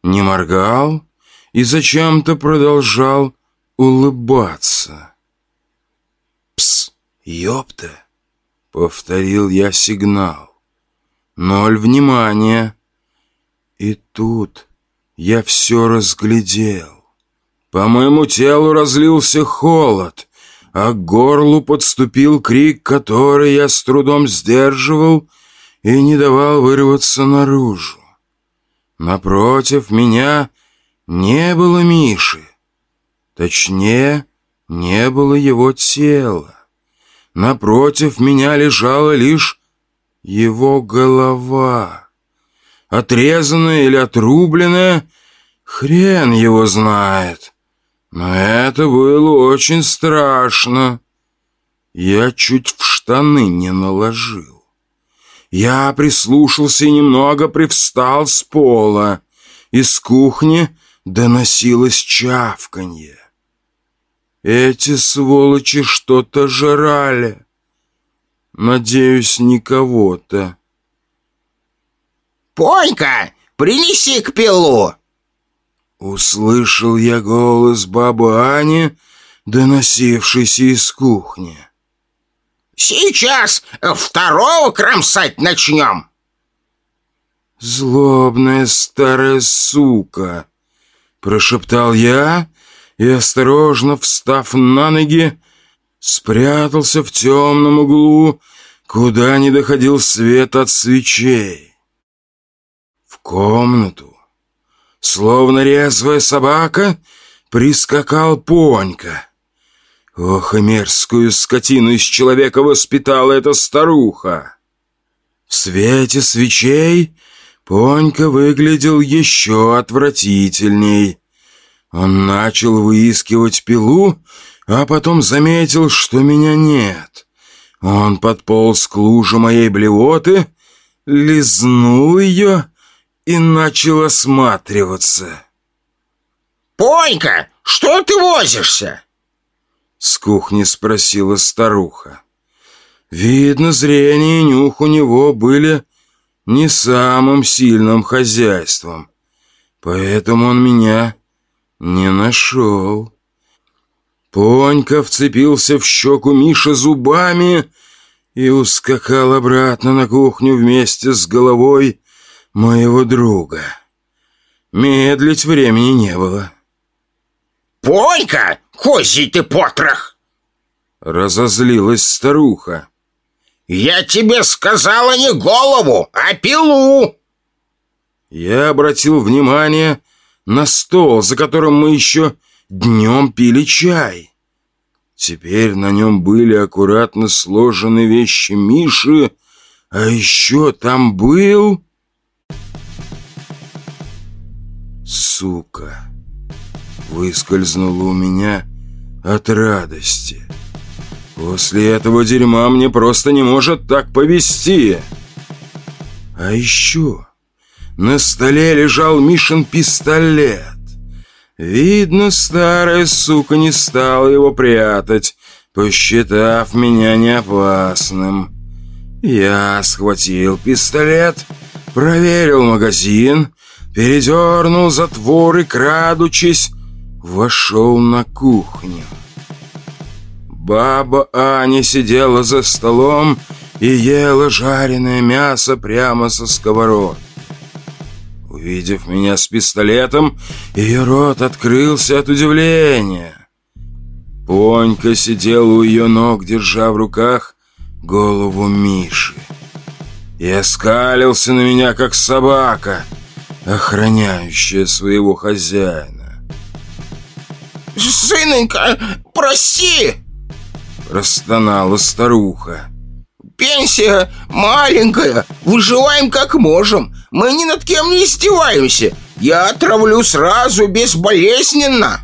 не моргал и зачем-то продолжал улыбаться. «Пс, ёпта!» — повторил я сигнал. «Ноль внимания!» И тут я все разглядел. По моему телу разлился холод, а к горлу подступил крик, который я с трудом сдерживал и не давал вырваться наружу. Напротив меня не было Миши. Точнее, не было его тела. Напротив меня лежала лишь его голова. Отрезанная или отрубленная, хрен его знает. Но это было очень страшно. Я чуть в штаны не наложил. Я прислушался немного привстал с пола. Из кухни доносилось чавканье. Эти сволочи что-то жрали. Надеюсь, не кого-то. «Понька, принеси к пилу!» Услышал я голос бабы Ани, доносившийся из кухни. «Сейчас второго кромсать начнем!» «Злобная старая сука!» Прошептал я и, осторожно встав на ноги, спрятался в темном углу, куда не доходил свет от свечей. В комнату, словно резвая собака, прискакал Понька. Ох, и мерзкую скотину из человека воспитала эта старуха. В свете свечей Понька выглядел еще отвратительней. Он начал выискивать пилу, а потом заметил, что меня нет. Он подполз к луже моей блевоты, лизнул ее и начал осматриваться. «Понька, что ты возишься?» С кухни спросила старуха. Видно, зрение и нюх у него были не самым сильным хозяйством, поэтому он меня не нашел. Понька вцепился в щеку Миши зубами и ускакал обратно на кухню вместе с головой моего друга. Медлить времени не было. «Понька, козий ты потрох!» Разозлилась старуха. «Я тебе сказала не голову, а пилу!» Я обратил внимание на стол, за которым мы еще днем пили чай. Теперь на нем были аккуратно сложены вещи Миши, а еще там был... Сука! Выскользнула у меня от радости. После этого дерьма мне просто не может так повести. А еще на столе лежал Мишин пистолет. Видно, старая сука не стала его прятать, посчитав меня неопасным. Я схватил пистолет, проверил магазин, передернул затвор и, крадучись, вошел на кухню. Баба Аня сидела за столом и ела жареное мясо прямо со сковородки. Увидев меня с пистолетом, ее рот открылся от удивления. Понька сидел у ее ног, держа в руках голову Миши. И оскалился на меня, как собака, охраняющая своего хозяина. «Сынонька, прости!» Расстонала старуха. «Пенсия маленькая, выживаем как можем. Мы ни над кем не издеваемся. Я отравлю сразу, безболезненно.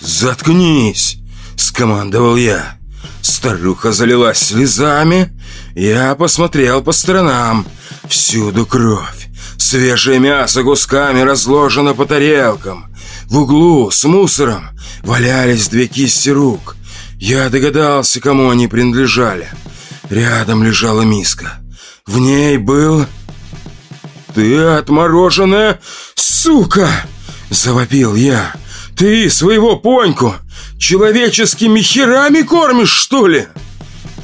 «Заткнись!» — скомандовал я. Старуха залилась слезами. Я посмотрел по сторонам. Всюду кровь. Свежее мясо кусками разложено по тарелкам. В углу с мусором валялись две кисти рук. Я догадался, кому они принадлежали. Рядом лежала миска. В ней был... «Ты отмороженная сука!» Завопил я. «Ты своего поньку человеческими херами кормишь, что ли?»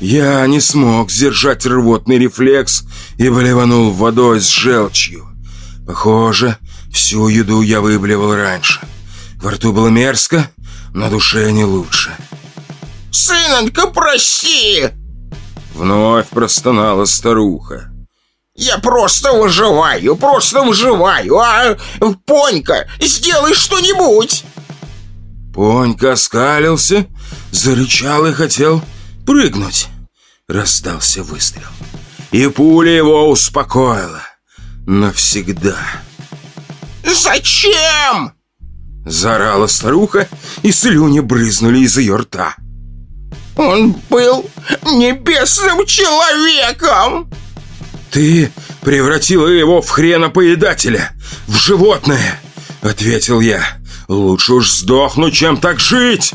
Я не смог сдержать рвотный рефлекс и блеванул водой с желчью. Похоже, всю еду я выблевал раньше. Во рту было мерзко, на душе не лучше. «Сынонька, прости!» Вновь простонала старуха. «Я просто выживаю, просто выживаю, а, Понька, сделай что-нибудь!» Понька оскалился, зарычал и хотел прыгнуть. Раздался выстрел. И пуля его успокоила. Навсегда. «Зачем?» Заорала старуха, и слюни брызнули из ее рта. «Он был небесным человеком!» «Ты превратила его в хренопоедателя, в животное!» Ответил я. «Лучше уж сдохну, чем так жить!»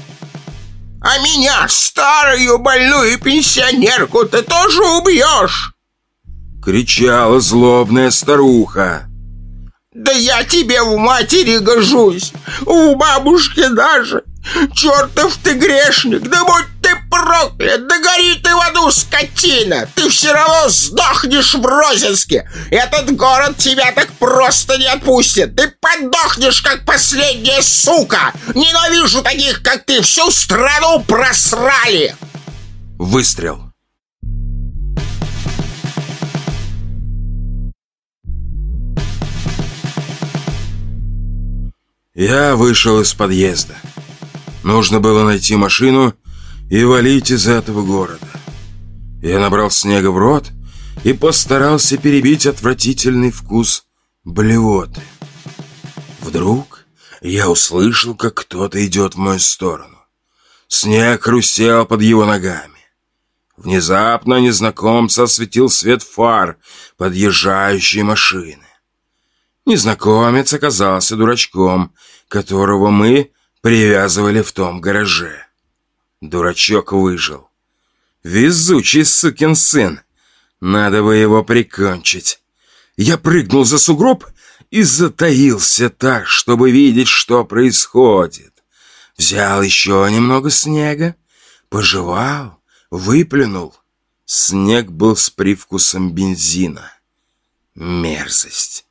«А меня, старую больную пенсионерку, ты тоже убьешь?» Кричала злобная старуха. «Да я тебе в матери гожусь, у бабушки даже! Чертов ты грешник, да будь проклят! Да гори ты в аду, скотина! Ты все равно сдохнешь в Розинске! Этот город тебя так просто не отпустит! Ты подохнешь, как последняя сука! Ненавижу таких, как ты! Всю страну просрали!» Выстрел. Я вышел из подъезда. Нужно было найти машину и валить из этого города. Я набрал снега в рот и постарался перебить отвратительный вкус блевоты. Вдруг я услышал, как кто-то идет в мою сторону. Снег хрустел под его ногами. Внезапно незнакомца осветил свет фар подъезжающей машины. Незнакомец оказался дурачком, которого мы привязывали в том гараже. Дурачок выжил. Везучий сукин сын. Надо бы его прикончить. Я прыгнул за сугроб и затаился так, чтобы видеть, что происходит. Взял еще немного снега, пожевал, выплюнул. Снег был с привкусом бензина. Мерзость.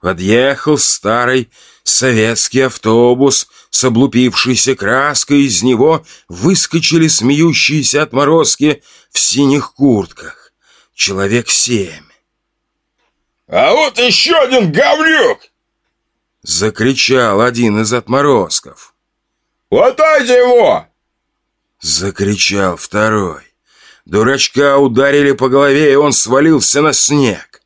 Подъехал старый советский автобус с облупившейся краской, из него выскочили смеющиеся отморозки в синих куртках. Человек семь. «А вот еще один говнюк!» Закричал один из отморозков. «Хватайте его!» Закричал второй. Дурачка ударили по голове, и он свалился на снег.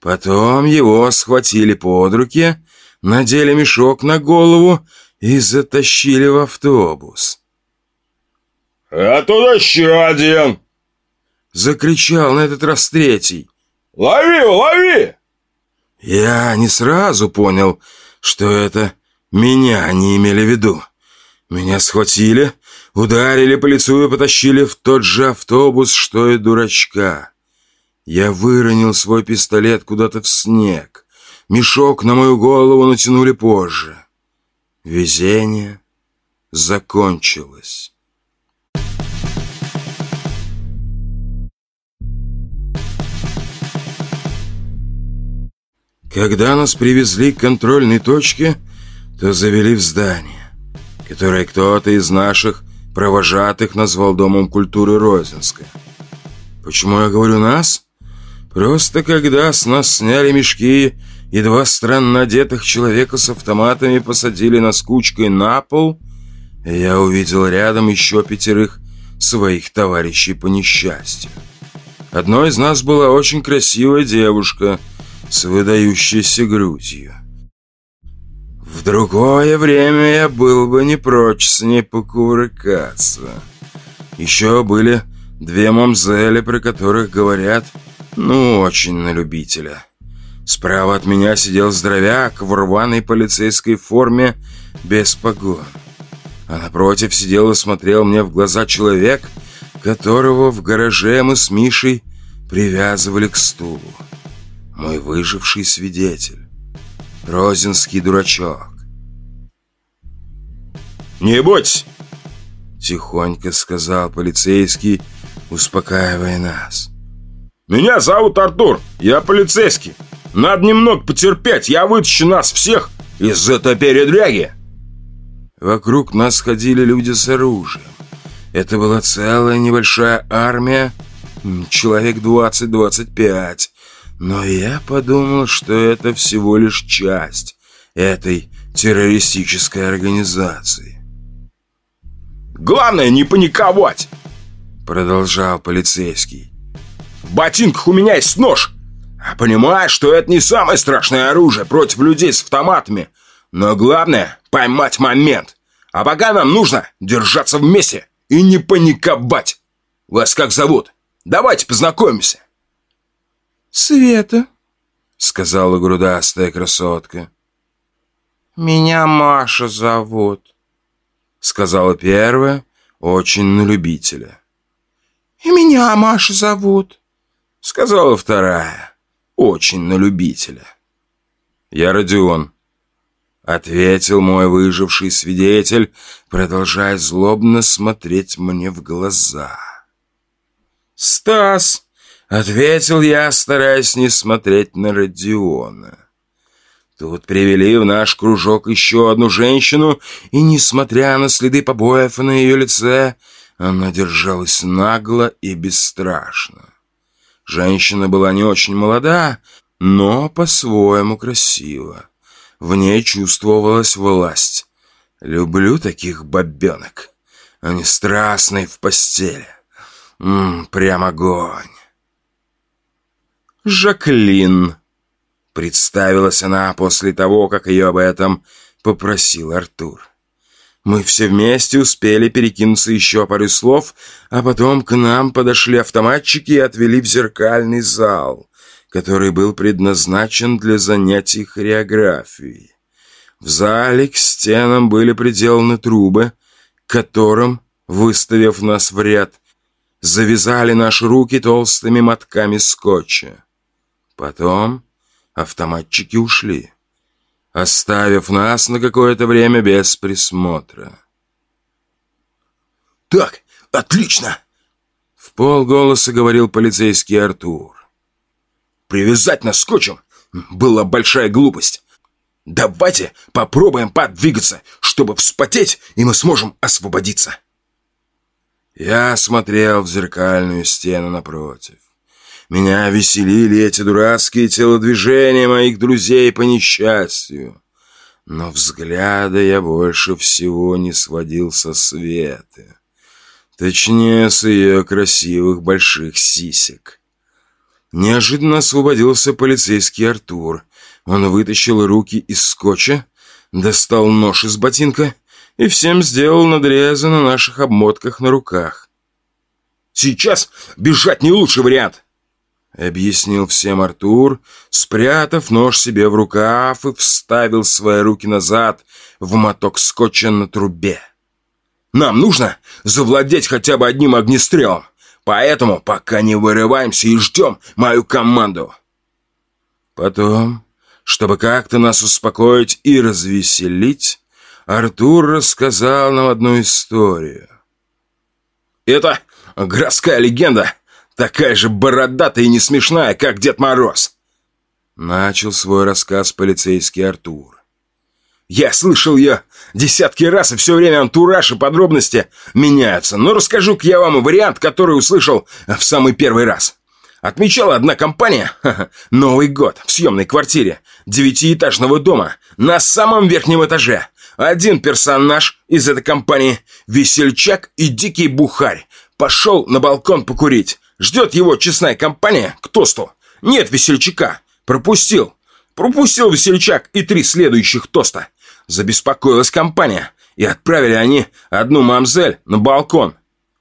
Потом его схватили под руки, надели мешок на голову и затащили в автобус. «А тут еще один!» Закричал на этот раз третий. «Лови, лови!» Я не сразу понял, что это меня они имели в виду. Меня схватили, ударили по лицу и потащили в тот же автобус, что и дурачка. Я выронил свой пистолет куда-то в снег. Мешок на мою голову натянули позже. Везение закончилось. Когда нас привезли к контрольной точке, то завели в здание, которое кто-то из наших провожатых назвал Домом культуры Розинска. Почему я говорю «нас»? Просто когда с нас сняли мешки и два странно одетых человека с автоматами посадили нас кучкой на пол, я увидел рядом еще пятерых своих товарищей по несчастью. Одной из нас была очень красивая девушка с выдающейся грудью. В другое время я был бы не прочь с ней покувыркаться. Еще были две мамзели, про которых говорят, ну, очень на любителя. Справа от меня сидел здоровяк в рваной полицейской форме без погон. А напротив сидел и смотрел мне в глаза человек, которого в гараже мы с Мишей привязывали к стулу. Мой выживший свидетель. Розинский дурачок. «Не бойтесь!» Тихонько сказал полицейский, успокаивая нас. «Меня зовут Артур, я полицейский. Надо немного потерпеть, я вытащу нас всех из этой передряги!» Вокруг нас ходили люди с оружием. Это была целая небольшая армия, человек 20-25. Но я подумал, что это всего лишь часть этой террористической организации. «Главное не паниковать!» Продолжал полицейский. «В ботинках у меня есть нож. А понимаешь, что это не самое страшное оружие против людей с автоматами. Но главное — поймать момент. А пока нам нужно держаться вместе и не паниковать. Вас как зовут? Давайте познакомимся. Света, сказала грудастая красотка. Меня Маша зовут, сказала первая, очень на любителя. И меня Маша зовут, сказала вторая, очень на любителя. Я Родион, Ответил мой выживший свидетель, продолжая злобно смотреть мне в глаза. «Стас!» — ответил я, стараясь не смотреть на Родиона. Тут привели в наш кружок еще одну женщину, и, несмотря на следы побоев на ее лице, она держалась нагло и бесстрашно. Женщина была не очень молода, но по-своему красива. В ней чувствовалась власть. Люблю таких бабенок. Они страстные в постели. Ммм, прям огонь. Жаклин. Представилась она после того, как ее об этом попросил Артур. Мы все вместе успели перекинуться еще пару слов, а потом к нам подошли автоматчики и отвели в зеркальный зал который был предназначен для занятий хореографией. В зале к стенам были приделаны трубы, которым, выставив нас в ряд, завязали наши руки толстыми мотками скотча. Потом автоматчики ушли, оставив нас на какое-то время без присмотра. «Так, отлично!» В полголоса говорил полицейский Артур. Привязать нас скотчем была большая глупость. Давайте попробуем подвигаться, чтобы вспотеть, и мы сможем освободиться. Я смотрел в зеркальную стену напротив. Меня веселили эти дурацкие телодвижения моих друзей по несчастью. Но взгляда я больше всего не сводил со Светы. Точнее, с ее красивых больших сисек. Неожиданно освободился полицейский Артур. Он вытащил руки из скотча, достал нож из ботинка и всем сделал надрезы на наших обмотках на руках. «Сейчас бежать не лучший вариант!» Объяснил всем Артур, спрятав нож себе в рукав и вставил свои руки назад в моток скотча на трубе. «Нам нужно завладеть хотя бы одним огнестрелом. Поэтому пока не вырываемся и ждем мою команду. Потом, чтобы как-то нас успокоить и развеселить, Артур рассказал нам одну историю. Это городская легенда, такая же бородатая и не смешная, как Дед Мороз. Начал свой рассказ полицейский Артур. Я слышал ее десятки раз, и все время антураж и подробности меняются. Но расскажу-ка я вам вариант, который услышал в самый первый раз. Отмечала одна компания Новый год в съемной квартире девятиэтажного дома на самом верхнем этаже. Один персонаж из этой компании, весельчак и дикий бухарь, пошел на балкон покурить. Ждет его честная компания к тосту. Нет весельчака. Пропустил. Пропустил весельчак и три следующих тоста. Забеспокоилась компания, и отправили они одну мамзель на балкон.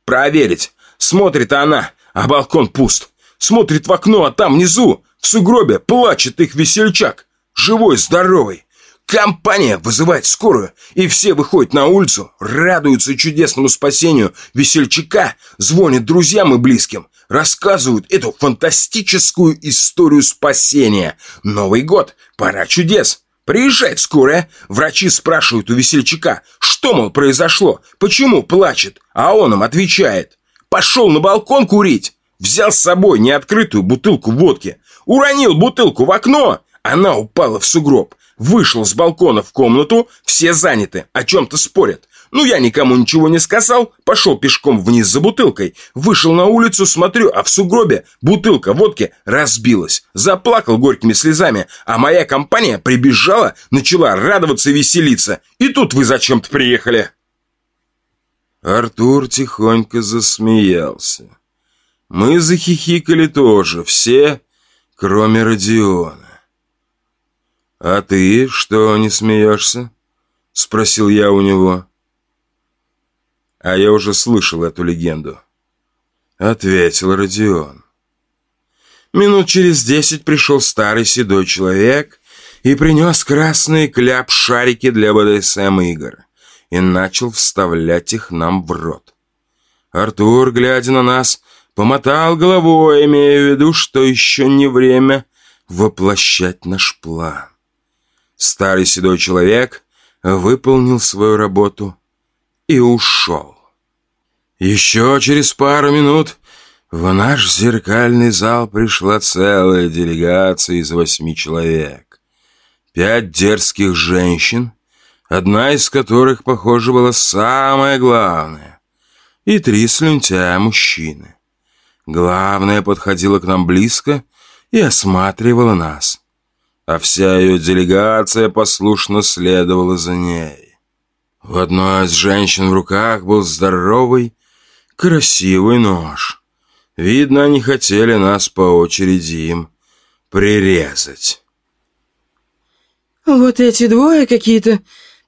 проверить. Смотрит она, а балкон пуст. Смотрит в окно, а там внизу, в сугробе, плачет их весельчак. Живой, здоровый. Компания вызывает скорую, и все выходят на улицу, радуются чудесному спасению весельчака, звонят друзьям и близким, рассказывают эту фантастическую историю спасения. Новый год, пора чудес. Приезжает скорая, врачи спрашивают у весельчака, что, мол, произошло, почему плачет, а он им отвечает. Пошел на балкон курить, взял с собой неоткрытую бутылку водки, уронил бутылку в окно, она упала в сугроб. Вышел с балкона в комнату, все заняты, о чем-то спорят. Ну, я никому ничего не сказал, пошел пешком вниз за бутылкой, вышел на улицу, смотрю, а в сугробе бутылка водки разбилась. Заплакал горькими слезами, а моя компания прибежала, начала радоваться и веселиться. И тут вы зачем-то приехали. Артур тихонько засмеялся. Мы захихикали тоже, все, кроме Родиона. «А ты что не смеешься?» — спросил я у него. А я уже слышал эту легенду. Ответил Родион. Минут через десять пришел старый седой человек и принес красные кляп-шарики для БДСМ-игр и начал вставлять их нам в рот. Артур, глядя на нас, помотал головой, имея в виду, что еще не время воплощать наш план. Старый седой человек выполнил свою работу и ушел. Еще через пару минут в наш зеркальный зал пришла целая делегация из восьми человек. Пять дерзких женщин, одна из которых, похоже, была самая главная, и три слюнтя мужчины. Главная подходила к нам близко и осматривала нас а вся ее делегация послушно следовала за ней. В одной из женщин в руках был здоровый, красивый нож. Видно, они хотели нас по очереди им прирезать. «Вот эти двое какие-то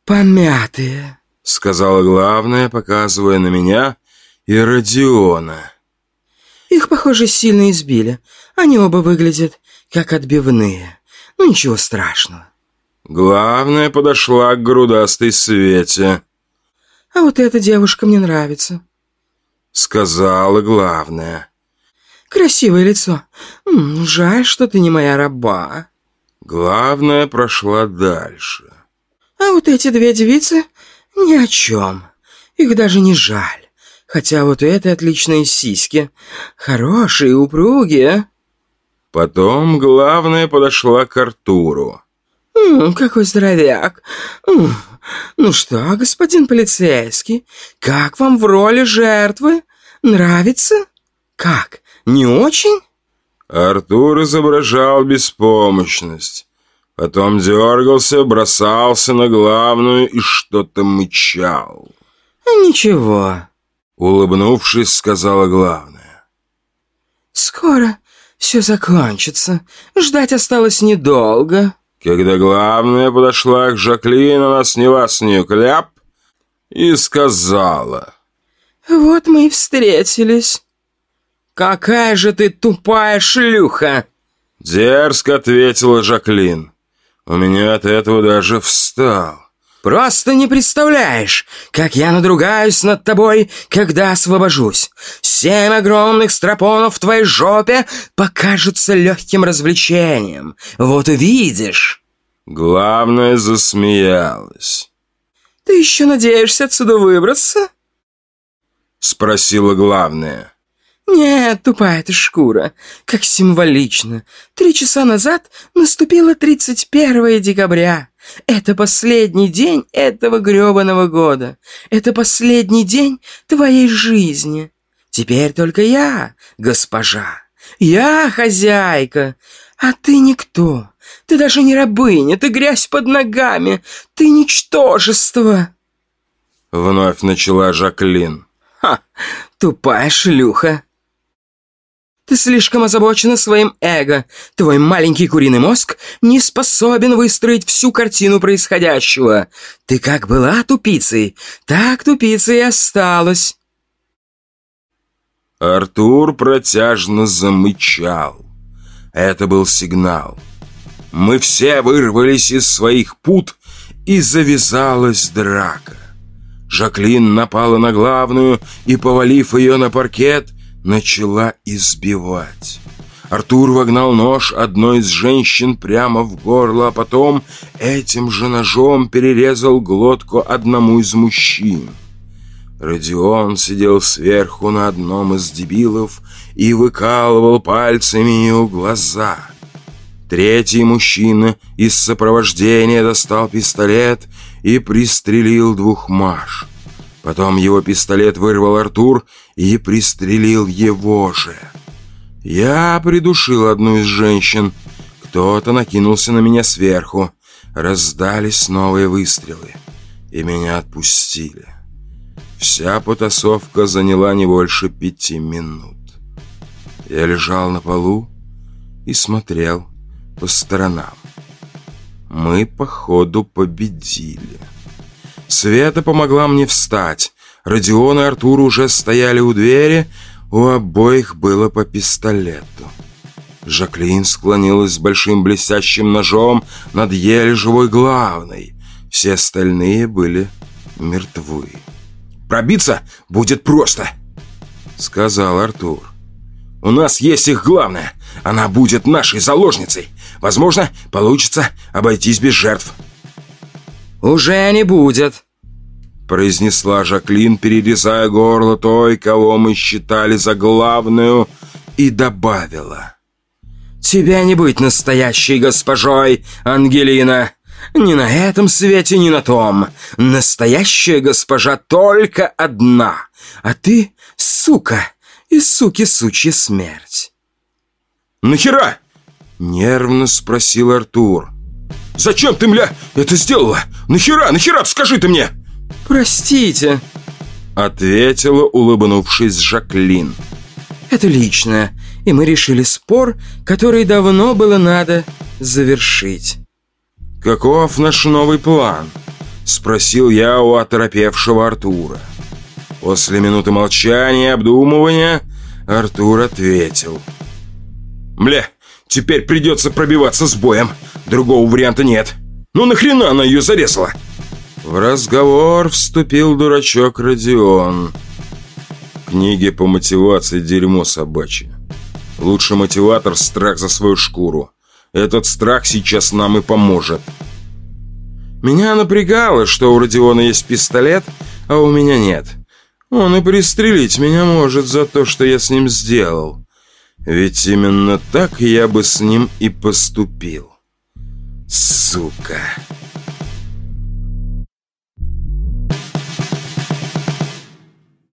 помятые», — сказала главная, показывая на меня и Родиона. «Их, похоже, сильно избили. Они оба выглядят как отбивные». Ну, ничего страшного. Главное, подошла к грудастой Свете. А вот эта девушка мне нравится. Сказала главное. Красивое лицо. Жаль, что ты не моя раба. Главное прошла дальше. А вот эти две девицы ни о чем. Их даже не жаль. Хотя вот это отличные сиськи. Хорошие, упругие. Потом главная подошла к Артуру. «М, «Какой здоровяк! Ну что, господин полицейский, как вам в роли жертвы? Нравится? Как, не очень?» Артур изображал беспомощность. Потом дергался, бросался на главную и что-то мычал. «Ничего», — улыбнувшись, сказала главная. «Скоро все закончится. Ждать осталось недолго. Когда главная подошла к Жаклин, она сняла с нее кляп и сказала. Вот мы и встретились. Какая же ты тупая шлюха! Дерзко ответила Жаклин. У меня от этого даже встал. Просто не представляешь, как я надругаюсь над тобой, когда освобожусь. Семь огромных стропонов в твоей жопе покажутся легким развлечением. Вот увидишь. Главное, засмеялась. Ты еще надеешься отсюда выбраться? Спросила главная. Нет, тупая ты шкура. Как символично. Три часа назад наступило 31 декабря. Это последний день этого грёбаного года. Это последний день твоей жизни. Теперь только я, госпожа. Я хозяйка, а ты никто. Ты даже не рабыня, ты грязь под ногами, ты ничтожество. Вновь начала Жаклин. Ха, тупая шлюха. Ты слишком озабочена своим эго. Твой маленький куриный мозг не способен выстроить всю картину происходящего. Ты как была тупицей, так тупицей и осталась. Артур протяжно замычал. Это был сигнал. Мы все вырвались из своих пут, и завязалась драка. Жаклин напала на главную и, повалив ее на паркет, начала избивать. Артур вогнал нож одной из женщин прямо в горло, а потом этим же ножом перерезал глотку одному из мужчин. Родион сидел сверху на одном из дебилов и выкалывал пальцами его глаза. Третий мужчина из сопровождения достал пистолет и пристрелил двух маш. Потом его пистолет вырвал Артур и пристрелил его же. Я придушил одну из женщин. Кто-то накинулся на меня сверху. Раздались новые выстрелы, и меня отпустили. Вся потасовка заняла не больше пяти минут. Я лежал на полу и смотрел по сторонам. Мы, походу, победили. Света помогла мне встать. Родион и Артур уже стояли у двери, у обоих было по пистолету. Жаклин склонилась с большим блестящим ножом над еле живой главной. Все остальные были мертвы. Пробиться будет просто», — сказал Артур. «У нас есть их главная. Она будет нашей заложницей. Возможно, получится обойтись без жертв». «Уже не будет», — произнесла Жаклин, перерезая горло той, кого мы считали за главную, и добавила. «Тебя не быть настоящей госпожой, Ангелина. Ни на этом свете, ни на том. Настоящая госпожа только одна. А ты, сука, и суки сучья смерть. «Нахера?» — нервно спросил Артур. «Зачем ты, мля, это сделала? Нахера, нахера, скажи ты мне!» «Простите», — ответила, улыбнувшись Жаклин. «Это личное, и мы решили спор, который давно было надо завершить». «Каков наш новый план?» — спросил я у оторопевшего Артура. После минуты молчания и обдумывания Артур ответил. «Бля, теперь придется пробиваться с боем. Другого варианта нет. Ну нахрена она ее зарезала?» В разговор вступил дурачок Родион. Книги по мотивации дерьмо собачье. Лучший мотиватор – страх за свою шкуру. Этот страх сейчас нам и поможет. Меня напрягало, что у Родиона есть пистолет, а у меня нет. Он и пристрелить меня может за то, что я с ним сделал. Ведь именно так я бы с ним и поступил. Сука.